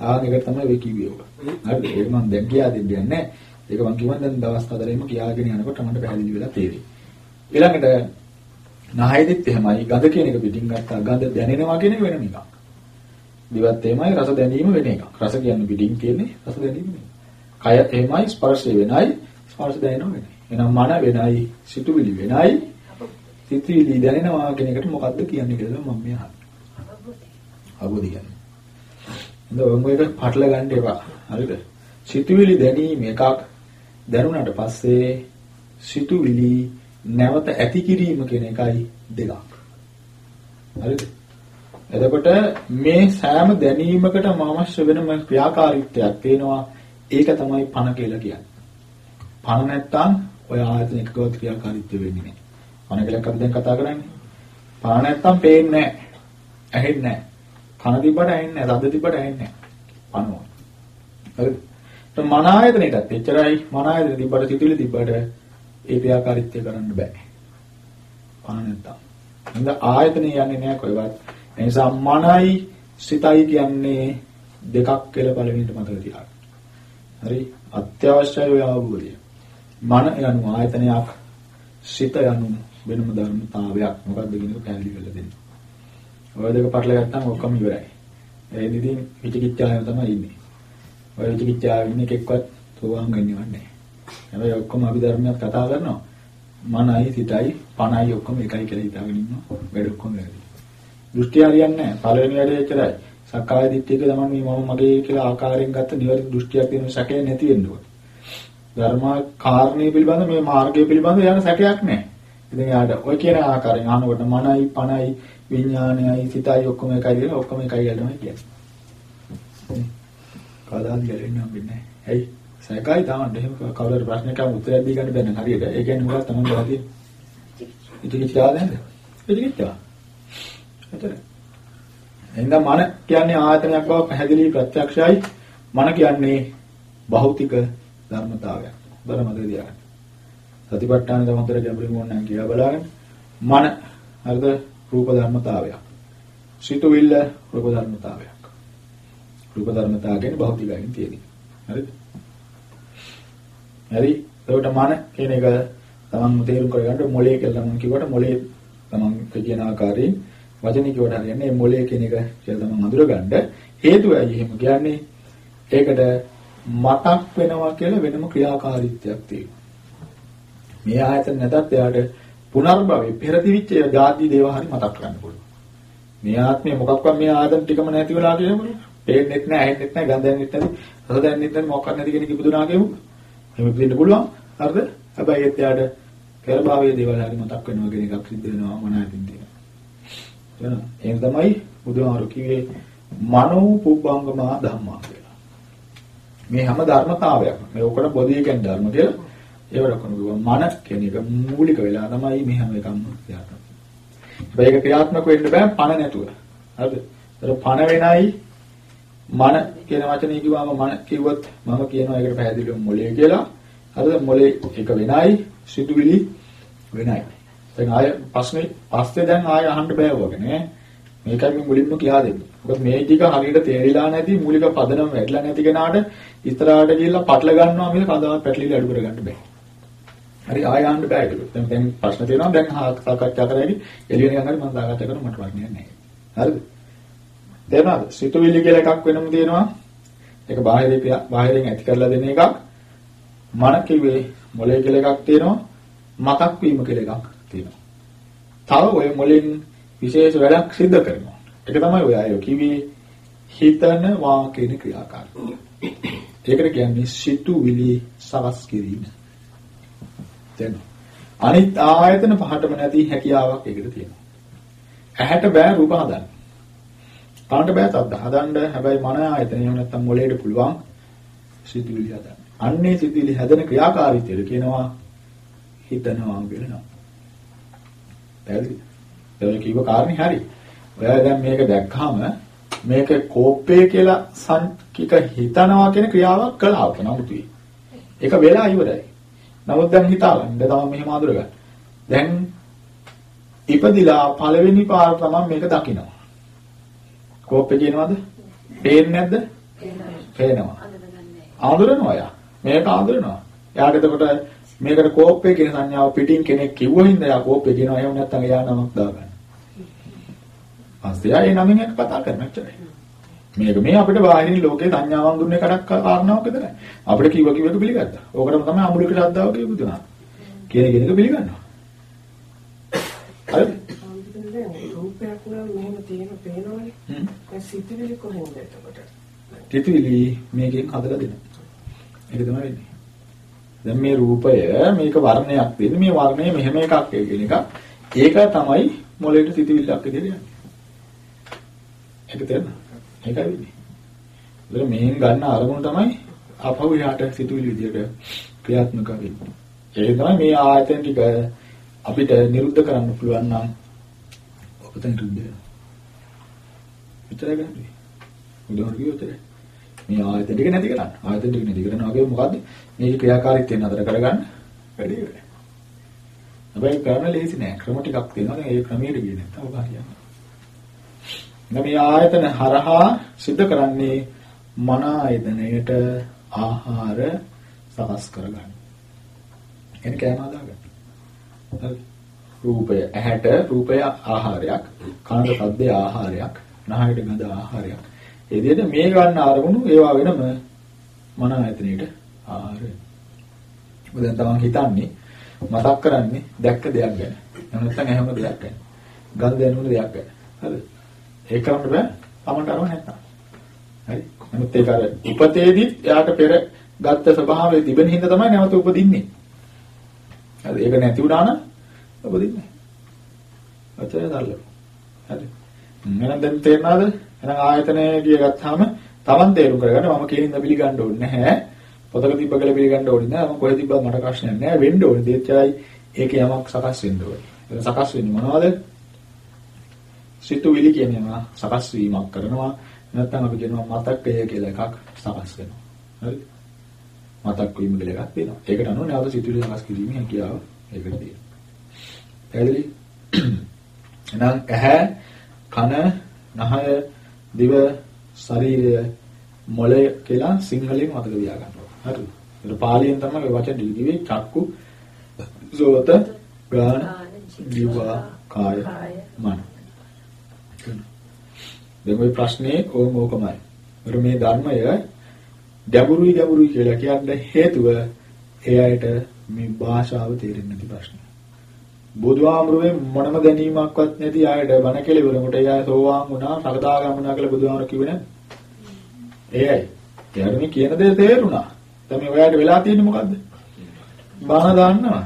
ආන් එක තමයි ඔය කිව්වේ ඔක. හරිද? ඒක මම දැන් කියා දෙන්නේ නැහැ. ඒක මම කිව්වන් දැන් දවස් හතරෙම කියාගෙන යනකොට මට පැහැදිලි වෙලා තේරෙයි. ඊළඟට නහයදෙත් එහෙමයි ගඳ කියන එක පිටින් ගත්තා. ගඳ දැනෙනවා කියන එක වෙනම එකක්. දිවත් එහෙමයි රස දැනීම වෙන එකක්. රස කියන්නේ පිටින් කියන්නේ රස දැනීම නෙමෙයි. කය එහෙමයි ස්පර්ශය වෙනයි ස්පර්ශ දැනෙනවා වෙනයි. එහෙනම් මන වෙනයි සිතුවිලි වෙනයි සිතුවිලි දැනෙනවා කියන එකට මොකද්ද කියන්නේ කියලා මම මේ අහන්නේ. අවබෝධය කියන්නේ. හොඳ ඔය එක පටල ගන්න එපා. හරිද? සිතුවිලි දැනීම එකක් දැනුණාට පස්සේ සිතුවිලි නැවත ඇති කිරීම කියන එකයි දෙකක්. හරිද? එතකොට මේ සෑම දැනීමකටම අවශ්‍ය වෙනම ක්‍රියාකාරීත්වයක් තියෙනවා. ඒක තමයි පණ කියලා කියන්නේ. පණ නැත්තම් ඔය ආයතන එකකවත් ක්‍රියාකාරීත්වය වෙන්නේ නැහැ. පණ කියලා අපි දැන් කතා කරන්නේ. පණ නැත්තම් පේන්නේ නැහැ. ඇහෙන්නේ නැහැ. කන තිබ්බට ඇහෙන්නේ නැහැ. රද තිබ්බට ඇහෙන්නේ නැහැ. පණෝ. හරිද? මන ආයතනෙටත් එච්චරයි මන ආයතන තිබ්බට සිතුවිලි තිබ්බට ඒ ක්‍රියාකාරීත්වය කරන්න බෑ. පණ නැත්තම්. හඳ ආයතනෙ යන්නේ නැහැ කොහෙවත්. ඒ නිසා මනයි සිතයි කියන්නේ දෙකක් කියලා පළවෙනිට මතක තියාගන්න. හරි අත්‍යවශ්‍යයි ඔය අවබෝධය. මන යනු ආයතනයක් සිත යනු වෙනම ධර්මතාවයක්. මොකක්ද කියන එක පැහැදිලි කරලා දෙන්න. ඔය දෙක පටල ගත්තාම ඔක්කොම ඉවරයි. ඒ ඉතින් විචිකිච්ඡාවෙන් තමයි ඉන්නේ. ඔය විචිකිච්ඡාවෙ ඉන්න එකෙක්වත් සෝවාන් වෙන්නේ නැහැ. හැබැයි ඔක්කොම අභිධර්මයක් කතා කරනවා. මනයි සිතයි පණයි ඔක්කොම එකයි කියලා හිතාගෙන ඉන්නවා. වැඩ ඔක්කොම වැරදි. දෘෂ්ටි හරියන්නේ නැහැ. පළවෙනි වැඩේ එච්චරයි. සක්කාය දිට්ඨියක තමයි මේ මම මගේ කියලා ආකාරයෙන් ගත්ත නිවැරදි දෘෂ්ටියක් තියෙන සැකේ නැති වෙන්න ඕනේ. ධර්ම කාරණේ පිළිබඳ මේ මාර්ගය පිළිබඳ යන සැකයක් නැහැ. ඉතින් යාට ඔය කියන ආකාරයෙන් අහනකොට මනයි පණයි විඥානයයි සිතයි ඔක්කොම එකයි කියලා ඔක්කොම එකයි කියලා තමයි කියන්නේ. කවදාද ගැලෙන්නේ හම්බෙන්නේ නැහැ. ඇයි? සැකයි තාමත් එහෙම කවුරුහරි ප්‍රශ්නයක් අහම උත්තරයක් දී ගන්න බැන්න හරියට. ඒ කියන්නේ මොකක්ද තමයි වෙලා තියෙන්නේ. ඉතින් කියා නේද? ඉතින් කියා. එතන. එහෙනම් මන කියන්නේ ආයතනයක් බව පැහැදිලි ප්‍රත්‍යක්ෂයි. මන කියන්නේ භෞතික ධර්මතාවයක්. බර මතක තියාගන්න. සතිපට්ඨාන දමතර ගැඹුරින් ඕනනම් කියලා බලාගන්න. මන හරිද රූප ධර්මතාවයක්. සිතුවිල්ල රූප ධර්මතාවයක්. රූප ධර්මතාව කියන්නේ භෞතිකයෙන් තියෙන්නේ. හරිද? හරි. ඒකට මන කියන එක තමන් තේරුම් කරගන්න මොලේ කියලා මම කිව්වට මොලේ තමන් කියන ආකාරයෙන් වචනේ කිව්වට හරියන්නේ මේ මොලේ කියන එක කියලා තමන් අඳුරගන්න හේතුවයි එහෙම කියන්නේ ඒකට මතක් වෙනවා කියලා වෙනම ක්‍රියාකාරීත්වයක් තියෙනවා. මේ ආයතන නැතත් එයාට පුනර්භවයේ පෙරදිවිච්ච ජාති දේව හරි මතක් කරන්න පුළුවන්. මේ ආත්මය මොකක්වත් මේ ආයතන ටිකම නැති වෙලා කියමුනේ. පේන්නෙත් නැහැ, ඇහෙන්නෙත් නැහැ, ගඳ දැනෙන්නෙත් නැහැ, රස දැනෙන්නෙත් නැහැ, මොකක්වත් නැති කෙනෙක් ඉපදුනා කියමුනේ. එහෙම දෙන්න පුළුවන්. හරිද? හැබැයි ඒත් යාට පෙර භාවයේ දේවල් හරි මතක් වෙනවා කියන එකක් සිද්ධ වෙනවා මනහින් තියෙනවා. එහෙනම් එහෙනම් තමයි බුදුහාරු කිව්වේ මනෝ පුබ්බංගමා ධම්මා කියලා. මේ හැම ධර්මතාවයක් මේ ඔකට බොදී කියන ධර්ම කියලා ඒවට කොහොමද මන කියන එක මූලික වෙලා තමයි මේ හැම එකක්ම ක්‍රියාත්මක. හැබැයි ඒක ක්‍රියාත්මක වෙන්න බෑ පණ නැතුව. හරිද? ඒතර පණ වෙනයි මන කියන වචනේ කිව්වම මන කිව්වොත් මම කියනවා ඒකට පැහැදිලිවම මොලේ කියලා. හරිද? මොලේ එක වෙනයි සිතුවිලි වෙනයි. දැන් ආය ප්‍රශ්නේ පස්සේ දැන් ආය අහන්න බෑ වගේ නේ. මේකයි මේ මුලින්ම කියා දෙන්නේ. මොකද මේ ටික හරියට තේරිලා නැති මූලික පදනම වැටලා නැති කෙනාට ඉස්සරහට ගිහිල්ලා පටල ගන්නවා මිස කවදාවත් පැටලිලි අඩු කරගන්න බෑ. හරි ආය යන්න බෑ ඒක. දැන් දැන් ප්‍රශ්න තියෙනවා දැන් සාකච්ඡා කරගෙන එළිය නිකන් හරි මම සාකච්ඡා කරන මට වර්ණයක් නැහැ. හරිද? තේරුණාද? සිතුවිලි කියලා එකක් වෙනම තියෙනවා. ඒක බාහිරින් බාහිරින් ඇති කරලා දෙන එකක්. මන කිව්වේ මොලේ කියලා එකක් තියෙනවා. මතක් වීම කියලා එකක් තියෙනවා. තව ඔය මොලෙන් විශේෂ වැඩක් සිද්ධ කරනවා. ඒක තමයි ඔය අය කිව්වේ හිතනවා කියන ක්‍රියාකාරී. ඒකට කියන්නේ සිතුවිලි සවස් කිරීම. දැන් අනිත් ආයතන පහටම නැති හැකියාවක් ඒකට තියෙනවා. ඇහැට බෑ රූප හදන්න. කනට බෑ ශබ්ද හදන්න. හැබැයි මන ආයතන එහෙම නැත්නම් මොළයට පුළුවන් සිතුවිලි හදන්න. අන්නේ සිතුවිලි හැදෙන ක්‍රියාකාරීත්වය කියනවා හිතනවා කියලා නම. පැහැදිලිද? ඒ කිව්ව කාරණේ හරි. ඔයා දැන් මේක දැක්කම මේක කෝපය කියලා සංකික හිතනවා කියන ක්‍රියාවක් කළා වුණා නමුතුයි. ඒක වෙලා ඉවරයි. නමුත් දැන් හිතාගන්න තමයි මෙහෙම අඳුරගන්න. දැන් ඉපදිලා පළවෙනි පාර තමයි මේක දකිනවා. කෝපය කියනවාද? පේන්නේ නැද්ද? පේනවා. ආඳුරනවා යා. මේක ආඳුරනවා. යාට එතකොට මේකට කෝපය කියන සංඥාව පිටින් කෙනෙක් කිව්වොත් යා කෝපය කියනවා එහෙම නැත්නම් එයා නමක් දාගන්න. පස්සේ ආයේ නමින් එක කතා කරන්න ඇච්චරයි. මේක මේ අපිට බාහිරින් ලෝකේ සංඥාවන් දුන්නේ කරක් කාරණාවක් විතරයි. අපිට කිව්ව කිව්ව එක පිළිගත්තා. ඕකටම තමයි අමුලික ශ්‍රද්ධාව කියපු දුනා. කියන කෙනෙක් පිළිගන්නවා. හරිද? රූපයක් නම් මෙහෙම තියෙන පේනවනේ. ඒ සිතිවිලි කොහෙන්ද එතකොට? සිතිවිලි මේකෙන් හදලා දෙනවා. ඒක තමයි වෙන්නේ. දැන් මේ රූපය මේක වර්ණයක් දෙන්නේ මේ වර්ණය මෙහෙම එකක් කියන එක. ඒක තමයි මොළයට සිතිවිල්ලක් විදිහට යන්නේ. ඒක තේරෙනවද? ඒකයි වෙන්නේ. ඒතර මේන් ගන්න අරමුණ තමයි අපහු එහාට සිතුවිලි විදියට ක්‍රියාත්මක වෙන්නේ. ඒක තමයි මේ ආයතන ටික අපිට නිරුද්ධ කරන්න පුළුවන් නම් ඔබට නිරුද්ධ වෙනවා. විතරයි ගන්නේ. උදාහරණ කිව්වොත් මේ ආයතන ටික නැති කරන්න. ආයතන ටික නැති කරනවා කියන්නේ මොකද්ද? මේක ක්‍රියාකාරීත්වය නතර කරගන්න වැඩි වෙයි. හැබැයි කරන්න ලේසි නෑ. ක්‍රම ටිකක් තියෙනවා. දැන් ඒ ක්‍රමයට ගියේ නැත්නම් ඔබ හරියන්නේ. මේ ආයතන හරහා සිද්ධ කරන්නේ මන ආයතනයට ආහාර සකස් කරගන්න. එන කෑම හදාගන්න. හරි. රූපය ඇහැට රූපය ආහාරයක්, කනට ශබ්දය ආහාරයක්, නහයට ගඳ ආහාරයක්. ඒ විදිහට මේ ගන්න අරමුණු ඒවා වෙනම මන ආයතනයට ආහාරය. ඔබ දැන් තමන් හිතන්නේ මතක් කරන්නේ දැක්ක දෙයක් ගැන. නැත්නම් එහෙම දෙයක් ගැන. ගඳ දැනුණු දෙයක් ගැන. හරිද? ඒක කරන්න බෑ තමන්ට අරව නැත්තම්. හරි. නමුත් ඒක අර උපතේදී එයාට පෙර ගත්ත ස්වභාවය තිබෙන හින්දා තමයි නැවත උපදින්නේ. හරි. ඒක නැති වුණා නම් උපදින්නේ නැහැ. අතේ දාලා. හරි. මම දැන් තේරෙනවද? එහෙනම් ආයතනය කිය ගත්තාම තමන් තේරුම් කරගන්න මම කියන ඉඳ පිළිගන්න ඕනේ නැහැ. පොතක තිබ්බ කියලා පිළිගන්න ඕනේ නැහැ. මම කොහෙද තිබ්බත් මට ප්‍රශ්නයක් නැහැ. වෙන්න ඕනේ. දෙච්චයි ඒක යමක් සකස් වෙන්න ඕනේ. ඒක සකස් වෙන්නේ මොනවද? සිතුවිලි කියන ඒවා සකස් වීමක් කරනවා නැත්නම් අපි කියනවා මතකය කියලා එකක් සකස් වෙනවා හරි මතක් වීම කියලා එකක් තියෙනවා ඒකට අනුව නැවත සිතුවිලි සකස් කිරීමේ හැකියාව ඒකට තියෙනවා පැහැදිලි එහෙනම් ඇහැ කන නහය දිව ශරීරය මොළය කියලා සිංහලෙන් මතක තියාගන්න ඕනේ හරි ඒක පාලියෙන් තමයි ඔය වචන දිවිවේ චක්කු සෝත ගාන දිව කාය මන දැන් ওই ප්‍රශ්නේ ඕම ඕකමයි. ඒතර මේ ධර්මය ගැඹුරුයි ගැඹුරුයි කියලා කියන්න හේතුව ඒ අයට මේ භාෂාව තේරෙන්නේ නැති ප්‍රශ්නය. බුදුහාමුදුරුවේ මොනම දැනීමක්වත් නැති අයට බණ කෙලවරකට ඒ අය සෝවාන් වුණා, සකදාගාමුණා කියලා බුදුහාමුදුරු කිව්වේ නේද? ඒයි. එයාට මේ කියන දේ තේරුණා. දැන් මේ ඔයාලට වෙලා තියෙන්නේ මොකද්ද? බණ දාන්නවා.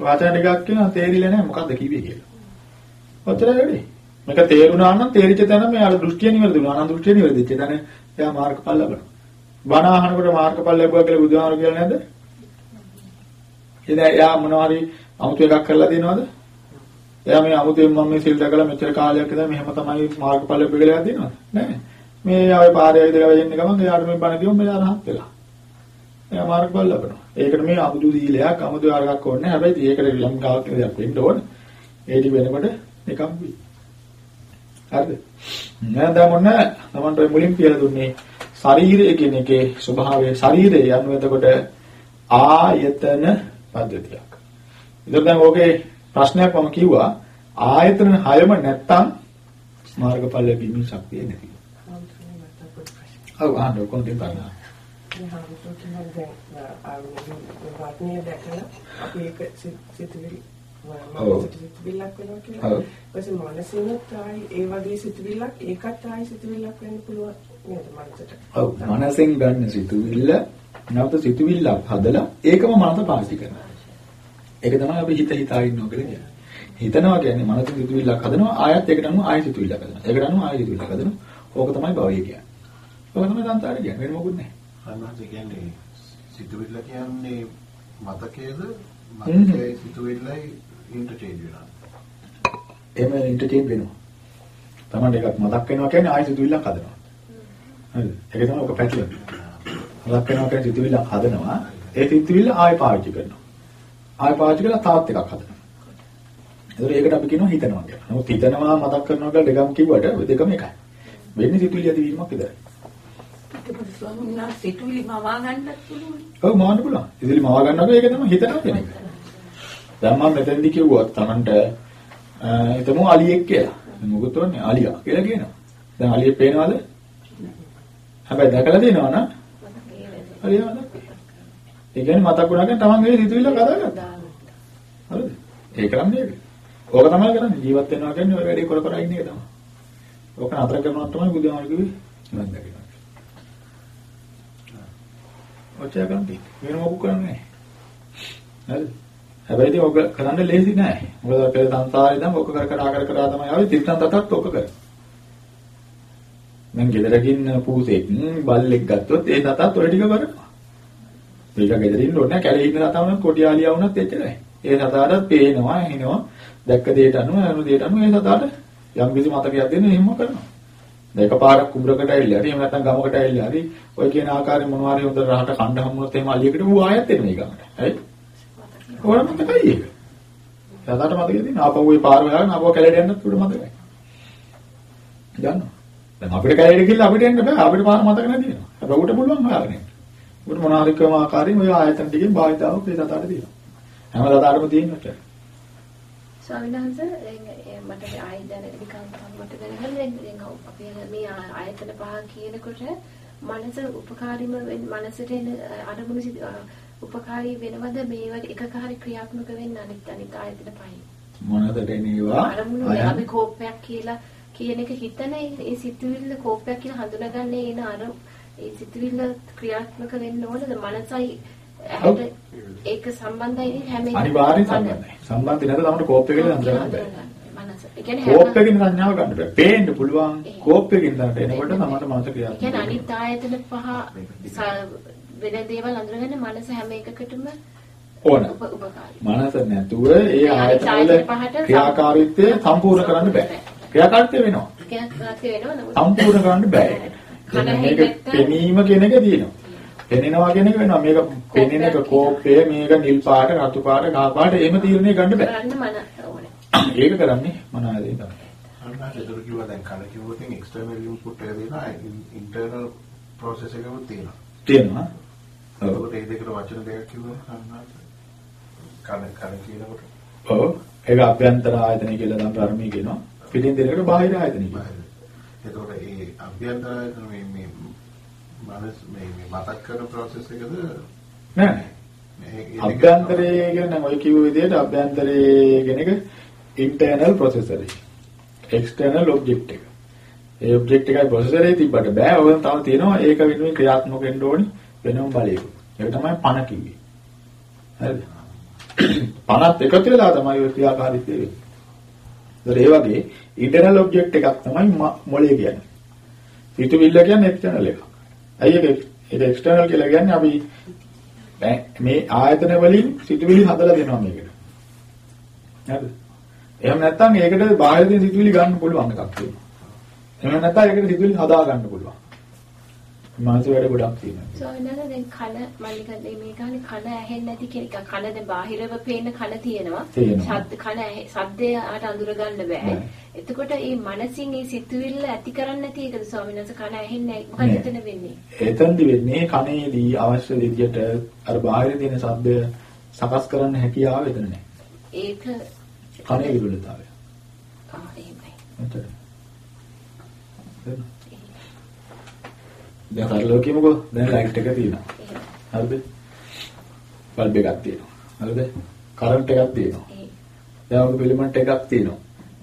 වචන ටිකක් කියනවා තේරිලා නැහැ මොකද්ද කිව්වේ කියලා. ඔච්චරයි වෙන්නේ. මේක තේරුණා නම් තේරිච්ච තැන මෙයාට දෘෂ්ටිය නිවැරදි වුණා. අනන්ත දෘෂ්ටිය නිවැරදිච්ච තැන එයා මාර්ගඵල ලබනවා. බණ අහනකොට මාර්ගඵල ලැබුවා කියලා බුදුහාමර කියලා නැද්ද? එදා එයා මොනවා හරි අමුතු එකක් කරලා දෙනවද? එයා මේ අමුතුවෙන් මම මේ සිල් දකලා මෙච්චර කාලයක් ඉඳලා මෙහෙම තමයි මාර්ගඵල ලැබෙ කියලා දෙනවද? නැහැ. මේ ආවේ පාරේ ඉඳලා වෙන්නේ ගමන් එයාට මේ බණ දියුම් මෙයා රහත් වෙලා. එයා මාර්ගඵල ලබනවා. ඒකට මේ අමුතු දීලයක් අමුතු ආරයක් ඕනේ. හැබැයි ඒකට යම් කාලයක් දෙයක් වෙන්න ඕනේ. ඒ දි වෙනකොට එකක් වෙයි. හරිද? නේද මොන තමන්ට ඔය මුලින් කියලා දුන්නේ ශරීරය කියන එකේ ස්වභාවය ශරීරය යනු එතකොට ආයතන පද්ධතියක්. ඉතින් දැන් ඕකේ ප්‍රශ්නයක් මම කිව්වා ආයතන හයම නැත්තම් මාර්ගඵල ලැබීමේ ශක්තිය නැති. ඔව් අහන්න කොහොමද. මම සිතුවිල්ලක් වෙනවා කියලා. ඊපස්සේ මනසිනුත් ආයි ඒ වගේ සිතුවිල්ලක් ඒකත් ආයි සිතුවිල්ලක් වෙන්න පුළුවන් නේද මනසට. ඔව් මනසෙන් ගන්න සිතුවිල්ල නැවත සිතුවිල්ලක් හදලා ඒකම මනස පාවිච්චි කරනවා. ඒක තමයි අපි හිත හිතා ඉන්නවා කියලා කියන්නේ. හිතනවා කියන්නේ මනසෙන් සිතුවිල්ලක් හදනවා ආයත් ඒකට අනුව ආයෙ සිතුවිල්ලක් හදනවා. ඒකට අනුව ආයෙ සිතුවිල්ලක් හදනවා. ඕක තමයි භවය කියන්නේ. ඕක තමයි සංසාරය කියන්නේ. වෙන මොකුත් නැහැ. අන්නත් කියන්නේ සිතුවිල්ල කියන්නේ මතකයේද. මතකයේ සිතුවිල්ලයි ඉන්ටර්චේන්ජ් වෙනවා. එහෙම ඉන්ටර්චේන්ජ් වෙනවා. Taman එකක් මතක් වෙනවා කියන්නේ ආයෙ සිතුවිල්ලක් හදනවා. හරිද? ඒක තමයි ඔක පැටලෙන. මතක් වෙනවා කියන්නේ සිතුවිල්ලක් හදනවා. ඒ සිතුවිල්ල ආයෙ පාවිච්චි කරනවා. ආයෙ පාවිච්චි කරලා තාත් එකක් හදනවා. ඒතර ඒකට අපි කියනවා හිතනවා කියලා. නමුත් හිතනවා මතක් කරනවා කියලා දෙකම කිව්වට දෙකම එකයි. වෙන්නේ සිතුවිලි ඇතිවීමක් විතරයි. ඒක ස්වාමීන් වහන්සේ සිතුවිලි මවා ගන්නත් පුළුවන්. ඔව් මාන්න පුළුවන්. සිතුවිලි මවා ගන්නවා ඒක තමයි හිතනවා කියන එක. දැන් මම මෙතෙන්දි කිව්වොත් Tamanට හිතමු අලියෙක් කියලා. මොකද තෝන්නේ අලියා කියලා කියනවා. දැන් අලියෙක් පේනවද? හැබැයි දැකලා තියෙනවා නම් අලියා. ඒ කියන්නේ මතක් වුණා කියන්නේ Taman ඒ සිතුවිල්ල කදාගත්තා. හරිද? ඒ කරන්නේ ඒක. ඕක තමයි කරන්නේ. ජීවත් වෙනවා කියන්නේ ඔය වැඩේ කර කර ඉන්න එක තමයි. ඕක නතර කරනවා තමයි බුදුහාම කිව්වේ නිවන් දකිනවා. ඔච්චර කරන්නේ. වෙන මොකක් කරන්නේ නැහැ. හරිද? හැබැයි ඉතින් ඔක කරන්න ලේසි නෑ. මොකද අපේ සංසාරේ දැන් ඔක කර කර කර කර තමයි ආවේ තිරිසන් තතත් ඔක කර. මං ගෙදරකින් පූසෙක් බල්ලෙක් ගත්තොත් ඒ තතත් ඔය ටික කරනවා. මේක ගෙදරින් ඕනේ කැලේ ඉන්න තාම කොටියාලියා වුණත් එච්චරයි. ඒ තතාට පේනවා, ඇහෙනවා, දැක්ක දෙයට අනුව, අනු දෙයට අනුව ඒ තතාට යම් කිසි මතකයක් දෙන්න එහෙම කරනවා. දැන් එකපාරක් කුඹරකට ඇවිල්ලා හරි එහෙම නැත්නම් ගමකට ඇවිල්ලා හරි ඔය කියන ආකාරයෙන් මොනවා හරි හොඳ රහට කණ්ඩ හම්බුනොත් එහෙම අලියකට ඌ ආයෙත් එනවා ඊගමට. හරි? ඕන මතකයි ඒක. සදාට මතකයි තියෙන ආපහු ওই පාර වලගෙන ආපහු කැලේට යන්නත් උඩ මතකයි. දන්නවා. දැන් අපිට කැලේට ගිහිල්ලා අපිට යන්න බෑ. අපිට පාර මතක නැතිනවා. හැබැයි උට පුළුවන් හොයාගෙන යන්න. උට මොන හරි ක්‍රම ආකාරයෙන් ওই ආයතන ටිකෙන් භාවිතාව මේ සදාට තියෙනවා. හැම සදාටම තියෙනවා. ස්වාමීන් වහන්සේ මට ආයෙ දැන නිකන් මට දැනගන්න දැන් අපි මේ ආයතන පහ කියනකොට මනස උපකාරීම මනසට එන අරමුණු උපකාරී වෙනවද මේ වගේ එකකාරී ක්‍රියාත්මක වෙන්න අනිත් අනිත් ආයතන පහින් මොනවද දෙනේවා අරමුණු අපි කෝපයක් කියලා කියන එක හිතන ඒ සිතුවිල්ල කෝපයක් කියලා හඳුනාගන්නේ එන අර ඒ සිතුවිල්ල ක්‍රියාත්මක වෙන්න ඕනද මනසයි ඇහැට ඒක සම්බන්ධයි හැම එකම අනිවාර්යෙන් සම්බන්ධයි. සම්බන්ධ නැත්නම් අපිට කෝප් එකේ හඳුනගන්න බෑ. මනස. ඒ කියන්නේ කෝප් එකකින් සංඥාව ගන්න බෑ. පේන්න පුළුවන් කෝප් එකකින් තමයි එනකොට තමයි මනස ක්‍රියාත්මක කියන්නේ. අනිත් ආයතන පහ වෙන දේවල් අඳුරගන්න මනස හැම එකකටම ඕන. මනස නැතුව ඒ ආයතන ක්‍රියාකාරීත්වය සම්පූර්ණ කරන්න බෑ. ක්‍රියාකාරීත්වය වෙනවා. ක්‍රියාත්මක වෙනවා සම්පූර්ණ කරන්න බෑ. මේක පෙනීම කියන එක තියෙනවා. පෙනෙනවා කියන එක වෙනවා. මේක පෙනෙන එක කෝපය, මේක නිල් පාට, රතු පාට, ගහ පාට එහෙම තීරණය ගන්න බෑ. කරන්න මන ඕනේ. ඒක කරන්නේ මනාවේ තමයි. අන්න ඒතර කිව්වා දැන් කන කිව්වොත් එක්ස්ටර්නල් ඉන්පුට් එක දෙනවා ඉන්ටර්නල් ප්‍රොසෙස් එකකුත් තියෙනවා. තියෙනවා. ඔව්. ඒ දෙකට වචන දෙකක් කිව්වම අන්න කන කන කියනකොට ඔව්. ඒක අභ්‍යන්තර ආයතන කියලා නම් ධර්මයේ කියනවා. පිටින් දෙනකට බාහිර ආයතන කියනවා. ඒතකොට ඒ අභ්‍යන්තර මේ මේ මනස් මේ මේ මතක් කරන ප්‍රොසෙස් එකද නෑ අභ්‍යන්තරයේ කියන ඔය කිව්ව විදිහට අභ්‍යන්තරයේ කියන එක ඉන්ටර්නල් ප්‍රොසෙසර් එක. එක්ස්ටර්නල් ඔබ්ජෙක්ට් එක. ඒ ඔබ්ජෙක්ට් එකයි ප්‍රොසෙසර් එකේ තිබ්බට බෑ. ඔය තව තියෙනවා ඒක වෙනුවෙන් ක්‍රියාත්මක වෙන්න ඕනි වෙනම බලයක. ඒක තමයි පණ කිව්වේ. හරිද? පණත් එකතු වෙලා තමයි ඔය ක්‍රියාකාරීත්වය වෙන්නේ. ඒ වගේ ඉන්ටර්නල් ඔබ්ජෙක්ට් එකක් තමයි ම- මොලේ කියන්නේ. පිටුවිල්ල කියන්නේ එක්ස්ටර්නල් එකක්. ඇයි ඒක ඒක එක්ස්ටර්නල් කියලා කියන්නේ අපි දැන් මේ ආයතන වලින් සිතුවිලි හදලා දෙනවා මේකට. හරිද? එහෙම නැත්නම් ඒකට බාහිරින් සිතුවිලි ගන්න පුළුවන් එකක් තියෙනවා. එහෙම නැත්නම් ඒකට සිතුවිලි හදා ගන්න පුළුවන්. මානසික වැඩ ගොඩක් තියෙනවා. සෝනන දැන් කන මල්ලික මේ කාලේ කන ඇහෙන්නේ නැති කෙනෙක් කන දැන් බාහිරව පේන කන තියෙනවා. ශබ්ද කන ඇහෙ- ශබ්දයට අඳුර ගන්න බෑ. එතකොට මේ මනසින් මේ සිතුවිල්ල ඇති කරන්නේ නැති එකද ස්වාමීන් වහන්සේ කන ඇහෙන්නේ මොකද. එතන වෙන්නේ එතනදි වෙන්නේ කනේදී අවශ්‍ය විදිහට අර බාහිර තියෙන ශබ්දය සකස් කරන්න හැකියාව එතන නැහැ. ඒක කනේ විරුද්ධතාවය. ආ එහෙමයි එතන. දැන් සරලව කියමුකෝ දැන් ලයිට් එක තියෙනවා. හරිද? බල්බ් එකක් තියෙනවා. හරිද? කරන්ට් එකක් තියෙනවා. දැන් ඔක ෆිලමන්ට් එකක් තියෙනවා.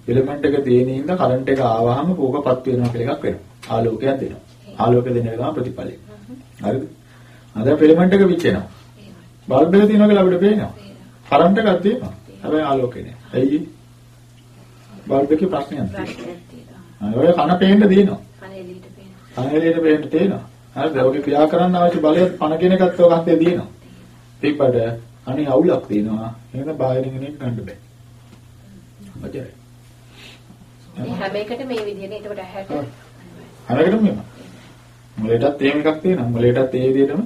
ෆිලමන්ට් එක තියෙන ඉඳ කරන්ට් එක ආවහම කෝකපත් වෙනවා කියලා එකක් වෙනවා. ආලෝකයක් දෙනවා. ආලෝක දෙන එක තමයි ප්‍රතිඵලය. හරිද? අද ෆිලමන්ට් එක විච්චෙනවා. බල්බ් එක තියෙනවා කියලා අපිට පේනවා. කරන්ට් එකක් තියෙනවා. හැබැයි ආලෝකේ නෑ. ඇයි? බල්බ් එකේ ප්‍රශ්නයක් තියෙනවා. ඔය කන පේන්න දිනනවා. එළියට පේන්න තියෙනවා. හරිද? ඔගේ ක්‍රියා කරන්න අවශ්‍ය බලය පණ කියන එකත් ඔක හතේ දිනනවා. ඊපඩ අනේ අවුලක් තියෙනවා. එහෙනම් බාහිරින් කෙනෙක් ගන්න බෑ. ඔච්චරයි. මේ හැම එකටම මේ විදිහට ඒකට ඇහැට හැමකටම මෙහෙම. මොලේටත් එහෙම එකක් තියෙනවා. මොලේටත් ඒ විදිහටම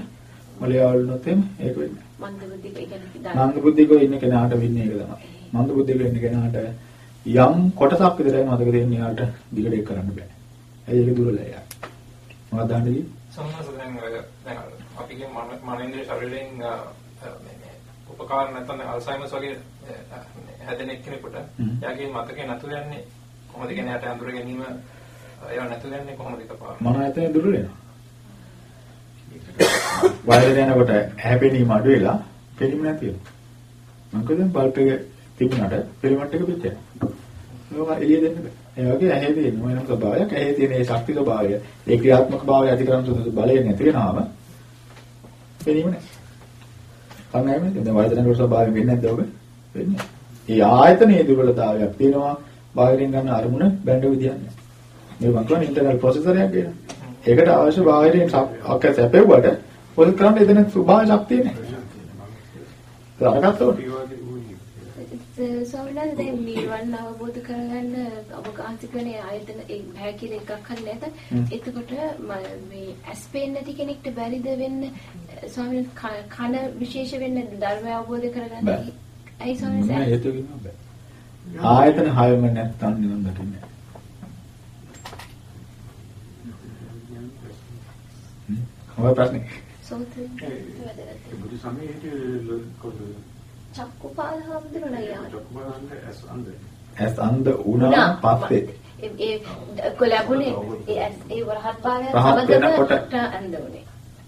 මොලේ අවුලුනොත් එහෙම ඒක වෙන්නේ. මන්ද බුද්ධික ඒ කියන්නේ මන්ද බුද්ධිකෝ ඉන්න කෙනාට වෙන්නේ ඒක තමයි. මන්ද බුද්ධිකෝ ඉන්න කෙනාට යම් කොටසක් විතරයි මතක තියෙන්නේ යාට දිගට ඒක කරන්න බෑ. ඇයි ඒක දුර්වලයි යා. මොකක්ද දන්නේ? සම්මාස දැන් ඔය දැන් අපි කියන මන මනින්ද්‍රිය ශරීරයෙන් මේ උපකාර නැත්නම් අල්සයිමර්ස් වගේ හැදෙන එක්කෙනෙකුට. එයාගේ මතකේ නැතු යන්නේ කොහොමද කියන්නේ යාට අඳුර ගැනීම ඒවා නැතු යන්නේ කොහොමද එකපාර මන ඇතේ දුර්වල වෙනවා. වයර් යනකොට හැපෙනීම අඩු වෙලා පෙනීම නැති වෙනවා. මොකද බල්බ් එක තිබුණාට ෆිලමන්ට් එක පිටේනවා. ඒක එළිය දෙන්න බෑ. ඒ වගේ ඇහි තියෙන මොනම ස්වභාවයක් ඇහි තියෙන ඒ ශක්ති ස්වභාවය ඒ ක්‍රියාත්මක භාවය ඇති කරන සුදුසු බලය නැති වෙනාම පෙනීම නැහැ. කන්නෑමනේ දැන් වයදනකට ස්වභාවයෙන් වෙන්නේ නැද්ද ඔබ? වෙන්නේ. ඒ ආයතනයේ දුර්වලතාවයක් තියෙනවා බාහිරින් ගන්න අරමුණ බැඳ විදියක් නැහැ. මේ මම කියන්නේ ඉන්ටර්නල් ප්‍රොසෙසරයක් කියන. ඒකට අවශ්‍ය බාහිරින් අක්ක සැපෙව්වට පොල් කරන්න එතන ස්වභාව ශක්තිය නැහැ. අරකට ස්වාමීන් වහන්සේ දැන් නිවන් අවබෝධ කරගන්න අවකාශ කරන ආයතන ඒ බෑ කියලා එකක් හරි නැත. එතකොට ම- මේ ඇස් පේන්නේ නැති කෙනෙක්ට බැරිද වෙන්න ස්වාමීන් කන විශේෂ වෙන්න ධර්මය අවබෝධ කරගන්න. ඇයි ස්වාමීන් මොන වහන්සේ? ආයතන හයම නැත්තම් නිවන් දකින්නේ නැහැ. මොකක්ද ප්‍රශ්නේ? වැදගත්. බුදු සමයේ චක්කුපාල. චක්කවලන්නේ ඇස් අන්ද ඇස් අන්ධ වුණා පස්සේ ඒ කොලැබුණේ ඒ ඇස්- ඒ වරහත් රහත් වෙනකොට. අන්ද උනේ.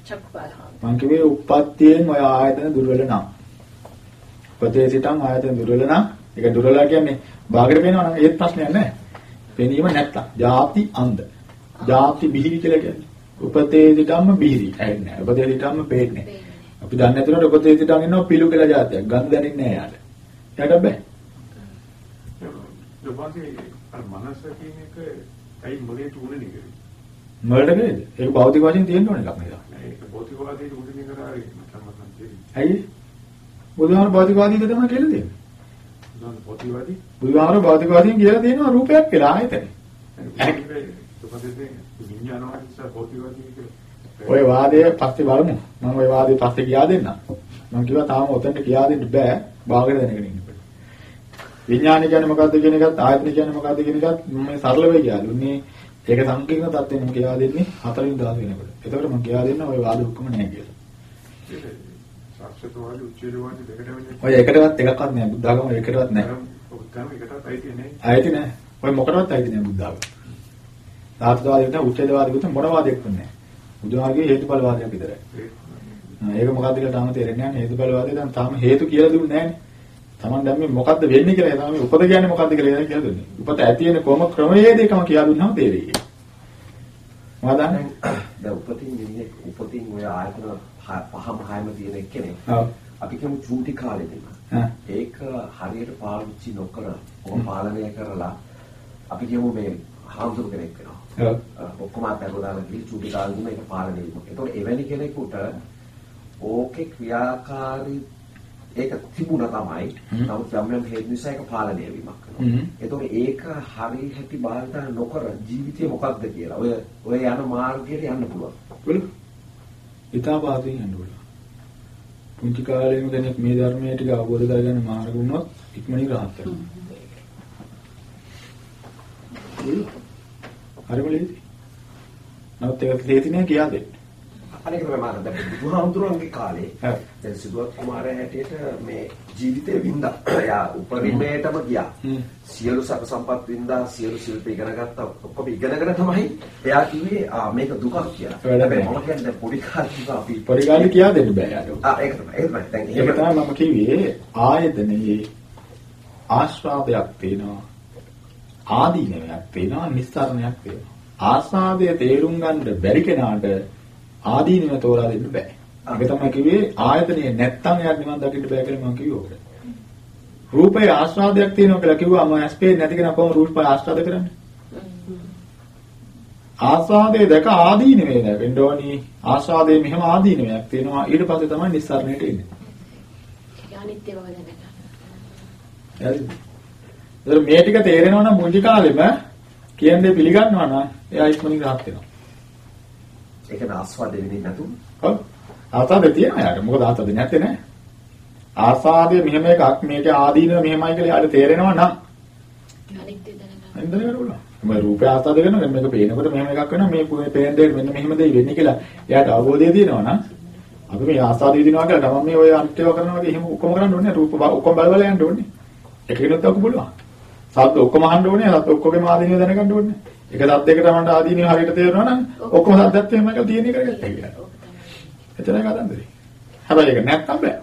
චක්කුපාල හඳුනන. මං කිව්වේ උප්පත්තියෙන් ඔය ආයතන දුර්වල නම්. උපතේ සිටන් ආයතන දුර්වල නම් ඒක දුර්වල කියන්නේ බාගට පේනවා නම් ඒත් ප්‍රශ්නයක් නැහැ. පෙනීම නැත්තම්. ಜಾති අන්ධ. ಜಾති බිහිරි කියලා කියන්නේ. උපතේ සිටන්ම බිහිරි. ඇහෙන්නේ නැහැ. උපතේ සිටන්ම පේන්නේ. අපි දන්නේ නැතුනට උපතේ සිටන් ඉන්නවා පිළු කියලා જાතියක්. ගඳ දැනෙන්නේ නැහැ යාට. යාට බෑ. ඔබගේ අර මනස කියන එක ඇයි මොලේට උනේ නේද? මොකටද නේද? ඒක භෞතික වශයෙන් තියෙන්න ඕන එකක් නේද? ඒක භෞතිකවාදයේ උනේ කරාරි මතක් තියෙන්නේ. ඇයි? බුදුහාම භෞතිකවාදීද තමයි කියලා තියෙන්නේ. නෝන භෞතිකවාදී බුදුහාම භෞතිකවාදීන් කියලා තියෙනවා රූපයක් කියලා ආයතනේ. ඔබගේ විඥානවාදී සහ භෞතිකවාදී කියලා. ඔය වාදය පස්සේ බලමු. මම ඔය වාදය පස්සේ කියා දෙන්නම්. මම කිව්වා තාම ඔතනට කියා දෙන්න බෑ. බාගට දැනගෙන ඉන්න බෑ. විඥානය කියන්නේ මොකද්ද කියන එකත් ආයතන කියන්නේ මොකද්ද කියන එකත් මම සරලව කියා දුන්නේ. ඒක සංකීර්ණ තත්ත්වෙ මම කියා දෙන්නේ හතරින් දහස් වෙනකොට. එතකොට මම කියා දෙන්න ඔය වාද ඔක්කොම නැහැ කියලා. සාක්ෂාත්වාදී උච්චේරවාදී දෙකට වෙන්නේ. ඔය එකටවත් එකක්වත් නැහැ. බුද්ධ ආගම එකටවත් නැහැ. ඔබ තමයි එකටත් අයිති නැහැ. ආයති නැහැ. ඔය මොකටවත් ආයති නැහැ බුද්ධ ආගම. තාත්වාදී නැත්නම් උච්ඡේදවාදී නැත්නම් මොන වාදයක් නැහැ. බුදුහාගේ හේතුඵල වාදයක් විතරයි. ඒක මොකද්ද කියලා තාම තේරෙන්නේ නැහැ. හේතුඵල වාදය දැන් තාම හේතු කියලා දුන්නේ නැහැ. Taman දැන් මේ මොකද්ද වෙන්නේ කියලා තමයි උපත කියන්නේ මොකද්ද කියලා කියලා දුන්නේ. උපත ඇති වෙන කොම ක්‍රමයේදීකම කියලා දුන්නාම තේරෙයි. මොකද? දැන් උපතින් ඉන්නේ උපතින් ඔය ආයතන පහම හයම තියෙන. ඔව්. අපි කියමු චූටි කාලෙදිම. ආ. ඒක හරියට පාවිච්චි නොකර ඔය පාලනය කරලා අපි කියමු මේ හාමුදුරු කෙනෙක් වෙනවා. ඔක්කොම අතහැරලා දාලා ගිහින් චූටි කාලෙදිම ඒක පාලනය වෙනවා. ඒතකොට එවැනි කෙනෙකුට ඕකේ ක්‍රියාකාරී ඒක තිබුණා තමයි. නමුත් යම් යම් හේතු නිසා ඒක පාලනය වීමක්. කරනවා. ඒතකොට ඒක හරි හැටි භාවිත නොකර ජීවිතය මොකක්ද කියලා. ඔය ඔය යන මාර්ගයට යන්න පුළුවන්. ඊටා පාතින් යන්න පුංචි කාලේම කෙනෙක් මේ ධර්මයේ ටික අවබෝධ කරගන්න මාර්ග වුණොත් ඉක්මනින් රහත් වෙනවා. හරිම ලේසි. නමුත් ඒක ලේසි නෑ කියා දෙන්න. අනික තමයි මම දැන් බුදුහාමුදුරන්ගේ කාලේ. දැන් සිදුවත් කුමාරයා හැටියට මේ ජීවිතේ වින්දා. එයා උපරිමයටම ගියා. සියලු සැප සම්පත් වින්දා සියලු ශිල්ප ඉගෙන ගත්තා. ඔක්කොම ඉගෙනගෙන තමයි එයා කිව්වේ ආ මේක දුකක් කියලා. හැබැයි. මම කියන්නේ පොඩි කාලේ අපි පොඩි කාලේ කියා දෙන්න බෑ යාට. ආ ඒක තමයි ඒක තමයි. දැන් ඒක තමයි මම කිව්වේ ආයතනයේ ආශ්‍රාවයක් තියෙනවා ආදීනවයක් තියෙනවා නිස්සාරණයක් තියෙනවා ආස්වාදයේ තේරුම් ගන්න බැරි කෙනාට ආදීනව තෝරා දෙන්න බෑ. ඒක තමයි කිව්වේ ආයතනයේ නැත්තම් එයාට නිවන් දකින්න බෑ කියලා මම කිව්වේ රූපේ ආස්වාදයක් තියෙනවා කියලා කිව්වා මම ඇස්පේ නැති කෙනා කොහොම රූපය ආස්වාද කරන්නේ? ආස්වාදයේ දැක ආදීනවේ දැකෙන්න ඕනි. ආස්වාදයේ මෙහෙම ආදීනවයක් තියෙනවා. ඊට පස්සේ තමයි නිස්සාරණයට එන්නේ. අනිත්‍ය බව දැනගන්න. ඒතර මේ ටික තේරෙනවා නම් මුංජි කාලෙම කියන්නේ පිළිගන්නවා නම් එයා ඉක්මනින් rahat වෙනවා. ඒක නාස්වාදෙ වෙන්නේ නැතු. ඔව්. ආසාවෙ තියෙනවා යාට. මොකද ආසාවෙ නැත්තේ නෑ. ආසාවේ මෙහෙම එකක් මේකේ ආදීනව මෙහෙමයි කියලා යාට තේරෙනවා නම්. එන්දර කරුණා. මේ රූපය ආසාද කරනවා මේක පේනකොට මෙහෙම එකක් වෙනවා මේ පේ- පේන දෙයට මෙන්න මෙහෙම දෙයි වෙන්නේ කියලා එයාට අවබෝධය තියෙනවා නම් අපි මේ ආසාද විදිනවා කියලා තමයි මේ ඔය අන්ත්‍යව කරනවා වගේ එහෙම ඔක්කොම කරන්න ඕනේ. රූප ඔක්කොම බල බල යන්න ඕනේ. එකකිනුත් ඔක්කොම පුළුවන්. සද්ද ඔක්කොම අහන්න ඕනේ. සද්ද ඔක්කොගේම ආදීනිය දැනගන්න ඕනේ. එක සද්දයකට මන්ට ආදීනිය හරියට තේරෙනවා නම් ඔක්කොම සද්දත් එහෙම එකක් තියෙන එක කරගත්තා කියලා. එතනයි කතන්දරේ. හැබැයි ඒක නැත්තම් බෑ.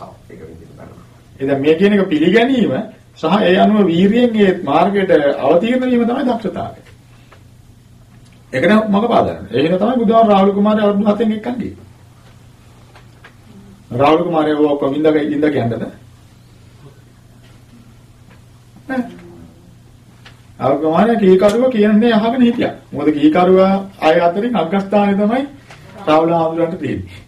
ඔව් ඒක විදිහට බලනවා. එදා මේ කියන එක පිළිගැනීම සහ ඒ අනුව වීරියෙන් ඒ මාර්ගයට අවතීර්ණ වීම තමයි දක්ෂතාවය. ඒක නම් මග පාදන්න. ඒ හින්දා තමයි බුදුහාම රාහුල කුමාරය අවුරුදු 7න් එක්කන් ගියේ. රාහුල කුමාරය ඔක්කොම ඉඳග ඉඳ කියන්නද? නෑ. රාහුල කුමාරය කීකරුව කියන්නේ අහගෙන හිටියා. මොකද කීකරුවා අය අතරින් අග්‍රස්ථානය තමයි රාහුල ආඳුරන්ට තියෙන්නේ.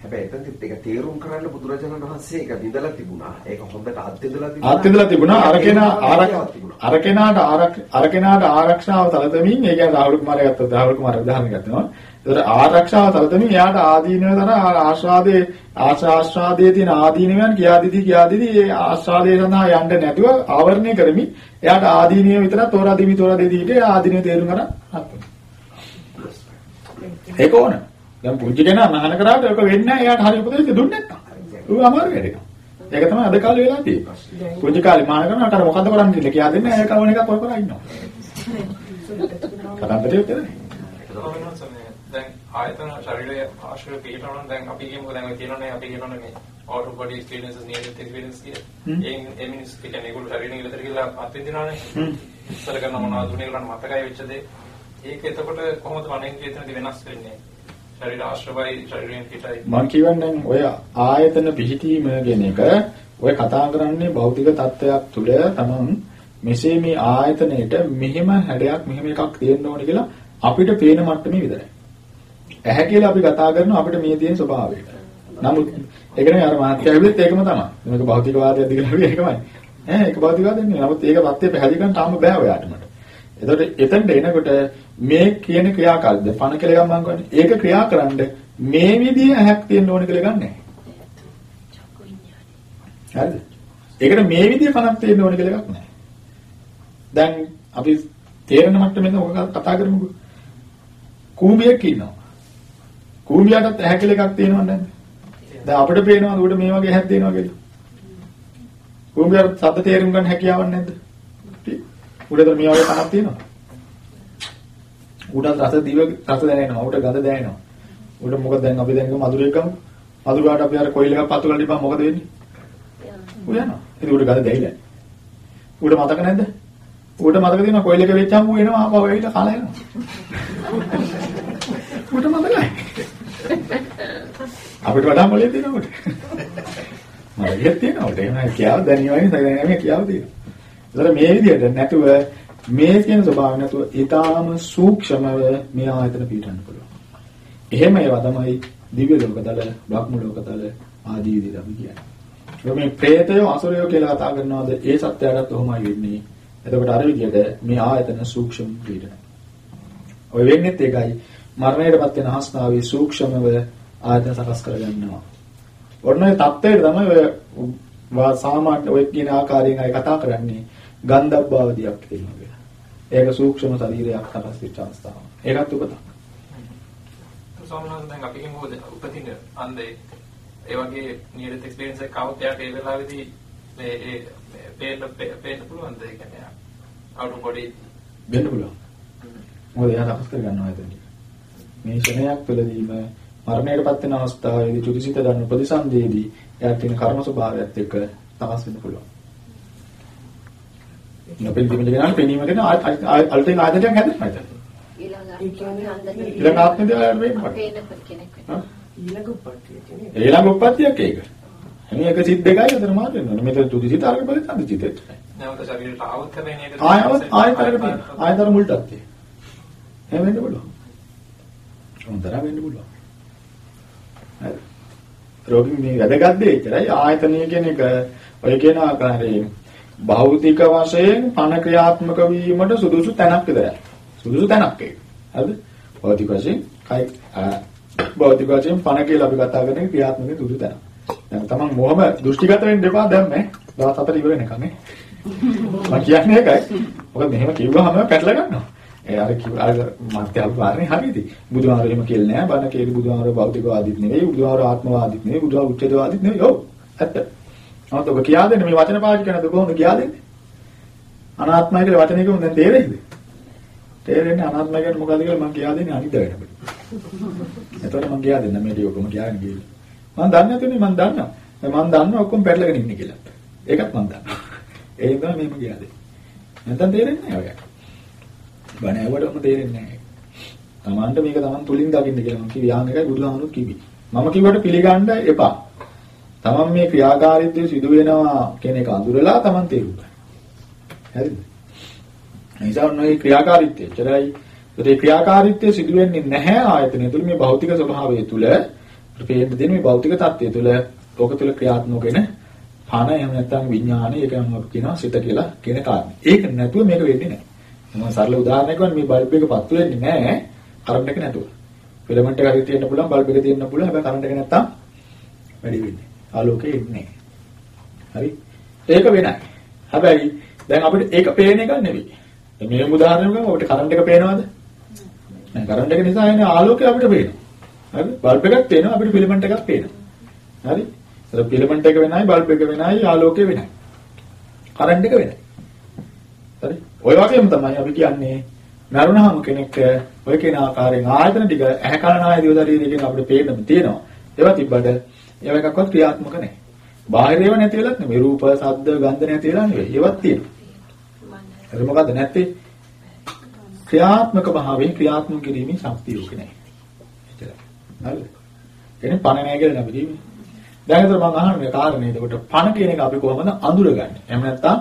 හැබැයි එතනදිත් ඒක තේරුම් කරන්න බුදුරජාණන් වහන්සේ ඒක විඳලා තිබුණා. ඒක හොඳට අත්විඳලා තිබුණා. ආත්මදලා තිබුණා අර කෙනා ආරක් ආරක්ෂාවක් තිබුණා. අර කෙනාට ආරක් අර කෙනාට ආරක්ෂාව සැලසෙමින් ඒ කියන්නේ රාහුල කුමාරය ගත්තා රාහුල කුමාරය උදාහරණ ගන්නවා. ඒතර ආරක්ෂාව සැලසෙමින් එයාට ආදීනව තර ආශාදයේ ආශාස්වාදයේ තියෙන ආදීනවයන් කියා දිදී කියා දිදී ඒ ආශාදයේ සඳහා යන්න නැතුව ආවරණය කරමින් එයාට ආදීනිය විතර තෝරා දෙමි තෝරා දෙදී ඊට ආදීනිය තේරුම් ගන්න ඒක ඕන. දැන් පුංචි කෙනා මහාන කරාට ඒක වෙන්නේ නැහැ. එයාට හරි උපදෙස් දුන්නේ නැත්තම්. ඌ අමාරු වැඩේනවා. ඒක තමයි අද කාලේ වෙලා තියෙන්නේ. පුංචි කාලේ මහාන කරනකොට අර මොකද්ද කරන්නේ කියලා කියා දෙන්නේ. ඒක වුණ එකක් ඔය කරා ඉන්නවා. කතාන්දරේ උතරනේ. ආයතන ශරීරයේ ආශ්‍රය පිටවන දැන් අපි කියමු දැන් ඔය කියනනේ අපි කියනනේ මේ outer body experiences near death experience කිය. හ්ම්. ඒ ඒ මිනිස් කියන්නේ ඒගොල්ලෝ ශරීරයෙන් ඉලතර කියලා අත්විඳිනානේ. හ්ම්. ඉස්සර කරන මොනවද උනේ කරන්න මතකයි වෙච්ච දේ. ඒක එතකොට කොහොමද මනෙන් චේතනදී වෙනස් වෙන්නේ? ශරීර ආශ්‍රවයි ශරීරයෙන් පිටයි. මම කියවන්නේ ඔය ආයතන පිහිටීම කියන එක ඔය කතා කරන්නේ භෞතික තත්වයක් තුළ තමන් මෙසේ මේ ආයතනයේට මෙහෙම හැඩයක් මෙහෙම එකක් තියෙන්න ඕනේ කියලා අපිට පේන මට්ටමේ විතරයි. ඇහැ කියලා අපි කතා කරනවා අපිට මේ තියෙන ස්වභාවය. නමුත් ඒක නෙවෙයි අර මාත්‍ය හැබෙත් ඒකම තමයි. මේක භෞතිකවාදයක් දිගට හරි ඒකමයි. ඈ ඒක භෞතිකවාදයක් නෙවෙයි. නමුත් ඒක පත්තේ පැහැදිලි කරන්න තාම බෑ ඔයාට මට. එතකොට එතනට එනකොට මේ කියන ක්‍රියාකාරීද පණ කියලා ගමන් කරන්නේ. ඒක ක්‍රියා කරන්න මේ විදිහේ ඇහක් තියෙන්න ඕන කියලා ගන්නෑ. චක්කු විඤ්ඤාණය. හරිද? ඒකට මේ විදිහේ කනක් තියෙන්න ඕන කියලා එකක් නැහැ. දැන් අපි තේරෙන මට්ටමෙන් ඔක කතා කරමුකෝ. කූඹියක් ඉන්නවා. කූඹියටත් ඇහැ කියලා එකක් තියෙනවද නැද්ද? දැන් අපිට පේනවද උඩ මේ වගේ ඇහක් තියෙනවා කියලා? කූඹියට සද්ද තේරුම් ගන්න හැකියාවක් නැද්ද? උඩට මේ වගේ කනක් තියෙනවා. උඩට රස දිව රස දැනෙනවා. උඩට ගඳ දැනෙනවා. උඩ මොකද දැන් අපි දැන් මధుරයක් ගමු. මధుරාට අපි අර කොයිල් එකක් පත්තු කරලා ඉපන් මොකද වෙන්නේ? ඌ යනවා. ඉතින් උඩ ගඳ දැයිලා. උඩ මතක නැද්ද? උඩ මතක තියෙනවා කොයිල් එක වෙච්චාම ඌ එනවා ආපහු ඇවිල්ලා කාලා යනවා. උඩ මතකයි. අපිට වඩා මොලේ තියෙනවා උඩ. මලේ තියෙනවා උඩ. එහෙම කියාව දැනියවනේ සැකදැනීමේ කියාව තියෙනවා. ඒතර මේ විදිහට නැතුව මේ කියන ස්වභාවය නැතුව ඊටාම සූක්ෂමව මේ ආයතන පිටන්න පුළුවන්. එහෙම ඒවා තමයි දිව්‍ය ලෝකතල, බ්‍රහ්ම ලෝකතල, ආදී විදිහට අපි කියන්නේ. මේ പ്രേතය අසුරයෝ කියලා කතා කරනවාද ඒ සත්‍යයටත් ඔහොමයි වෙන්නේ. එතකොට අර විදිහට මේ ආයතන සූක්ෂම පීඩන. ඔය වෙන්නේත් ඒකයි මරණයටපත් වෙන හස්නාවේ සූක්ෂමව ආයතන සකස් කරගන්නවා. ඔන්න ඔය தත්ත්වයට තමයි ඔය සාමාන්‍ය ඔය කියන ආකාරයෙන් අය කතා කරන්නේ ගන්ධබ්බාවදියක් කියනවා කියලා. ඒක සූක්ෂම ශරීරයක් සකස් වෙච්ච අවස්ථාව. ඒකත් උපතක්. සමහරවිට දැන් අපි හිමු උපතින අන්දේ ඒ වගේ නියරත් එක්ස්පීරියන්ස් එකක් આવුත් එයාට ඒ වෙලාවේදී මේ ඒ පේන්න පේන්න පුළුවන් දෙයක් නෑ. අවුට් බොඩි වෙන්න පුළුවන්. මොකද එයා සකස් කරගන්නවා එතන. මේ ශරණයක් තුළදීම මරණයටපත් වෙන අවස්ථාවේදී චුතිසිත ගන්න ප්‍රතිසන්දේදී එයාට තියෙන කර්ම ස්වභාවයත් එක්ක සකස් වෙන්න පුළුවන්. නොපෙනී තිබෙන කෙනාට පෙනීම ගැන අල්ටෙන් ආයතනයක් හැදෙනවා එතන. ඊළඟ ඊළඟ උප්පත්තියක් ඒක. එනි එක සිත් දෙකයි අතර මාරු වෙනවා. මෙතන තුදිසිත අරගෙන බලන්න සම්දිසිතෙත්. නැවත ශරීරයට ආවොත් හැබැයි නේද ආයවත් ආයත අරගෙන තියෙන. ආයතර මුල්ටත් තියෙන. එහෙම වෙන්න පුළුවන්. උන්තර වෙන්න පුළුවන්. හරි. රෝගී මේ වැදගත් දෙය එච්චරයි ආයතනය කියන එක ඔය කියන ආකාරයෙන් භෞතික වශයෙන් පණ ක්‍රියාත්මක වීමට සුදුසු තැනක් විතරයි. සුදුසු තැනක් ඒක. හරිද? භෞතික වශයෙන් කයි භෞතික වශයෙන් පණ කියලා අපි කතා කරන්නේ ක්‍රියාත්මක සුදුසු තැනක්. දැන් තමන් මොහම දෘෂ්ටිගත වෙන්න එපා දැන් මේ. දවස් හතර ඉවර වෙනකන් නේ. මම කියන්නේ ඒකයි. මොකද මෙහෙම කිව්වහම පැටල ගන්නවා. ඒ අර කිව්ව අර මාත්‍ය අල්පාරනේ හරියදී. බුදුහාමර එහෙම කියලා නෑ. බණ කේලි බුදුහාමර භෞතිකවාදීත් නෙවෙයි, බුදුහාමර ආත්මවාදීත් නෙවෙයි, බුදුහාමර උච්ඡේදවාදීත් නෙවෙයි. ඔව්. ඇත්ත. නමුත් ඔබ කියා දෙන්නේ මේ වචන පාවිච්චි කරනද කොහොමද කියා දෙන්නේ? අනාත්මයි කියලා වචනයකම දැන් තේරෙයිද? තේරෙන්නේ අනාත්මයි කියන්නේ මොකද්ද කියලා මම කියා දෙන්නේ අනිත් වෙනකොට. එතකොට මම කියා දෙන්න මේ ටික ඔක්කොම කියන්නේ කියලා. මම දන්නේ නැතුනේ මම දන්නවා. මම දන්නවා ඔක්කොම පැටලගෙන ඉන්නේ කියලා. ඒකත් මම දන්නවා. ඒ හින්දා මේම කියා දෙන්නේ. නැත්නම් තේරෙන්නේ නැහැ ඔය. බණ ඇහුවටම තේරෙන්නේ නැහැ. තමන්ට මේක තමන් තුලින් දකින්න කියලා මම කිව්වා. යාන් එකයි බුදුහාමුදුරුවෝ කිව්වේ. මම කිව්වට පිළිගන්න එපා. තමන් මේ ක්‍රියාකාරීත්වය සිදු වෙනවා කියන එක අඳුරලා තමන් තේරුම් ගන්න. හරිද? නිසා ඔන්නේ ක්‍රියාකාරීත්වය. චරයි ඒ ක්‍රියාකාරීත්වය සිදු වෙන්නේ නැහැ ආයතනය තුල මේ භෞතික ස්වභාවය තුල ප්‍රපේන්න දෙන මේ භෞතික தත්ත්වය තුල ඕක තුල ක්‍රියාත්මක වෙන පණ එහෙම නැත්නම් විඥානය ඒක නම් අපි කියනවා සිත කියලා කියන කාරණේ. ඒක නැතුව මේක වෙන්නේ නැහැ. මම සරල උදාහරණයක් ගන්න මේ බල්බ් එක පත්තු වෙන්නේ නැහැ කරන්ට් එක නැතුව. ෆිලමන්ට් එක හරි තියෙන්න පුළුවන් බල්බ් එක තියෙන්න පුළුවන් හැබැයි කරන්ට් එක නැත්තම් වැඩි වෙන්නේ. ආලෝකය ඉන්නේ. හරි. ඒක වෙනයි. හැබැයි දැන් අපිට ඒක පේන එක නෙවෙයි. මේ උදාහරණයක අපිට කරන්ට් එක පේනවද? නැහැ. කරන්ට් එක නිසා එන ආලෝකය අපිට පේනවා. හරි. බල්බ් එකක් පේනවා අපිට ෆිලමන්ට් එකක් පේනවා. හරි. ඒක ෆිලමන්ට් එක වෙනයි බල්බ් එක වෙනයි ආලෝකය වෙනයි. කරන්ට් එක වෙනයි. හරි. ඔය වගේම තමයි අපි කියන්නේ මරුණාම කෙනෙක් ඔය කියන ආකාරයෙන් ආයතන ටික ඇහැ කන නාය දිව ශරීරයෙන් අපිට පේන්න තියෙනවා ඒවා තිබ්බට ඒව එකක්වත් ක්‍රියාත්මක නැහැ. බාහිර ඒවා නැති වෙලත් නෙමෙයි. රූප, ශබ්ද, ගන්ධ නැති වෙලා නෙවෙයි. ඒවත් තියෙනවා. ඒක මොකද්ද නැත්තේ? ක්‍රියාත්මක භාවයෙන් ක්‍රියාත්මක කිරීමේ ශක්තිය ඕක නැහැ. එච්චරයි. හරිද? කියන්නේ පණ නැහැ කියලා අපි කියන්නේ. දැන් ඒතර මම අහන්නේ මේ කාරණේ. එතකොට පණ කියන එක අපි කොහොමද අඳුරගන්නේ? එහෙම නැත්නම්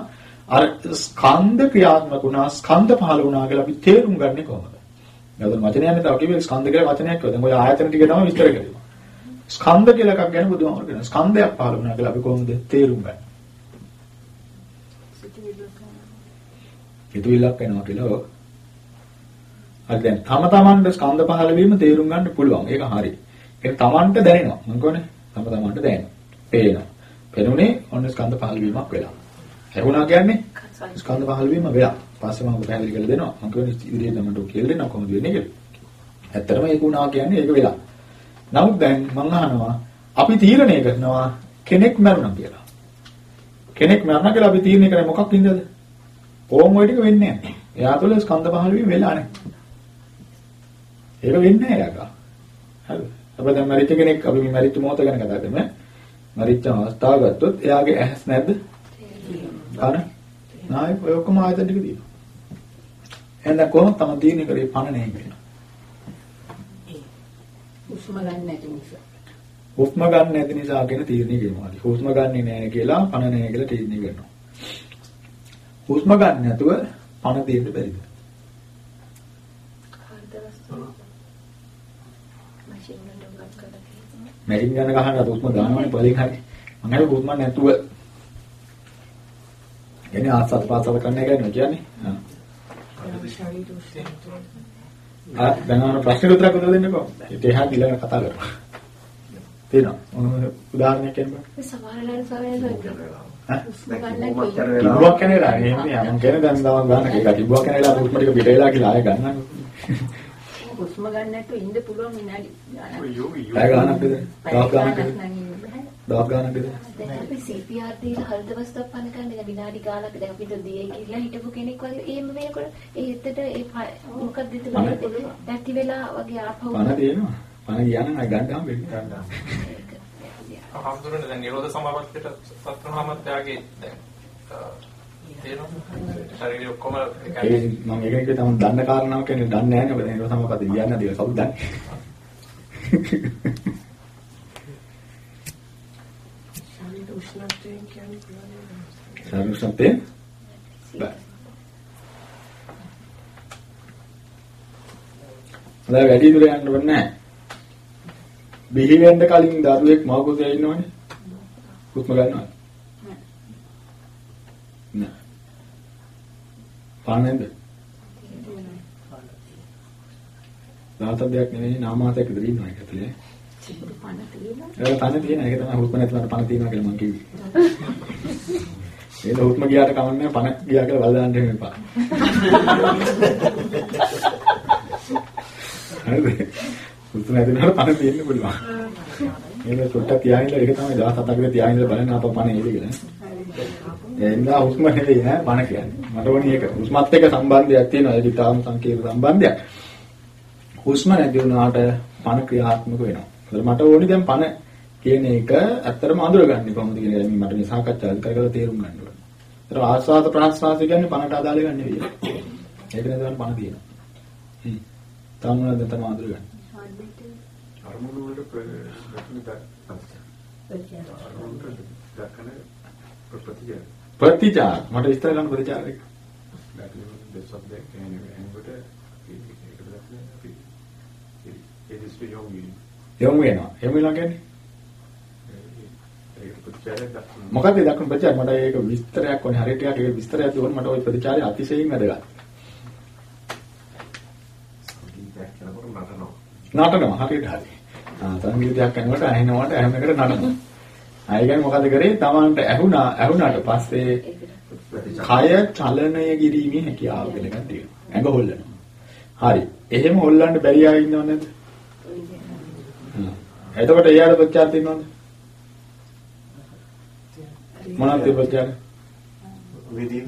අර ස්කන්ධ ක්‍රියාත්මක වුණා, ස්කන්ධ පහළ වුණා කියලා අපි තේරුම් ගන්නේ කොහොමද? නැත්නම් වචනයක් නේද? අපි කිව්වේ ස්කන්ධ කියලා වචනයක් කිව්වා. දැන් ඔය ආයතන ටික තමයි විස්තර කරේ. ස්කන්ධ කියලා එකක් ගැන බුදුහාමර කියනවා. ස්කන්ධයක් පහළ වුණා කියලා අපි කොහොමද තේරුම් ගන්නේ? හිතවිල්ලක් එනවා කියලා. අර දැන් තම තමන්ට ස්කන්ධ පහළ වීම තේරුම් ගන්න පුළුවන්. ඒක හරි. ඒක තමන්ට දැනෙනවා. මම කියන්නේ තම තමන්ට දැනෙනවා. පේනවා. පෙනුනේ ඔන්න ස්කන්ධ පහළ වීමක් වෙලා. ඇහුණා කියන්නේ ස්කන්ධ පහළ වීම වෙලා. පස්සේ මම පැහැදිලි කරලා දෙනවා. මම කියන්නේ ඉදිරියට මට කියලා දෙනවා කොහොමද වෙන්නේ කියලා. ඇත්තටම ඒක වුණා කියන්නේ ඒක වෙලා. නමුත් දැන් මම අහනවා අපි තීරණය කරනවා කෙනෙක් මරුණා කියලා. කෙනෙක් මරණ කියලා අපි තීරණය කරන්නේ මොකක් හින්දාද? ඕම් ඔය ටික වෙන්නේ නැහැ. එයා තුළ ස්කන්ධ පහළ වීම වෙලා නැහැ. ඒක වෙන්නේ නැහැ යාගා. හරිද? අපිට දැන් මරිච්ච කෙනෙක් අපි මේ මරිච්ච මොහොත ගැන කතා කරමු. මරිච්ච අවස්ථාව ගත්තොත් එයාගේ ඇහස් නැද්ද? කන? නායි ඔය ඔක්කොම ආයතන ටික තියෙනවා. එහෙනම් කොහොමද තම තීරණය කරේ පණ නැහැ කියලා? හුස්ම ගන්න නැති නිසා. හුස්ම ගන්න නැති නිසා කියන තීරණය කියනවා. හුස්ම ගන්නෙ නැහැ කියලා පණ නැහැ කියලා තීරණය කරනවා. හුස්ම ගන්න නැතුව පණ දෙන්න බැරිද? මැෂින් ගන්න ගහන හුස්ම දානවනේ පලින් හරි. මම හැබැයි හුස්ම නැතුව එන්නේ ආස්වාද ප්‍රාසාද කරන්න එකයි කියන්නේ. ආ. දැන් අර ප්‍රශ්නෙට උත්තරයක් උත්තර දෙන්නකෝ. ඒක එහා ඊළඟ කතා කරමු. තේරෙනවා. මොන උදාහරණයක් කියන්නකෝ. මේ සමහර වෙලාවට සමහර ඈ? කොහොමද කරේ වෙලාව තිබුවක් කියන වෙලාව එහෙම මම කියන දැන් තව ගන්න තිබුවක් කියන වෙලාව හුස්ම ටික පිට වෙලා කියලා ආයෙ ගන්නවා. හුස්ම ගන්න නැතුව ඉන්න පුළුවන් විනාඩි ගානක්. පැය ගානක් විතර. දවස් ගානක් ගානක් විතර. නම් ඉන්න බෑ. දවස් ගානක් විතර. දැන් අපි CPR දීලා හල් දවස්ක් පණ ගන්න විනාඩි ගානක් දැන් අපිට දියේ ගිහිල්ලා හිටපු කෙනෙක් වගේ එහෙම වෙනකොට ඒ හිතට ඒ මොකක්ද හිතේ නැති වෙලා වගේ ආපහු පණ තියෙනවා. පණ ගියා නම් ආයෙ ගන්න හම්බෙන්නේ. ගන්න. හම්දුරනේ දැන් නිරෝධ සමාපත්තියට පත් වුණාම ත්‍යාගේ දැන්? ශරීරය ඔක්කොම ඒ ඒ කියන්නේ මම ඒක නෙවෙයි තමයි දන්න කාරණාවක් කියන්නේ දන්නේ නැහැ නේද? ඒක තමයි පද කියන්නේ නැතිව කවුද දන්නේ? ශරීර උෂ්ණත්වයෙන් කියන්නේ පුළුවන්. සරුසතේ බෑ. හොඳයි වැඩි දුර යන්න ඕනේ නැහැ. බිහි වෙන්න කලින් දරුවෙක් මව කුසේ ඉන්නවනේ. හුස්ම ගන්නවා. නෑ. පානෙන්ද? දාතක් දෙයක් නෙවෙයි නාමාසයක් විතර ඉන්නවා ඒක ඇතුලේ. පණ තියෙනවා. ඒක පණ තියෙන ඒක තමයි හුස්ම නැතුනට පණ තියෙනවා කියලා මම කිව්වේ. ඒක හුස්ම ගියාට කමන්නේ පණ ගියා කියලා වල දාන්න එහෙම එපා. හරිද? හුස්ම නැතුනට පණ තියෙන්න පුළුවන්. මේක සොට්ට තියාගෙන ඒක තමයි දවස් හතක් විතර තියාගෙන බලන්න අප පණ එයිද කියලා. එන්න හුස්ම නෙවෙයි නෑ පණ කියන්නේ. මට ඕනේ ඒක. හුස්මත් එක්ක සම්බන්ධයක් තියෙනවා. ඒක ඊටාම සංකීර්ණ සම්බන්ධයක්. හුස්ම නැති වුණාට පණ ක්‍රියාත්මක වෙනවා. ඒතර මට ඕනේ දැන් පණ කියන එක ඇත්තටම අඳුරගන්නේ කොහොමද කියන එක මට මේ සාකච්ඡා කරලා තේරුම් ගන්න ඕනේ. ඒතර ආස්වාද ප්‍රාස්වාද කියන්නේ පණට අදාළ ගන්න නෙවෙයි. ඒක නේද පණ තියෙනවා. හ්ම්. තාම නේද තමයි අඳුරගන්නේ. අරමුණු වලට ප්‍රතිචාර අරමුණට දක්වන ප්‍රතිචාර ප්‍රතිචාර මට විස්තර ගන්න ප්‍රතිචාර එක. කියන්නේ එනකොට ඒකට දක්වන අපි ඒ දිස්ත්‍රික්කය යොමු යොමු වෙනවා. යොමු වෙනවා කියන්නේ ප්‍රතිචාරයක් දක්වන ප්‍රතිචාර මට ඒක විස්තරයක් ඕනේ හරියට ටිකක් ඒක විස්තරයක් දුන්න මට ওই ප්‍රතිචාරය අතිශයින් වැදගත්. නටනවා. හරියට හරි. ආ සංගීතයක් කරනකොට ඇහෙනවට ඇහෙන එකට නටනවා. කියන්නේ මොකද කරේ? Tamanට ඇහුණා ඇහුණාට පස්සේ කය චලනය කිරීමේ හැකියාව කියලා එකක් තියෙනවා. ඇඟ හොල්ලනවා. හරි. එහෙම හොල්ලන්න බැරි අය ඉන්නව නේද? හ්ම්. එතකොට එයාට ප්‍රතිචාර තියෙනවද? මොනවද ඒ ප්‍රතිචාර? විදින්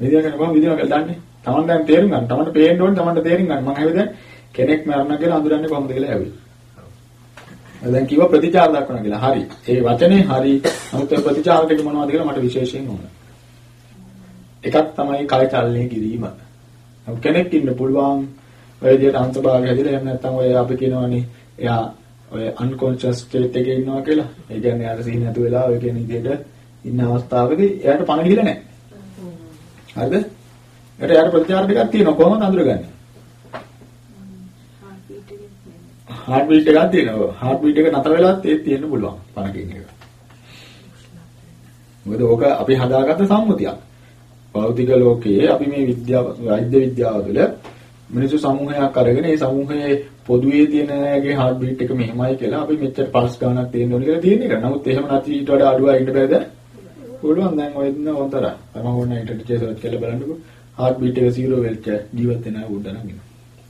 විදියා කරන කොහොමද විදියා කියලා දන්නේ? Taman දැන් තේරුම් ගන්න. Tamanට පේන්න ඕනේ Tamanට තේරුම් ගන්න. මම හැබැයි දැන් කෙනෙක් මරණ කියලා අඳුරන්නේ කොහොමද කියලා ඇවිල්ලා. දැන් කිව්වා ප්‍රතිචාර දක්වනවා කියලා. හරි. ඒ වචනේ හරි. නමුත් ඒ ප්‍රතිචාර ටික මොනවද කියලා මට විශේෂයෙන් ඕන. එකක් තමයි කය චලනය කිරීම. නමුත් කෙනෙක් ඉන්න පුළුවන් ඔය විදිහට අන්තභාගය හැදිලා එහෙම නැත්නම් ඔය අපි කියනවනේ එයා ඔය unconscious state එකේ ඉන්නවා කියලා. ඒ කියන්නේ අර සිහි නැතු වෙලා ඔය කියන විදිහට ඉන්න අවස්ථාවකදී එයාට පණ ගිහිලා නැහැ. හරිද? ඒකට එයාට ප්‍රතිචාර ටිකක් තියෙනවා කොහොමද අඳුරගන්නේ? හાર્ට් බීට් එකක් තියෙනවා. හાર્ට් බීට් එක නැතර වෙලත් ඒත් තියෙන්න පුළුවන්. පණකින් එක. මොකද ඕක අපි හදාගත්ත සම්මුතියක්. භෞතික ලෝකයේ අපි මේ විද්‍යාව වෛද්‍ය විද්‍යාව තුළ මිනිස්සු සමූහයක් අරගෙන ඒ සමූහයේ පොදුවේ තියෙන අයගේ හાર્ට් බීට් එක මෙහෙමයි කියලා අපි මෙච්චර පල්ස් ගානක් තියෙන්න ඕනේ කියලා තියෙන එක. නමුත් එහෙම නැති ඊට වඩා අඩුවයි ඉන්න බෑද? පුළුවන් දැන් ඔය දින හොතරයි. මම ඕන ඉන්ටර්ජේ සර්ච් කරලා බලන්නකෝ. හાર્ට් බීට් එක 0 වෙච්ච ජීවත් වෙන අය උඩ නම් ඉන්න.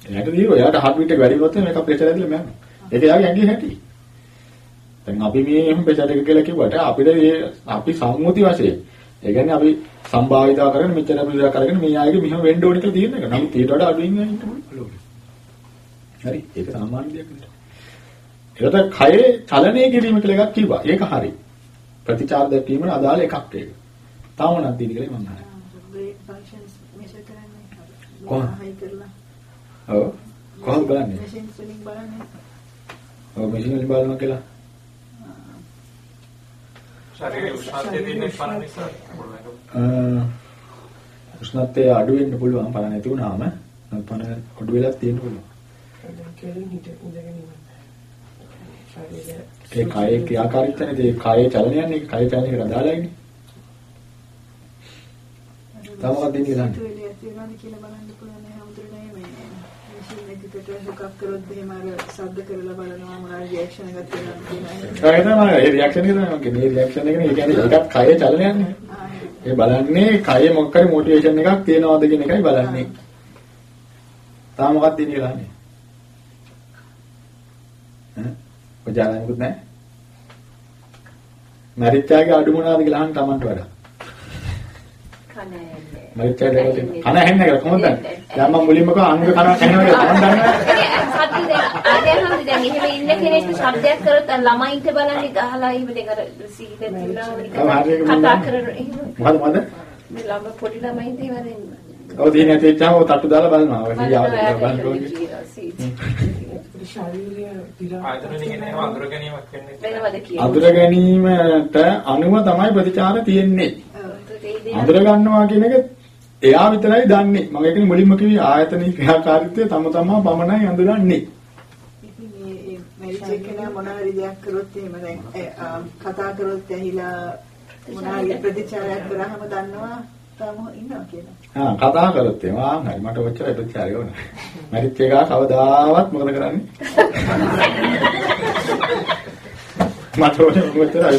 එයාට දීරෝ එයාට හાર્ට් බීට් එක වැඩි වුණොත් මේක ප්‍රෙෂර් ඇදලා මෑනවා. ඒක එයාගේ ඇඟේ හැටි. දැන් අපි මේ එහෙම ප්‍රෙෂර් එක කියලා කිව්වට අපිට මේ අපි සම්මුති වශයෙන් ඒ කියන්නේ අපි සම්භාවිතා කරගෙන මෙච්චර ප්‍රතිචාර කරගෙන මේ ආයෙක මෙහෙම වෙන්න ඕනේ කියලා තියෙන එක. නමුත් ඊට වඩා අඩුවෙන් වෙන්න පුළුවන්. හරි ඒක සාමාන්‍ය දෙයක් නෙවෙයි. ඒකට කයේ චලනය කිරීම කියලා එකක් කිව්වා. ඒක හරි. ප්‍රතිචාර දැක්වීමට අදාළ එකක් ඒක. තාම නැද්ද කියලා මම කරන්නේ. කොහොමද? ඔව්. කොහොමද බලන්නේ? මැෂින්ස් වලින් බලන්නේ. ඔව් මැෂින් වලින් බලනවා කියලා. ශරීරයේ උෂ්ණත්වය තියෙන පණ නිසා උෂ්ණත්වය අඩු වෙන්න පුළුවන් පණ නැති වුණාම පණ අඩු වෙලා තියෙන්න පුළුවන්. ඒ කායේ ක්‍රියාකාරීත්වනේ ඒ කායේ චලනයන්නේ කායේ චලනයකට අදාළයිනේ. තව මොකක්ද ඉන්නේ දාන්නේ? සිතුවිලි එකකට හුකක් කරොත් එහෙම අර ශබ්ද කරලා බලනවා මොනවා රියැක්ෂන් එකක් තියෙනවද කියලා. ඒ රියැක්ෂන් එක තමයි මගේ මේ රියැක්ෂන් එකනේ ඒ කියන්නේ ඒකත් කායේ චලනයන්නේ. ඒ බලන්නේ කායේ මොකක් හරි මොටිවේෂන් එකක් තියනවාද කියන එකයි බලන්නේ. තාම මොකක්ද ඉන්නේ දාන්නේ? ඈ? ඔයාලනුත් නැහැ. මරිච්චාගේ අඩු මොනවාද කියලා අහන්න Tamanට වඩා. කනේ මරිච්චාගේ කන ඇහෙන්නේ නැහැ කොහොමද? දැන් මම මුලින්ම කව අංග කන ඇහෙනවා කියලා Taman දන්නේ කෙනෙක්ට ශබ්දයක් කරොත් ළමයින්ට බලන්නේ ගහලා එහෙම ඔව්, හරියට කතා මම- කරන එහෙම මොකද මොකද? මේ ළම පොඩි ළමයින්ට ඒවා දෙන්න. ඔව් දින නැති වෙච්චාම තට්ටු දාලා බලනවා. වෙනවද කියන්නේ? අඳුර ගැනීමට අනුව තමයි ප්‍රතිචාර තියෙන්නේ. අඳුර ගන්නවා කියන එක එයා විතරයි දන්නේ. මම ඒකනේ මුලින්ම කිව්වේ ආයතනික ක්‍රියාකාරීත්වය තම තමා පමණයි අඳුරන්නේ. ඉතින් මේ මේ මැරිච් එකනා මොනවා හරි දෙයක් කරොත් එහෙම දැන් කතා කරොත් ඇහිලා මොනවා හරි ප්‍රතිචාරයක් කරාම දන්නවා තාම ඉන්නවා කියලා. ආ කතා කරොත් එහෙම ආ හරි මට ඔච්චර ප්‍රතිචාරය ඕන. මරිත් එකා කවදාවත් මොකද කරන්නේ? මට ඔච්චර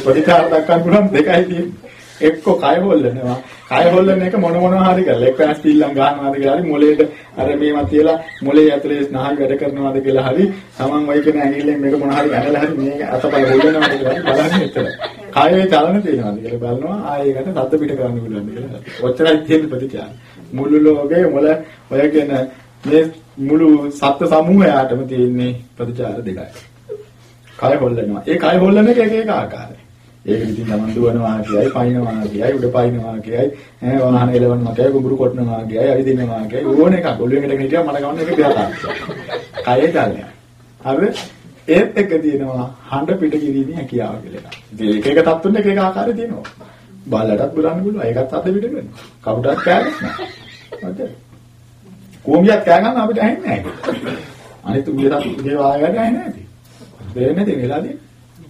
ප්‍රතිචාර දක්වන්න පුළුවන් දෙකයි තියෙන්නේ. එක්ක කය හොල්ලනවා. කය හොල්ලන එක මොන මොනවා හරි කරලා එක්ක ඇස්පිල්ලම් ගන්නවාද කියලා හරි මොලේට අර මේවා තියලා මොලේ ඇතුලේ ස්නායු වැඩ කරනවාද කියලා හරි තමන් වයි කියන ඇඟිල්ලෙන් මේක මොන හරි ඇනලා හරි මේක අතපය හොල්ලනවාද කියලා හරි බලන්නේ එතන. කයේ චලන තියෙනවාද කියලා බලනවා ආයෙකට සද්ද පිට කරන්න පුළුවන්ද කියලා. ඔච්චරයි තියෙන ප්‍රතිචාර. මුළු ලෝකේ මොල ඔය කියන මේ මුළු සත්ත්ව සමූහයාටම තියෙන්නේ ප්‍රතිචාර දෙකයි. කය හොල්ලනවා. ඒ කය හොල්ලන එක එක එක ආකාරයි. ඒක ඉතින් තමන් දුවනවා කියයි, පයින්නවා කියයි, උඩ පයින්නවා කියයි, ඈ වාහන එලවනවා කියයි, කුඹුරු කොටනවා කියයි, අවිදිනවා කියයි, ඕන එකක්. ඔළුවෙන් එකට හිටියා මට ගමන් එක දෙයක් කයේ චලනය. හරිද? ඒත් එක තියෙනවා හඬ පිට කිරීමේ හැකියාව කියලා එකක්. ඉතින් ඒක එක තත්ත්වෙන්න එක එක ආකාරය තියෙනවා. බල්ලටත් බුලන්න පුළුවන්. ඒකත් අත පිට කරනවා. කවුටත් කෑගන්න. හරිද? කොමියක් කෑ ගන්න අපිට ඇහෙන්නේ නැහැ. අනිත් උගේට උගේ වායයට ඇහෙන්නේ නැති. දෙන්නේ නැති වෙලාදී.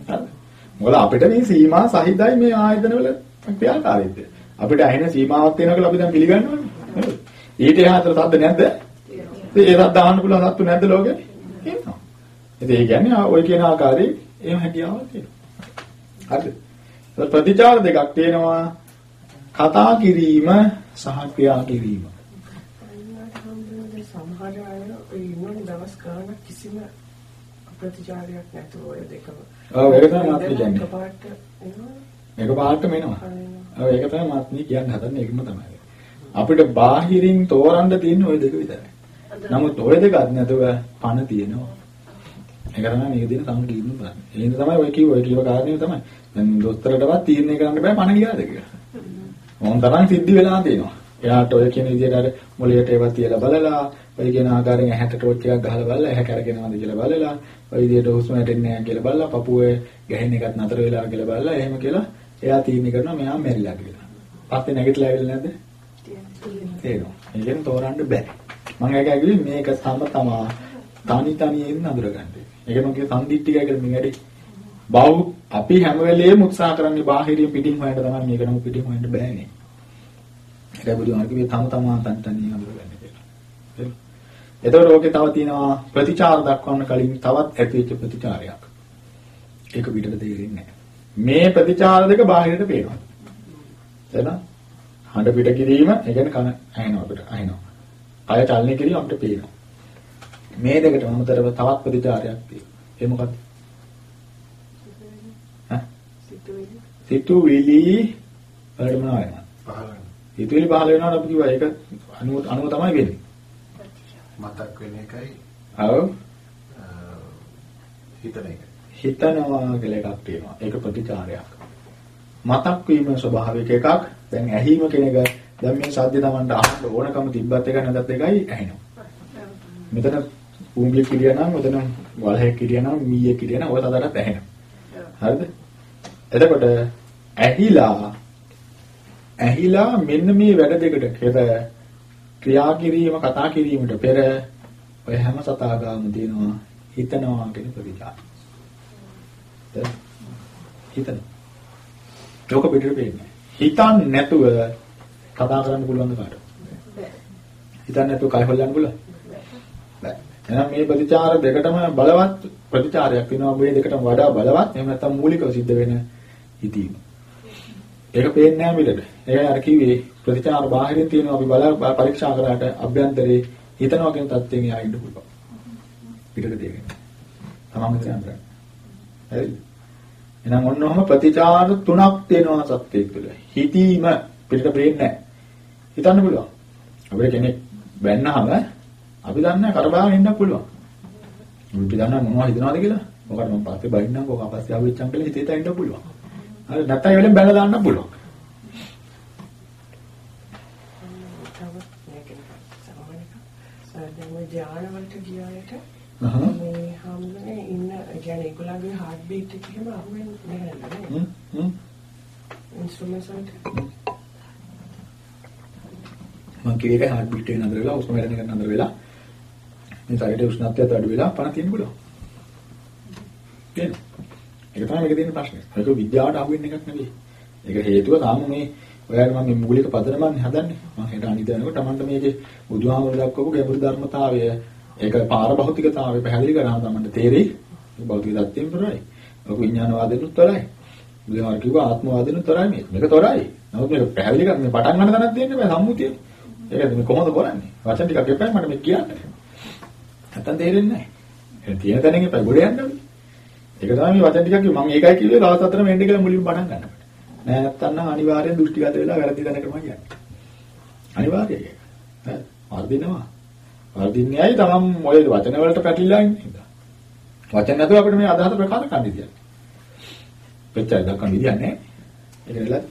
හරිද? මොකද අපිට මේ සීමා සහිතයි මේ ආයතන වල ක්‍රියාකාරීත්වය. අපිට ඇහෙන සීමාවක් තියෙනවා කියලා අපි දැන් පිළිගන්නවනේ. නේද? ඊට එහා අතර සද්ද නැද්ද? ඉතින් ඒ සද්ද අහන්න පුළුවන් සත්තු නැද්ද ලෝකේ? තියෙනවා. ඉතින් ඒ කියන්නේ ඔය කියන ආකාරයේ එහෙම හැකියාවක් තියෙනවා. හරිද? ඒත් ප්‍රතිචාර දෙකක් තියෙනවා. කතා කිරීම සහ ක්‍රියා කිරීම. සමහර අය ඒ ඉන්නෝනේ දවස් ගානක් කිසිම ප්‍රතිචාරයක් නැතුව ඔය දෙකම. ඔව් ඒක තමයි මාත් කියන්නේ. එකපාරට එනවා. මේක පාටම එනවා. ඔව් ඒක තමයි මාත් මේ කියන්න හදන්නේ ඒකම තමයි. අපිට බාහිරින් තෝරන්න තියෙන ওই දෙක විතරයි. නමුත් ওই දෙකක් නැතුව පණ තියෙනවා. ඒක තමයි මේක දෙන සම තීරණ බලන්නේ. ඒ හින්දා තමයි ඔය කිව්ව ඔය කියව කාරණේ තමයි. දැන් දොස්තරටවත් තීරණය කරන්න බෑ පණ ගියාද කියලා. මොන් තරම් සිද්ධි වෙලා තියෙනවා. එයාට ඔය කියන විදිහට අර මොළයට ඒවා තියලා බලලා ඔය කියන ආකාරයෙන් ඇහැට ටෝච් එකක් ගහලා බලලා ඇහැ කරගෙනවද කියලා බලලා ඔය විදිහට හුස්ම වැටෙන්නේ නැහැ කියලා බලලා පපුවේ ගැහෙන එකත් නතර වෙලා කියලා බලලා එහෙම කියලා එයා තීරණය කරනවා මෙයා මැරිලා කියලා. පස්සේ නැගිටලා ඇවිල්ලා නැද්ද? තේරෙනවා. ඒ කියන්නේ තෝරන්න බෑ. මම ඒක ඇගිලි මේක තම තමා තනි තනියෙන් අඳුරගන්න. ඒක මම කිය සම්දිත්තිකය කියලා මේ වැඩි. බහු අපි හැම වෙලේම උත්සාහ කරන්නේ බාහිරින් පිටින් හොයන්න තමයි මේක නම් පිටින් හොයන්න බෑනේ. ඒක බුදුහාම කිව්වේ තම තමා තනි තනියෙන් අඳුරගන්න කියලා. හරි. එතකොට ඕකේ තව තියෙනවා ප්‍රතිචාර දක්වන්න කලින් තවත් ඇතිවෙච්ච ප්‍රතිචාරයක්. ඒක පිටට තේරෙන්නේ නැහැ. මේ ප්‍රතිචාර දෙක බාහිරට පේනවා. එහෙනම් හඬ පිට කිරීම, ඒ කියන්නේ කන ඇහෙනවා අපිට ඇහෙනවා. කය චලනය කිරීම අපිට පේනවා. මේ දෙකට අමතරව තවත් ප්‍රතිචාරයක් තියෙනවා. ඒ මොකක්ද? සිතුවිලි. සිතුවිලි වලට මොනවා වෙනවද? පහළ වෙන. සිතුවිලි පහළ වෙනවා අපි කිව්වා ඒක අනුව අනුව තමයි වෙන්නේ. මතක් වෙන එකයි ඔව් හිතන එක. හිතනවා කියලා එකක් තියෙනවා. ඒක ප්‍රතිචාරයක්. මතක් වීම ස්වභාවික එකක්. දැන් ඇහිම කෙනෙක් දැන් මේ සද්ද Tamanට අහන්න ඕනකම තිබ්බත් එක නැත්ත් එකයි ඇහෙනවා. මෙතන කුඹිය කිරියා නම් මෙතන වලහෙක් කිරියා නම් මීයේ කිරියා නම් ඔය සතරත් ඇහෙනවා. හරිද? එතකොට ඇහිලා ඇහිලා මෙන්න මේ වැඩ දෙකට පෙර ක්‍රියා කිරීම කතා කිරීමට පෙර ඔය හැම සතාගාම තියෙනවා හිතනවා කියන ප්‍රතිචාර. හිතන. ලෝක පිටර පේන්නේ. හිතන් නැතුව කතා කරන්න පුළුවන් කාට? හිතන් නැතුව කය හොල්ලන්න පුළුවන්? බෑ. එහෙනම් මේ ප්‍රතිචාර දෙකටම බලවත් ප්‍රතිචාරයක් වෙනවා මේ දෙකටම වඩා බලවත් එහෙම නැත්නම් මූලිකව සිද්ධ වෙන හිතීම. ඒක පේන්නේ නැහැ මිලට. ඒකයි අර කිව්වේ ප්‍රතිචාර බාහිරින් තියෙනවා අපි බල පරීක්ෂා කරාට අභ්‍යන්තරේ හිතනවා කියන තත්ත්වයෙන් එයා ඉන්න පුළුවන්. පිටට දෙගෙන. තමන් හිතන අnder. හරිද? එහෙනම් ඔන්න ඔහම ප්‍රතිචාර තුනක් තියෙනවා සත්‍යයක් තුළ. හිතීම පිටට පේන්නේ නැහැ. හිතන්න පුළුවන්. අපිට කෙනෙක් බැන්නාම අපි දන්නේ කරබාගෙන ඉන්න පුළුවන්. අපි දන්නා මොනවද හිතනවද කියලා. මොකද මම පස්සේ බයින්නම් කොහොම පස්සේ ආවෙච්චම් කියලා හිතේ තැන්න පුළුවන්. හරි නැත්නම් ඒ වෙලෙන් බැලලා දාන්න පුළුවන්. ධානය වලට ගියාට. මේ හැමෝනේ ඉන්න කියන්නේ ඒගොල්ලන්ගේ heart beat එක එහෙම අහුවෙන්නේ නැහැ නේද? හ්ම්. ඉන්ස්ට්‍රුමන්ට්ස් වලට. මම කිව්ව එක heart beat එක නතර වෙලා උස්ම වැඩෙන එක නතර වෙලා මේ ශරීරයේ උෂ්ණත්වයත් අඩු වෙලා පණ තියෙන්න පුළුවන්. ඒක තමයි මේකේ තියෙන ප්‍රශ්නේ. ඒක විද්‍යාවට අහු වෙන එකක් නෙවෙයි. ඒක හේතුව තාම මේ ඔයාලට මම මේ මූලික පදනමන්නේ හදන්නේ. මම හෙට අනිත් දනකොට Tamanට මේකේ බුදුහාමුදුරුවෝ දක්වපු ගැඹුරු ධර්මතාවය ඒක පාරභෞතිකතාවය පැහැදිලි කරාම Tamanට තේරෙයි. භෞතික தත්ත්වයෙන් තොරයි. ඔක විඥානවාදෙනුත් තොරයි. බුදුහාමුදුරුවෝ කිව්වා ආත්මවාදෙනුත් තොරයි මේ. මේක තොරයි. නමුත් මේක පැහැදිලි කරන්න මේ පටන් ගන්න තැනක් දෙන්න බෑ සම්මුතිය. ඒකද මේ කොහොමද කරන්නේ? වචන ටිකක් එපයි මට මේ කියන්න. නැත්තම් තේරෙන්නේ නැහැ. ඒ තියෙන තැනින් එපා ගොඩ යන්න ඕනේ. ඒක තමයි මේ වචන ටිකක් මම ඒකයි කිව්වේ දවස් හතර වෙන්න කියලා මුලින්ම පටන් ගන්නකොට. නෑ නැත්තම් නම් අනිවාර්යෙන් දෘෂ්ටිගත වෙලා වැරදි තැනකටම යන්නේ. අනිවාර්යයි ඒක. හරි. වර්ධිනවා. වර්ධින්නේ ඇයි තමන් මොලේ වචන වලට පැටලිලා ඉන්නේ. වචන නැතුව අපිට මේ අදහස ප්‍රකාශ කරන්න ඉතියි. පෙච්චයි දක්වන්න විදියක් නැහැ. ඒක නෙලා.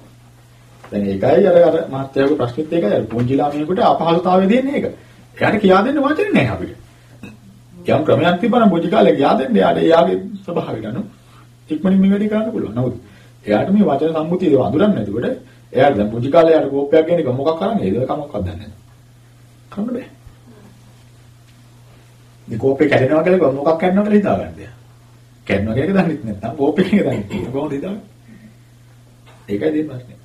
දැන් ඒකයි අර අර මහත්යාගේ ප්‍රශ්නෙත් ඒකයි අර පුංචි ළමයෙකුට අපහසුතාවය දෙන්නේ ඒක. එයාට කියා දෙන්න වචන නැහැ අපිට. යම් ක්‍රමයක් තිබ්බනම් පුංචි කාලේ කියා දෙන්න එයාට එයාගේ ස්වභාවය ගන්න. ඉක්මනින් මේ වැඩේ කරන්න පුළුවන්. නමුත් එයාට මේ වචන සම්මුතිය වඳුරන්නේ නැතිකොට එයාට දැන් පුංචි කාලේ යාට කෝපයක් ගෙන එක මොකක් කරන්නේ? ඒක කමක්වත් දන්නේ නැහැ. කරන්න බෑ. මේ කෝපේ කැඩෙනවා කියලා මොකක් කැඩෙනවා කියලා හිතාගන්න. කැඩෙනවා කියන එක දන්නෙත් නැත්නම් කෝපේ කියන එක දන්නේ. කොහොමද හිතාගන්නේ? ඒකයි දෙන්න ප්‍රශ්නේ.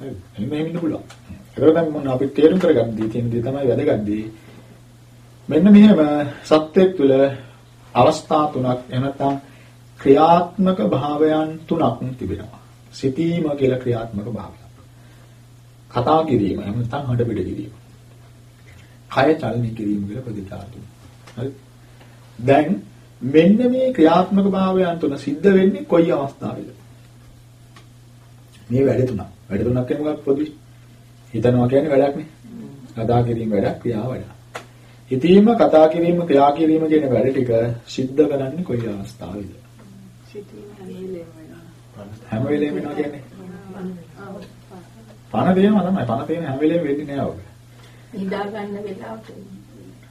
හරි. එහෙම එහෙම ඉන්න පුළුවන්. ඒකට දැන් මොන අපි තේරුම් කරගන්න දී තියෙන දේ තමයි වැදගත් දේ. මෙන්න මෙහෙම සත්‍යයක් තුළ අවස්ථා තුනක් එහෙම ක්‍රියාත්මක භාවයන් තුනක් තිබෙනවා. සිතීම කියලා ක්‍රියාත්මක භාවයක්. කතා කිරීම එහෙම නැත්නම් හඬ පිට කිරීම. කය චලනය කිරීම කියලා ප්‍රතිචාර. හරි. දැන් මෙන්න මේ ක්‍රියාත්මක භාවයන් තුන සිද්ධ වෙන්නේ කොයි අවස්ථාවේද? මේ වැඩ තුනක්. වැඩ තුනක් කියන්නේ මොකක්ද පොදුයි? හිතනවා කියන්නේ වැඩක් නේ. කතා කිරීම වැඩක් ක්‍රියාව වැඩක්. හිතීම කතා කිරීම ක්‍රියා කිරීම කියන වැඩ ටික සිද්ධ කරන්නේ කොයි අවස්ථාවේද? හැම වෙලේම වෙනවා. හැම වෙලේම වෙනවා කියන්නේ. පණ දෙයම තමයි. පණ දෙයම හැම වෙලේම වෙන්නේ නෑ ඔබ. නිදා ගන්න වෙලාවට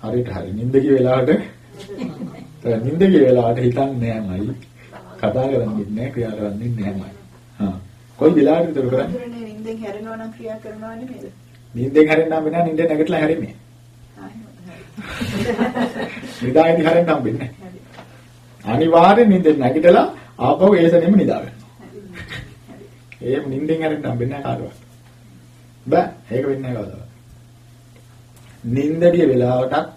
හරියට හරි. නිින්ද ගිය වෙලාවට දැන් නිින්ද ගිය වෙලාවට හිතන්නේ නෑමයි. කතා කරන්නේ නෑ ක්‍රියා කරන්නේ නෑමයි. හා. කොයි වෙලාවටද ඒක කරන්නේ? නිින්දෙන් හැරෙනවා නම් ක්‍රියා කරනවා නෙමෙයිද? නිින්දෙන් හැරෙන්නම් වෙනා නිින්දෙන් නැගිටලා හැරෙන්නේ. ආයෙත් නිදාගෙන හැරෙන්න හම්බෙන්නේ නැහැ. අනිවාර්යෙන් නිින්දෙන් නැගිටලා ආපහු ඒසනෙම නිදා ගන්නවා. එහෙම නිින්දෙන් හැරෙන්න හම්බෙන්නේ නැහැ කාටවත්. බෑ ඒක වෙන්නේ නැහැ කවදාවත්. නිින්දඩිය වෙලාවටත්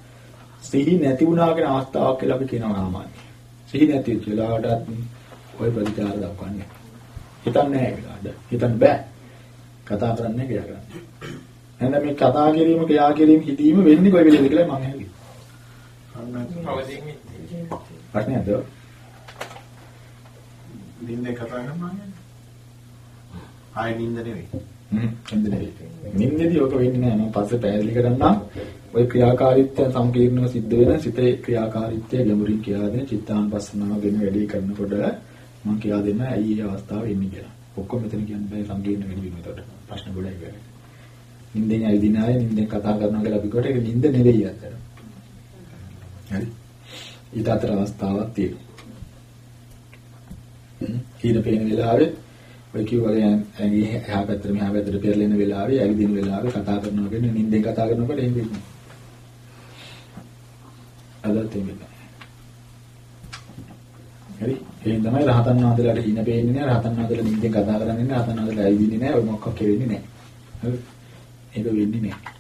සිහි නැති වුණා කියන අවස්ථාවක් කියලා අපි කියනවා සාමාන්‍යයෙන්. සිහි නැති වෙච්ච වෙලාවටත් ওই ප්‍රතිචාර දක්වන්නේ. හිතන්නේ නැහැ ඒකට. හිතන්න බෑ. කතා කරන්නේ කියලා කරන්නේ. එහෙනම් මේ කතා කිරීම, ක්‍රියා කිරීම, හිතීම වෙන්නේ කොයි වෙලේද කියලා මම ඉන්නේ. ප්‍රශ්නයක්ද? නින්දේ කතා කරනවා. ආයි නින්ද නෙවෙයි. හ්ම් නින්ද නෙවෙයි. නින්දේදී ඔක වෙන්නේ නැහැ. මම පස්සේ පැහැදිලි කරන්නම්. ওই ක්‍රියාකාරීත්වය සම්කීර්ණව සිද්ධ වෙන සිතේ ක්‍රියාකාරීත්වය ගැඹුරින් කියලා දෙන චිත්තානුපස්සනාව ගැන වැඩි කරනකොට මම කියලා දෙන්න ඇයි මේ අවස්ථාව එන්නේ කියලා. ඔක්කොම මෙතන කියන්න සංකීර්ණ වෙන විදිහට. ප්‍රශ්න ගොඩයි වෙන්නේ. නින්දෙන් ඇවිදින අය නින්දෙන් කතා කරනවා කියලා අපි කොට ඒක නින්ද නෙවෙයි අතර. හරි. ඊට අතර අවස්ථාවක් තියෙනවා. හ්ම්. ඊට පේන වෙලාවේ ඔය කිව්වගේ ඇඟේ එහා පැත්තට මෙහා පැත්තට පෙරලෙන වෙලාවේ ඇවිදින වෙලාවේ කතා කරනවා කියන්නේ නින්දෙන් කතා කරනකොට එහෙම වෙන්නේ. අදත් එහෙම හරි. ඒ තමයි රහතන් වහන්සේලාට හිණ පේන්නේ නැහැ. රහතන් වහන්සේලා නිින්දෙන් කතා කරන්නේ නැහැ. රහතන් වහන්සේලා ඇවිදින්නේ නැහැ. ඔය මොකක් කෙරෙන්නේ නැහැ. හරි. ඒක වෙන්නේ නැහැ.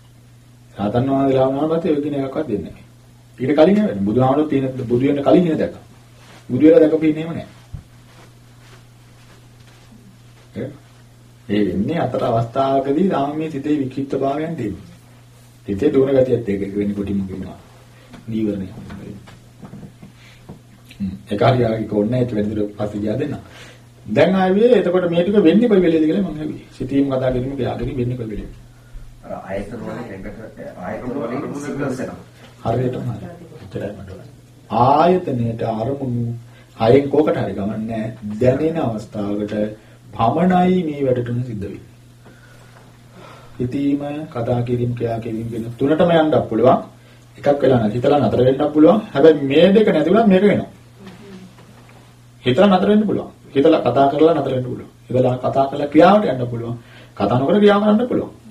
රහතන් වහන්සේලා වුණාට පස්සේ ඔය කියන එකක්වත් දෙන්නේ නැහැ. ඊට කලින් නෙවෙයි. බුදුහාමුදුරුවෝ තියෙන බුදු වෙන කලින් හිණ දැක්කා. බුදු වෙලා දැකපු හිණේම නැහැ. ඒ වෙන්නේ අතර අවස්ථාවකදී තාම මේ සිතේ වික්ෂිප්ත භාවයන් තියෙනවා. සිතේ දුර ගතියත් ඒක වෙන්නේ කොටිම කියනවා. නීවරණය. ඒක හරියට කොන්නේ ඒක වෙනදිර පස්සේ ගියා දෙන්න. දැන් ආවේ එතකොට මේ ටික වෙන්නේ කොයි වෙලේද කියලා මම හවි. සිතීම් කතා කිරීම ගියාගෙන වෙන්නේ කොයි වෙලේද? අර ආයතන වලින් එකට ආයතන වලින් සිග්නල්ස් එනවා. හරියටම හරි. එච්චරයි මට. ආයතනයට අරමුණු හයෙන් කෝකට හරි ගමන්නේ දැනෙන අවස්ථාවකට පමණයි මේ වැඩ තුන සිද්ධ වෙන්නේ. හිතීම කතා කිරීම ක්‍රියා කිරීම කියන තුනටම යන්නත් පුළුවන්. එකක් වෙලා නැති හිතලා නතර වෙන්නත් පුළුවන්. හැබැයි මේ දෙක නැති වුණා මේක වෙනවා. හිතලා නතර වෙන්න පුළුවන්. හිතලා කතා කරලා නතර වෙන්න පුළුවන්. හිතලා කතා කරලා ක්‍රියාවට යන්න පුළුවන්. කතා නොකර ක්‍රියාව කරන්න පුළුවන්.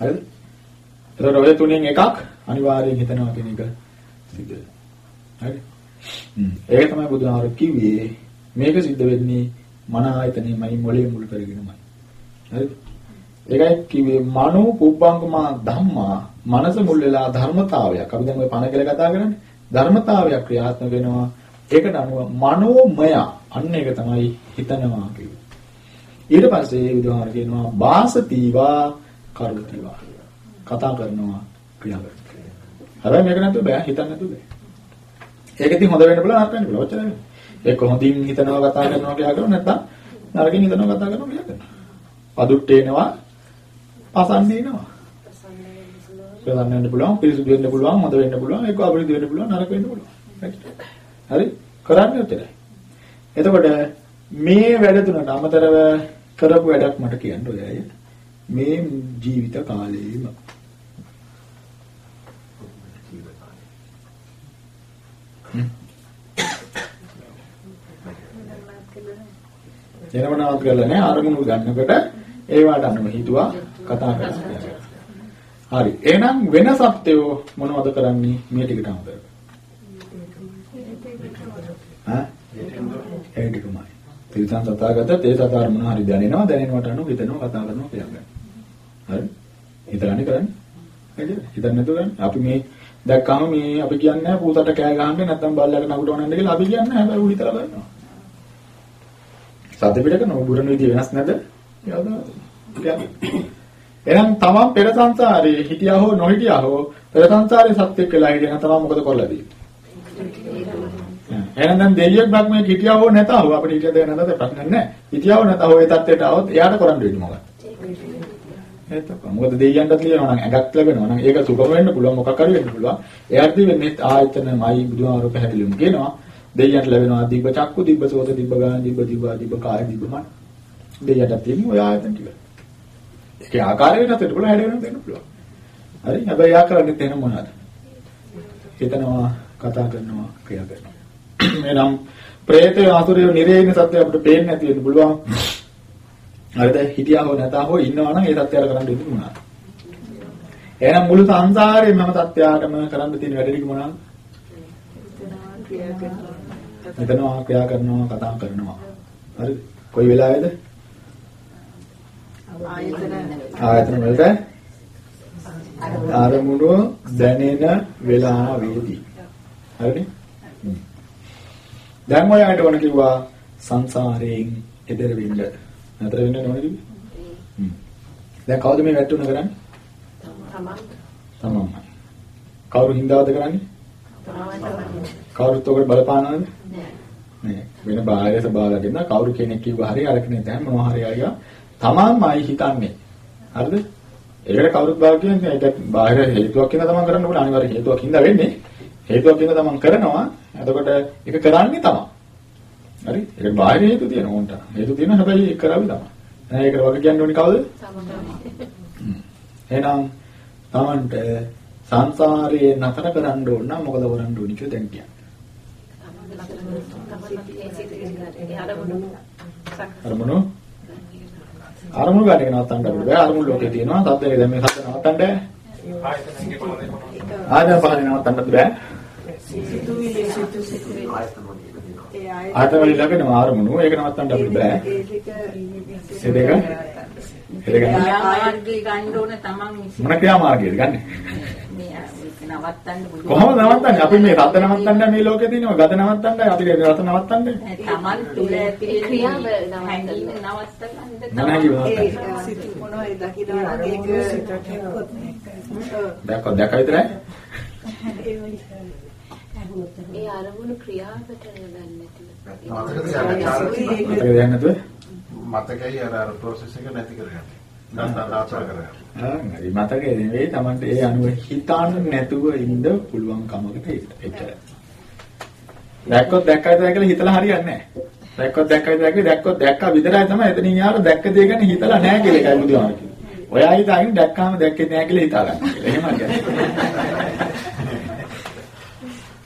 හරිද? ඒතකොට ඔය තුනෙන් එකක් අනිවාර්යෙන් හිතනවා කියන එක සිද්ධ. හරි? ඒක තමයි බුදුහාර කිව්වේ. මේක සිද්ධ වෙන්නේ මන ආයතනෙමයි මොලේ මුල් කරගෙනමයි. හරිද? ඒකයි කිව්වේ මනෝ පුබ්බංගමා ධම්මා මනස මුල් වෙලා ධර්මතාවයක්. අපි දැන් ওই පණ කියලා කතා කරන්නේ. ධර්මතාවයක් ක්‍රියාත්මක වෙනවා. ඒකට අනුව මනෝමය අන්න ඒක තමයි හිතනවා කියන්නේ. ඊට පස්සේ බුදුහාර කියනවා වාසතිවා කරුතිවා. කතා කරනවා ක්‍රියා කරනවා. හැබැයි මේක නැතුව බෑ හිතන්න නැතුව බෑ. ඒක ඉතින් හොඳ වෙන්න පුළුවන් නරක වෙන්න පුළුවන්. ඔච්චරයි. ඒක හොඳින් හිතනවා කතා කරනවා කියලා කරනවා නැත්නම් නරකින් හිතනවා කතා කරනවා කියලා කරනවා. පදුට්ටේනවා පසන්නේනවා. ප්‍රසන්න වෙන්න පුළුවන්, පිරිසුදු වෙන්න පුළුවන්, හොඳ වෙන්න පුළුවන්, ඒක අපිරිදු වෙන්න පුළුවන්, නරක වෙන්න පුළුවන්. හරි? කරන්නේ උතරයි. එතකොට මේ වැඩ තුනට අමතරව කරපු වැඩක් මට කියන්න ඔය අය. මේ ජීවිත කාලේම එනවනවත් කරලා නෑ අරමුණු ගන්නකොට ඒවට අනුව හිතුවා කතා කරලා. හරි. එහෙනම් වෙන සත්‍යෝ මොනවද කරන්නේ මේ ටිකට අමතරව? ඈ? ඒ ටිකමයි. තිරසන් සතාගත ඒ සතාර මොන හරි දැනෙනවා දැනෙනවට අනුව හිතනවා කතා කරනවා කියන්නේ. හරි? හිතන්නේ කරන්නේ. හරිද? හිතන්නේ නැතුව කරන්නේ. අපි මේ දැක්කම මේ අපි කියන්නේ පූතට කෑ ගහන්න නැත්නම් බල්ලකට නගුට වනන්න කියලා අපි කියන්නේ හැබැයි ඌ හිතලා බලනවා. සද්ද පිටක නෝබුරන විදිය වෙනස් නැද? එහෙනම් තමන් පෙර සංසාරේ හිටියා හෝ නොහිටියා හෝ පෙර සංසාරේ සත්‍යෙක් වෙලා හිටියනම් තමන් මොකද කරලා තියෙන්නේ? එහෙනම් දැන් දෙවියෙක් බ්‍රහ්මයෙක් හිටියා හෝ නැතා හෝ අපිට හිටියද නැතද ප්‍රශ්න නැහැ. හිටියා හෝ නැතා හෝ ඒ තත්ත්වයට આવොත් එයාට කරන්න වෙන්නේ මොකක්ද? එතකොට මොකද දෙයියන්ට තියෙනවා නම් ඇඟක් ලැබෙනවා නම් ඒක සුගම වෙන්න පුළුවන් මොකක් හරි වෙන්න පුළුවන්. එයාට වෙන්නේ ආයතනමයි බුදුහාරෝ පැහැදිලිවම කියනවා. දෙයියන්ට ලැබෙනවා දිබ්බ චක්කු දිබ්බ සෝත දිබ්බ ගාන දිබ්බ දිබ්බා දිබ්බ කාය දිබ්බ මන. දෙයියන්ට තියෙන්නේ ඔය ආයතන ටික. ඒකේ ආකාරය වෙනස් වෙන්න පුළුවන් හැඩ වෙනස් වෙන්න පුළුවන්. හරි හැබැයි යා කරන්නේ තේන මොනවද? හිතනවා කතා කරනවා ක්‍රියා කරනවා. එනම් പ്രേතය ආසුරය නිරේින සත්‍ය අපිට පේන්නේ නැති වෙන්න පුළුවන්. හරිද? හිටියා හෝ නැතා හෝ ඉන්නවා නම් ඒ සත්‍යය කරන්න දෙන්නේ මොනවද? එහෙනම් මුළු සංසාරේම මම සත්‍යයටම කරන්න තියෙන වැඩ ටික මොනවද? හිතනවා ක්‍රියා කරනවා කතා කරනවා. හරිද? කොයි වෙලාවේද? ආයතන වලට ආරමුණු දැනෙන වෙලාවේදී. හරිනේ? දැන් ඔය ආයත වණ කිව්වා සංසාරයෙන් එතර වෙන්න. නතර වෙන්න ඕනේ කිව්වේ? හ්ම්. දැන් කවුද මේ වැටුණ කරන්නේ? තමන්. තමන්මයි. කවුරු හින්දාද කරන්නේ? කවුරුත් ඔකට බලපානවද? නෑ. වෙන බාහිර සබාවලගෙන කවුරු කෙනෙක් කිව්වා හරි අර කෙනෙක් දැන් මොනවා හරි ආවා තමන්මයි හිතන්නේ. හරිද? ඒකට කවුරුත් බාර කියන්නේ ඒක බාහිර හේතුවක් කියන තමන් කරන්න ඕනේ අනිවාර්ය හේතුවක් හින්දා වෙන්නේ. හේතුවක් කියන තමන් කරනවා. එතකොට ඒක කරන්නේ තමන්. හරි? ඒක බාහිර හේතු තියෙනවා උන්ට. හේතු තියෙනවා හැබැයි ඒක කරાવી තමයි. එහෙනම් ඒකට වගේ කියන්න ඕනේ කවුද? එහෙනම් තමන්ට සංසාරයේ නතර කරන්න ඕන නම් මොකද කරන්න ඕනි කියලා දැන් කියන්නේ. අරමුණු අරමුණු ගන්න එක නවත්තන්න බෑ අරමුණු ලෝකේ තියෙනවා සද්දේ දැන් මේ සද්ද නවත්තන්න ආයතන පහේ නවත්තන්නත් බෑ සිතුවිලි සිතුවිලි ඒ ආයතන වලින් ලැබෙන අරමුණු ඒක නවත්තන්න අපිට බෑ. ඒ දෙක? ඒ දෙක ක්‍රියාමාර්ගය ගන්න ඕන තමන්. මොන ක්‍රියාමාර්ගයද ගන්නෙ? නවත්තන්න කොහොමද නවත්තන්නේ? අපි මේ රත නවත්තන්න මේ ලෝකේ තියෙනවා ගත නවත්තන්නයි අපි රත නවත්තන්නේ. තමන් තුල ඇති ක්‍රියාව නවත්තන්න. දැක්ක විතරයි. ඒ අරමුණු ක්‍රියාවට නදන්නේ නැතුව. මතකයි අර අර process එක නැති කරගන්න. මතකේ නෙවෙයි Tamante ඒ අනුව හිතන්න නැතුව ඉන්න පුළුවන් කමකට එච්චරයි. දැක්කොත් දැක්කයි කියලා හිතලා හරියන්නේ නැහැ. දැක්කොත් දැක්කයි දැක්කේ දැක්කොත් දැක්කා විතරයි තමයි එතනින් යාර දැක්ක දේ ගැන හිතලා නැහැ කියලා එකයි බුදුහාම කියන්නේ. ඔයා හිතාගෙන දැක්කාම දැක්කේ නැහැ කියලා හිතා ගන්න කියලා. එහෙම කියන්නේ.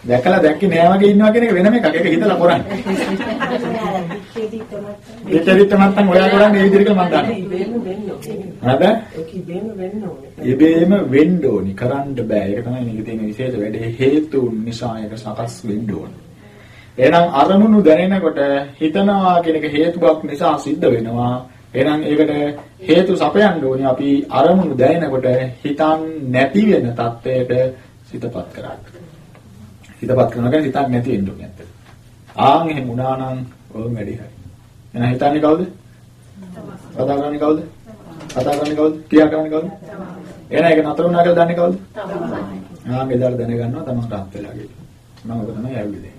දැකලා දැක්කේ නැහැ වගේ ඉන්නවා කියන එක වෙනම එකක්. ඒක හිතලා කරන්නේ. ඒ චරිත මත්තන් ඔයා කරන්නේ ඒ විදිහට මම දන්නවා. ඉබේම වෙන්න ඕනේ. හරිද? ඒක ඉබේම වෙන්න ඕනේ. ඉබේම වෙන්න ඕනි කරන්න බෑ ඒක තමයි මේකේ තියෙන විශේෂ වැඩේ හේතුන් නිසා ඒක සකස් වෙන්න ඕන එහෙනම් අරමුණු දැනෙනකොට හිතනවා කියන එක හේතුවක් නිසා සිද්ධ වෙනවා එහෙනම් ඒකට හේතු සපයන්න ඕනි අපි අරමුණු දැනෙනකොට හිතන් නැති වෙන තත්වයට සිතපත් කරගන්න හිතපත් කරනවා කියන්නේ හිතන් නැති වෙන්න ඕනේ ඇත්තට ආන් එහෙම වුණා නම් ඕම් වැඩි හරි එහෙනම් හිතන්නේ කවුද කතා කරන්නේ කවුද කතා කරන්නේ කවුද ක්‍රියා කරන්නේ කවුද එහෙනම් ඒක නතර වුණා කියලා දන්නේ කවුද? ආ මෙදාල දැනගන්නවා තමන් රාත් වෙලා කියලා. මම ඔබ තමයි ඇවිල්ලා.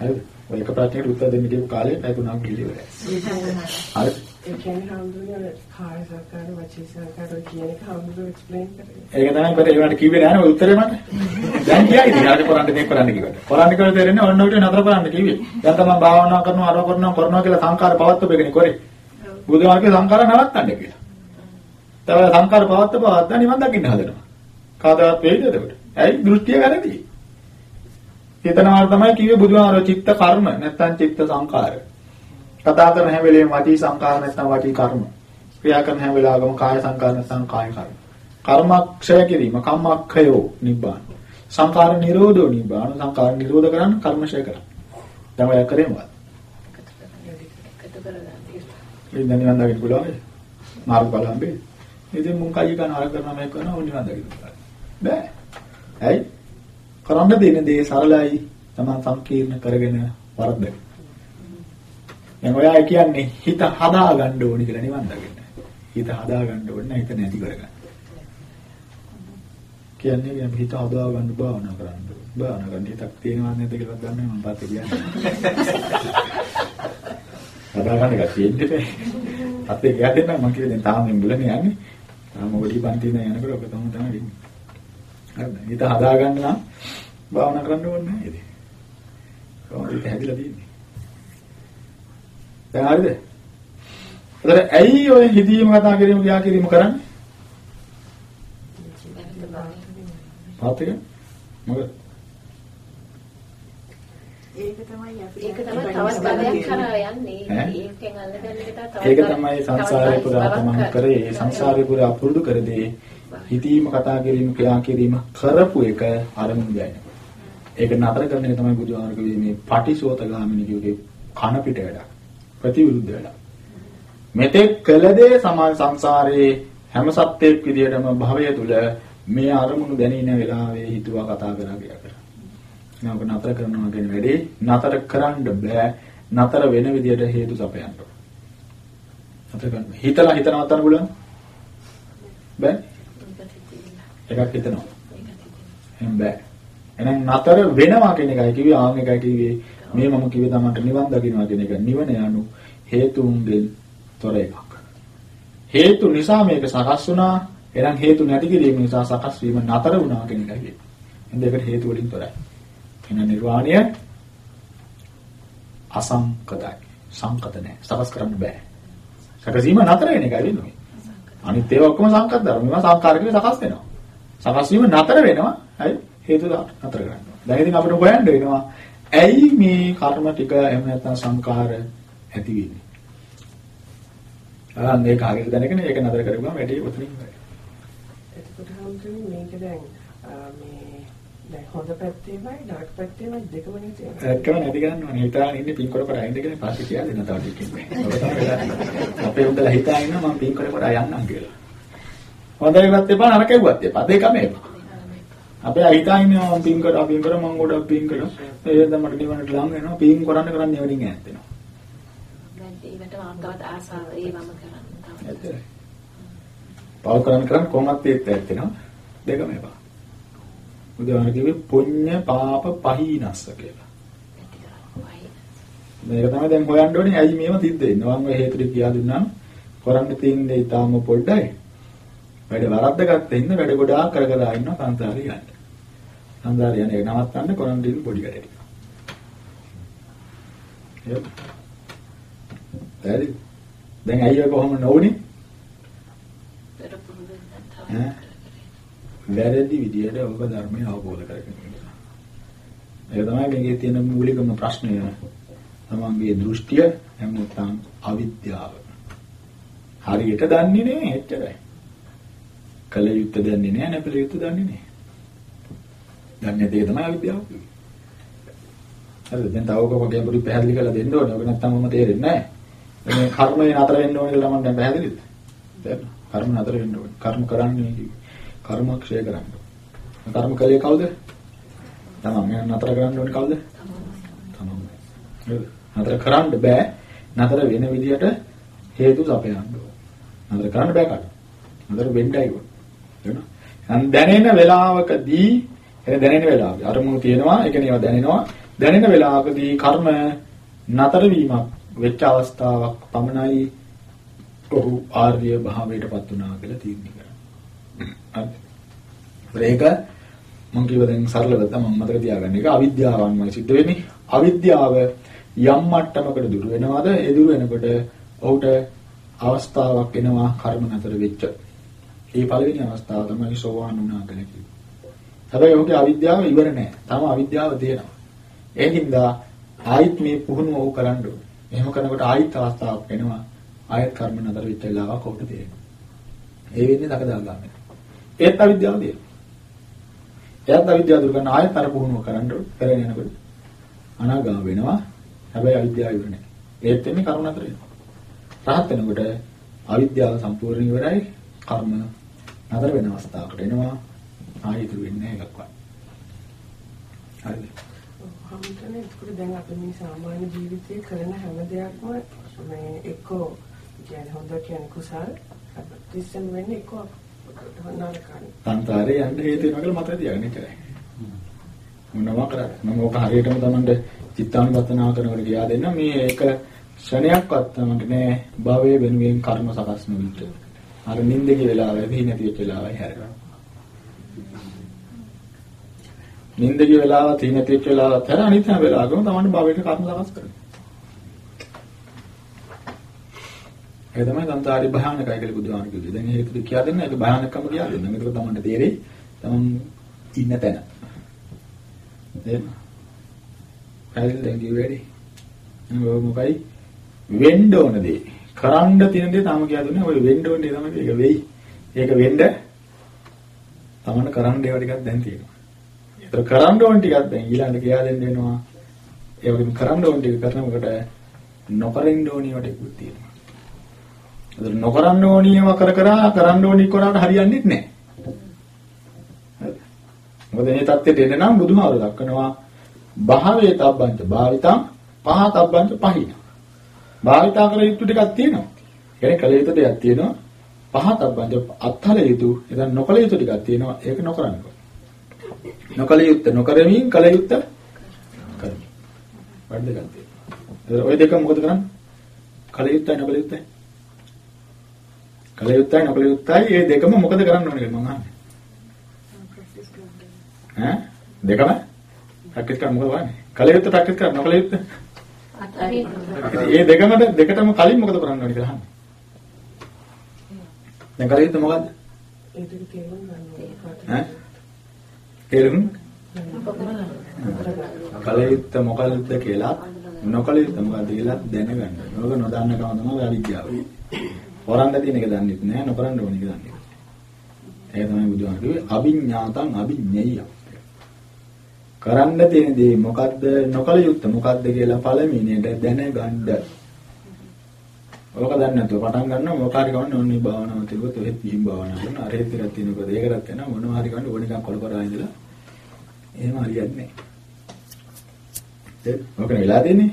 හරි. ඔය එක ප්‍රශ්නයකට උත්තර දෙන්න කියපු කාලේ පැය තුනක් ගිහිලි ඉවරයි. හරි. ඒ කියන්නේ හම්දුනේ කාය සංකාර වචී සංකාර කියන එක හම්දුනේ එක්ස්ප්ලেইন කරේ. ඒක තමයි මට ඒවට කිව්වේ නෑනේ ඔය උත්තරේ මට. දැන් කියයි ඉතින් ආද කරන්න දෙයක් කරන්න කිව්වට. කරන්න කියලා තේරෙන්නේ ඔන්න ඔය නතර කරන්න කිව්වේ. දැන් තමයි භාවනා කරනවා අර කරනවා කරනවා කියලා සංකාර පවත්වපෙකනේ කරේ. බුදුහාමගේ සංකාර නවත්තන්න කියලා. තව සංකාර පවත්ත පවත්ත නිවන් දකින්න හදනවා. කාදාවත් වෙයිද එතකොට? ඇයි දෘෂ්ටිය වැරදි. චේතනාව තමයි කිව්වේ බුදුහාමර චිත්ත කර්ම නැත්නම් චිත්ත සංකාර. කතා කරන හැම වෙලේම වාචී සංකාර නැත්නම් වාචී කර්ම. ක්‍රියා කරන හැම වෙලාවකම කාය සංකාර නැත්නම් කාය කර්ම. කර්මක්ෂය කිරීම කම්මක්ඛයෝ නිබ්බාන. සංකාර නිරෝධෝ නිබ්බාන සංකාර නිරෝධ කරන්න කර්මශය කරන්න. දැන් ඔය කරේ මොකක්ද? එකතු කරගන්න. ඉතින් නිවන් දකින්න පුළුවන්. මාර්ගඵල හම්බෙන්නේ. ඉතින් මුන් කයි කන අර කරන මේක කරන ඕනි නිවන් දකින්න පුළුවන්. බෑ. ඇයි? කරන්න දෙන දේ සරලයි තමන් සංකීර්ණ කරගෙන වරද්දන. දැන් ඔයා කියන්නේ හිත හදා ගන්න ඕනි කියලා නිවන් දකින්න. හිත හදා ගන්න ඕනේ හිත නැති කරගන්න. කියන්නේ අපි හිත හදා ගන්න භාවනා කරන්න ඕනේ. භාවනා කරන්න හිතක් තියෙනවද නැද්ද කියලා දන්නේ මම පස්සේ කියන්නේ. හදා ගන්න එක තියෙන්නේ නැහැ. අපේ ගියද නම් මම කියන්නේ තාම මේ මුලනේ යන්නේ. තාම ඔඩි පන්ති නේ යනකොට ඔක තමයි තමයි ඉන්නේ. හරිද? හිත හදා ගන්න නම් භාවනා කරන්න ඕනේ නැහැ ඉතින්. කොහොමද ඒක හැදිලා තියෙන්නේ? දැන් හරිද? ඒතර ඇයි ඔය හිතීම කතා කිරීම ගියා කිරීම කරන්නේ? පාත් එක මොකද? ඒක තමයි අපි ඒක තමයි තවත් බලයක් කරා යන්නේ. ඒකෙන් අල්ලගන්න එක තවත් ඒක තමයි සංසාරේ පුරා තමන් කරේ සංසාරේ පුරා පුරුදු කර දේ හිතීම කතා කිරීම ක්‍රියා කිරීම කරපු එක අරමුණු ගන්න. ඒක නතර කරන එක තමයි බුදුහාමරගේ මේ පටිසෝතගාමිනී කියුවේ කන පිට වැඩක්. ප්‍රතිවිරුද්ධ වැඩක්. මෙතෙක් කළ දේ සමාන සංසාරේ හැම සත්‍යයක් විදියටම භවය තුල මේ අරමුණු දැනින වෙලාවේ හිතුවා කතා කරා කියලා කරා. නෝක නතර කරනවා කියන වැඩේ නතර කරන්න බෑ. නතර වෙන විදියට හේතු සපයන්න ඕන. නතර කරන්න. හිතලා හිත නවත්තන්න පුළුවන්? බෑ. එකක් හිතනවා. එහෙනම් බෑ. එහෙනම් නතර වෙනවා කියන එකයි කිව්වේ ආන් එකයි කිව්වේ මේ මම කිව්වේ තමන්ට නිවන් දකින්නවා කියන එක නිවන යනු හේතුන්ගෙන් තොර එකක්. හේතු නිසා මේක සකස් වුණා. එහෙනම් හේතු නැති කිරීම නිසා සකස් වීම නතර වුණා කියන එකයි කියන්නේ. එහෙනම් ඒකට හේතු වලින් තොරයි. එහෙනම් නිර්වාණය අසංකතයි. සංකත නැහැ. සකස් කරන්න බෑ. සකසීම නතර වෙන එකයි වෙන්නේ. අනිත් ඒවා ඔක්කොම සංකත ධර්ම. මේවා සංකාරකේ සකස් වෙනවා. සකස් වීම නතර වෙනවා. හරි? හේතු නතර කරන්න. දැන් ඉතින් අපිට හොයන්න වෙනවා. ඇයි මේ කර්ම ටික එහෙම නැත්නම් සංකාර ඇති වෙන්නේ? ආ මේක හරියට දැනගෙන ඒක නතර කරගුවම වැඩේ උතනින් වෙයි. එතකොට හම්දුනේ මේක දැන් මේ දැන් හොඳ පැත්තේමයි නරක පැත්තේමයි දෙකම නේ ඒකම නැති ගන්නවනේ හිතාගෙන ඉන්නේ පින් කර කර අයින්ද කියලා පස්සේ කියලා දෙන්න තව තියෙන්නේ. අපේ උන්දලා හිතාගෙන ඉන්නවා මම පින් කර කර යන්නම් කියලා. හොඳයිවත් එපා නරකෙවත් එපා දෙකම එපා. අපේ හිතා ඉන්නවා මම පින් කරා පින් කරා මම ගොඩක් පින් කරා. ඒ දැන් මට නිවනට ලං වෙනවා පින් කරන්න කරන්න නිවනින් ඈත් වෙනවා. දැන් ඒකට මාර්ගවත් ආසාව ඒ වම කරන්න. ඇත්තයි. පව කරන්න කරන්න කොහොමත් ඒත් ඈත් වෙනවා. දෙකම එපා. උදාහරණ කිව්වේ පුඤ්ඤ පාප පහීනස්ස කියලා. මේක තමයි දැන් හොයන්න ඕනේ ඇයි මේව සිද්ධ වෙන්නේ. මම හේතු ටික කියලා දුන්නාම කරන්න තියෙන දේ ඊටාම පොඩ්ඩයි. වැඩ වරද්ද ගත්ත හින්දා වැඩ ගොඩාක් කර කර ඉන්නවා සංසාරේ යන්න. සංසාරේ යන්නේ නවත්තන්න කරන් දෙන්න පොඩි වැඩ ටික. ඒක. හරි. දැන් අයියෝ කොහොම නොවුනේ? වැරදි විදියට ඔබ ධර්මය අවබෝධ කරගන්න. ඒක තමයි මේකේ තියෙන මූලිකම ප්‍රශ්නය. තමන්ගේ දෘෂ්ටිය එහෙම නැත්නම් අවිද්‍යාව. හරියට දන්නේ නැහැ එච්චරයි. කල යුත්තේ දන්නේ නැහැ නැපල යුත්තේ දන්නේ නැහැ. දන්නේ දේ තමයි අවිද්‍යාව. හරිද? දැන් තව ඔක ගැඹුරු පැහැදිලි කරලා දෙන්න ඕනේ. ඔක නැත්තම් මම තේරෙන්නේ නැහැ. මේ කර්මය නතර වෙන්න ඕනේ කියලා මම දැන් පැහැදිලිද? දැන් කර්ම නතර වෙන්න ඕනේ. කර්ම කරන්නේ කර්ම ක්ෂය කරන්න. කර්ම කලේ කවුද? තමන්. නතර කරන්න ඕනේ කවුද? තමන්. නේද? නතර කරන්න බෑ. නතර වෙන විදියට හේතු සපයන්න ඕනේ. නතර කරන්න බෑ කාට? නතර වෙන්නයි ඕනේ. වෙනවා. දැනෙන වෙලාවකදී එන දැනෙන වෙලාවක අරමුණු තියෙනවා ඒ කියන්නේ ඒවා දැනෙනවා දැනෙන වෙලාවකදී කර්ම නතර වීමක් වෙච්ච අවස්ථාවක් පමණයි ඔහු ආර්ය භාවයටපත් වුණා කියලා තීරණය කරනවා. හරි. ඒක මම කියව දැන් සරලව තමයි මතක තියාගන්න එක අවිද්‍යාවන්මයි සිද්ධ වෙන්නේ. අවිද්‍යාව යම් මට්ටමකට දුර වෙනවද? ඒ දුර වෙනකොට ඔහුට අවස්ථාවක් එනවා කර්ම නතර වෙච්ච ඒ පළවෙනි අවස්ථාව තමයි සෝවාන් වුණා කියලා කිව්වේ. හැබැයි ඔහුගේ අවිද්‍යාව ඉවර නෑ. තාම අවිද්‍යාව තියෙනවා. ඒ හින්දා ආයිත් මේ පුහුණුව ඔහු කරන්න ඕනේ. එහෙම කරනකොට ආයිත් අවස්ථාවක් එනවා. ආයත් කර්ම නතර වෙච්ච වෙලාවක ඔහුට තේරෙනවා. ඒ වෙන්නේ දකදාගාමී. ඒත් අවිද්‍යාව තියෙනවා. එයාත් අවිද්‍යාව දුරු කරන ආයත් අර පුහුණුව කරන්න ඕනේ. කරගෙන යනකොට අනාගාම වෙනවා. හැබැයි අවිද්‍යාව ඉවර නෑ. ඒත් වෙන්නේ කරුණ නතර වෙනවා. රහත් වෙනකොට අවිද්‍යාව සම්පූර්ණ ඉවරයි. කර්ම නතර වෙන අවස්ථාවකට එනවා ආයෙ ඉතුරු වෙන්නේ නැහැ එකක්වත්. හරිද? හම්තනේ ඒකට දැන් අපි මේ සාමාන්‍ය ජීවිතයේ කරන හැම දෙයක්ම මේ එක්කෝ කියන්නේ හොඳ කියන්නේ කුසල් තිස්සන් වෙන්නේ එක්කෝ නරකයි. සංසාරේ යන්න හේතු වෙනවා කියලා මතක තියාගන්න ඉතරයි. මොනවා කරත් මම ඕක හරියටම තමන්ට චිත්තානුපතනාව කරනකොට කියා දෙන්න මේ එක ක්ෂණයක්වත් තමන්ට නෑ භවයේ වෙනුවෙන් කර්ම සකස් නොවිච්ච. අර නිින්දේ වෙලාවෙදී නැති වෙච්ච වෙලාවයි හැරෙනවා. නිින්දේ වෙලාව තී නැති වෙච්ච වෙලාවත් හැර අනිත් හැම වෙලාවකම තමන්ට භවයට කර්ම සකස් කරනවා. ඒ තමයි සංසාරේ භයානකයි කියලා බුදුහාම කිව්වේ. දැන් හේතුද කියා දෙන්න ඒක භයානකම කියා දෙන්න. මේක තමන්ට තේරෙයි. තමන් ඉන්න තැන. එහෙම. පැහැදිලි දැන් කිව්වේදී. මොකයි වෙන්න ඕන දේ. කරන්න තියෙන දේ තාම කියලා දුන්නේ ඔය වෙන්න ඕන දේ තමයි ඒක වෙයි. ඒක වෙන්න තමන්න කරන්න ඒවා ටිකක් දැන් තියෙනවා. ඒතර කරන්න ඕන ටිකක් දැන් ඊළඟට කියලා දෙන්න වෙනවා. ඒ වගේම කරන්න ඕන ටික කරනකොට නොකරින්න ඕනි වට ඉක්ුත් තියෙනවා. ඒතර නොකරන්න ඕනි ඒවා කර කර කරන්න ඕනි කරාට හරියන්නේ නැහැ. මොකද මේ தත්ත්වයට එන්න නම් බුදුහාර දක්වනවා භාවයේ තබ්බන්ත භාවිතං පහතබ්බන්ත පහින. භාවිතා කළ යුතු ටිකක් තියෙනවා. කියන්නේ කළ යුතු දෙයක් තියෙනවා. පහතබ්බන්ත අත්හල යුතු එතන නොකළ යුතු ටිකක් තියෙනවා. ඒක නොකරන්න ඕනේ. නොකළ යුත්ත නොකරමින් කළ යුත්ත කරමි. වඩ දෙකක් තියෙනවා. ඔය දෙක මොකද කරන්නේ? කළ යුත්තයි නොකළ යුත්තයි. කළ යුත්තයි නොකළ යුත්තයි මේ දෙකම මොකද කරන්න ඕනේ කියලා මම අහන්නේ. ඈ දෙකම ප්‍රැක්ටිස් කරන්න මොකද වන්නේ? කල යුත්තේ ප්‍රැක්ටිස් කරන්න නොකල යුත්තේ? ඒ දෙකම දෙකටම කලින් මොකද කරන්න ඕනේ කියලා අහන්නේ. දැන් කල යුත්තේ මොකද්ද? ඒ දෙක තේරුම් ගන්න ඈ? තේරුම්? කල යුත්තේ මොකද්ද කියලා නොකල යුත්තේ මොකද්ද කියලා දැනගන්න. ඕක නොදන්නකම තමයි අවිද්‍යාව. හොරන්න තියෙන එක දන්නේ නැහැ, නොකරන්න ඕන එක දන්නේ නැහැ. ඒක තමයි බුදුහාම කිව්වේ අභිඥාතං අභිඥෙය්‍ය. කරන්න තියෙන දේ මොකද්ද නොකල යුත්තේ මොකද්ද කියලා පළවෙනියට දැනගන්න. ඔක දන්නේ නැතුව පටන් ගන්නවා මොක හරි ගන්න ඕනේ භාවනාව තිබුත් ඔහෙත් පිහින් භාවනාව කරන අර හෙත් ටිකක් තියෙනකොට ඒකටත් වෙනවා මොනවා හරි ගන්න ඕන එකක් කොල කරා ඉඳලා එහෙම හරියන්නේ නැහැ. ඒක වෙලා තියෙන්නේ.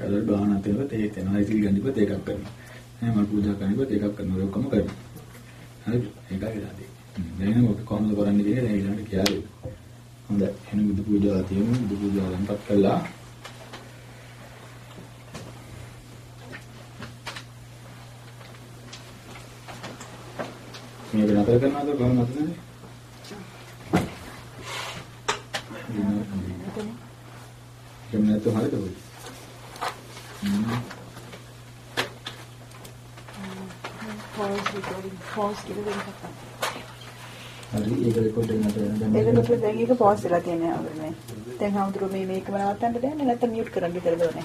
ඒකට භාවනාව තිබුත් ඒක වෙනවා ඉතින් ගන්නකොත් ඒකක් කරනවා. එහෙනම් මල් පූජා කරනකොත් ඒකක් කරනවා ඒක ඔක්කොම කරනවා. හරි ඒකයි වෙලා තියෙන්නේ. දැන් ඔක කොහොමද කරන්නේ කියලා දැන් ඊළඟට කියලා දෙන්න. හොඳයි එහෙනම් බුදු පූජාව තියෙනවා බුදු පූජාව ලම්පත් කළා මේක නතර කරනවද කොහොමද නතර කරන්නේ? එහෙම නැත්නම් හරිද ඔය? පෝස් රෙකෝඩින් පෝස් කියලා දෙන්න කතා. හරි ඒක රෙකෝඩ් නතර වෙනවා. ඒකට දැන් ඒක පෝස් වෙලා තියෙනවා අපේ. දැන් හවුදුර මේ මේකම නවත්තන්න දෙන්නේ නැත්නම් මියුට් කරන්න විතරද ඕනේ.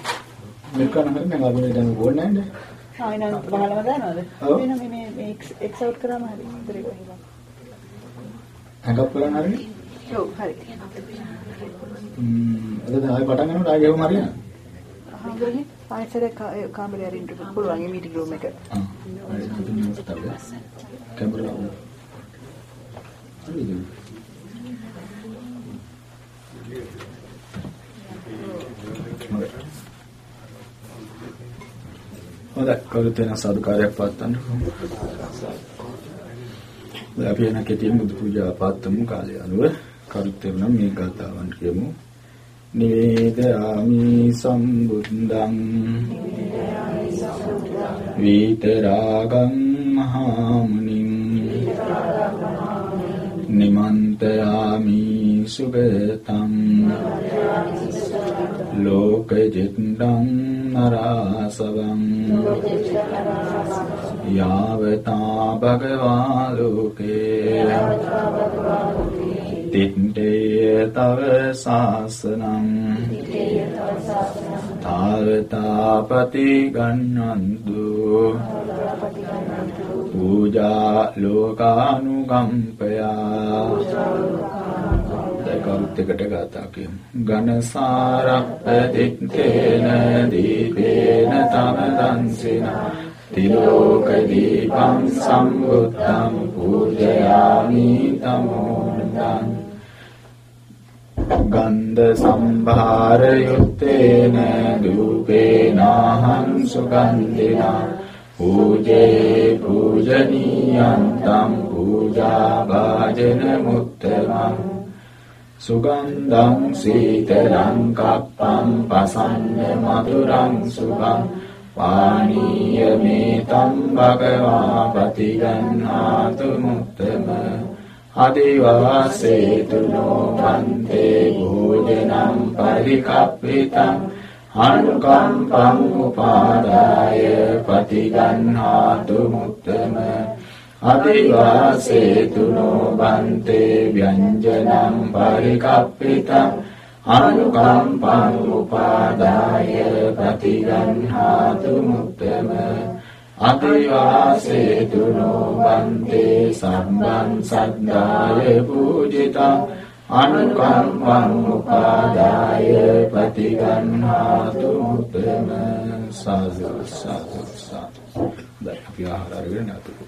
මේක කරන හැම මම අපි දැන් ඕනේ නැහැ නේද? ආ එනම් බහලම දානවද? වෙන මේ මේ මේ එක්ස් අවුට් කරාම හරි. ඉතින් ඒක හිමා. හැකප් කරන්න හරිනේ. ඔව් හරි. ම්ම් එතකොට ආයෙ පටන් ගන්නකොට ආයෙ ගෙවම හරියනවා. හම්බුනේ ආයෙසර කාමරේ අරින්න පුළුවන් මේ මීටින් රූම් එක. ආ. හරි මුතුන් මොකටද? Camera on. හරිද? හොඳයි. හොඳයි කවුරුත් වෙන සාදුකාරයක් පවත්වන්න දැන් අපි එන කෙටියෙන් බුදු පූජා පාත්තමු කාලය අනුව කරුත් වෙන මේ ගාතාවන් කියමු නිවේදයාමි සම්බුද්ධං විතරාගං මහාමුනිං නිමන්තයාමි සුගතං ලෝකජිත්තං නරාසවං යාවතා භගවා ලෝකේ තිත්තේ තව සාසනං තාවතාපති ගන්නන්තු පූජා ලෝකානුකම්පයා දැකරුත් එකට ගාථා කියමු ඝනසාරප්පදිත්තේන දීපේන තම දන්සින තිලෝක දීපං සම්බුද්ධං පූජයාමි තමෝදං ගන්ධ සම්භාර යුත්තේන දූපේනාහං සුගන්ධිනා. පූජේ පූජනීයං තම් පූජා වාජන මුත්තමං සුගන්ධං සීතලං කප්පං පසන්න මధుරං සුභං පානීය මේතම් භගවා පතිගන්නාතු මුත්තම අදිවාසේතුනෝ පන්තේ භෝජනම් පරිකප්පිතං අනුකම්පං උපාදාය පතිගන්නාතු මුත්තම අදිවාසේතුනෝ බන්තේ ව්‍යංජනම් පරිකප්පිතං අනුකම්පං උපාදාය ප්‍රතිගන්හාතු මුත්තම අදිවාසේතුනෝ බන්තේ සම්බන් සද්දාය පූජිතං අනුකම්පං උපාදාය ප්‍රතිගන්හාතු මුත්තම සාදු සාදු සාදු. දැන් අපි ආහාර අරගෙන නැතුව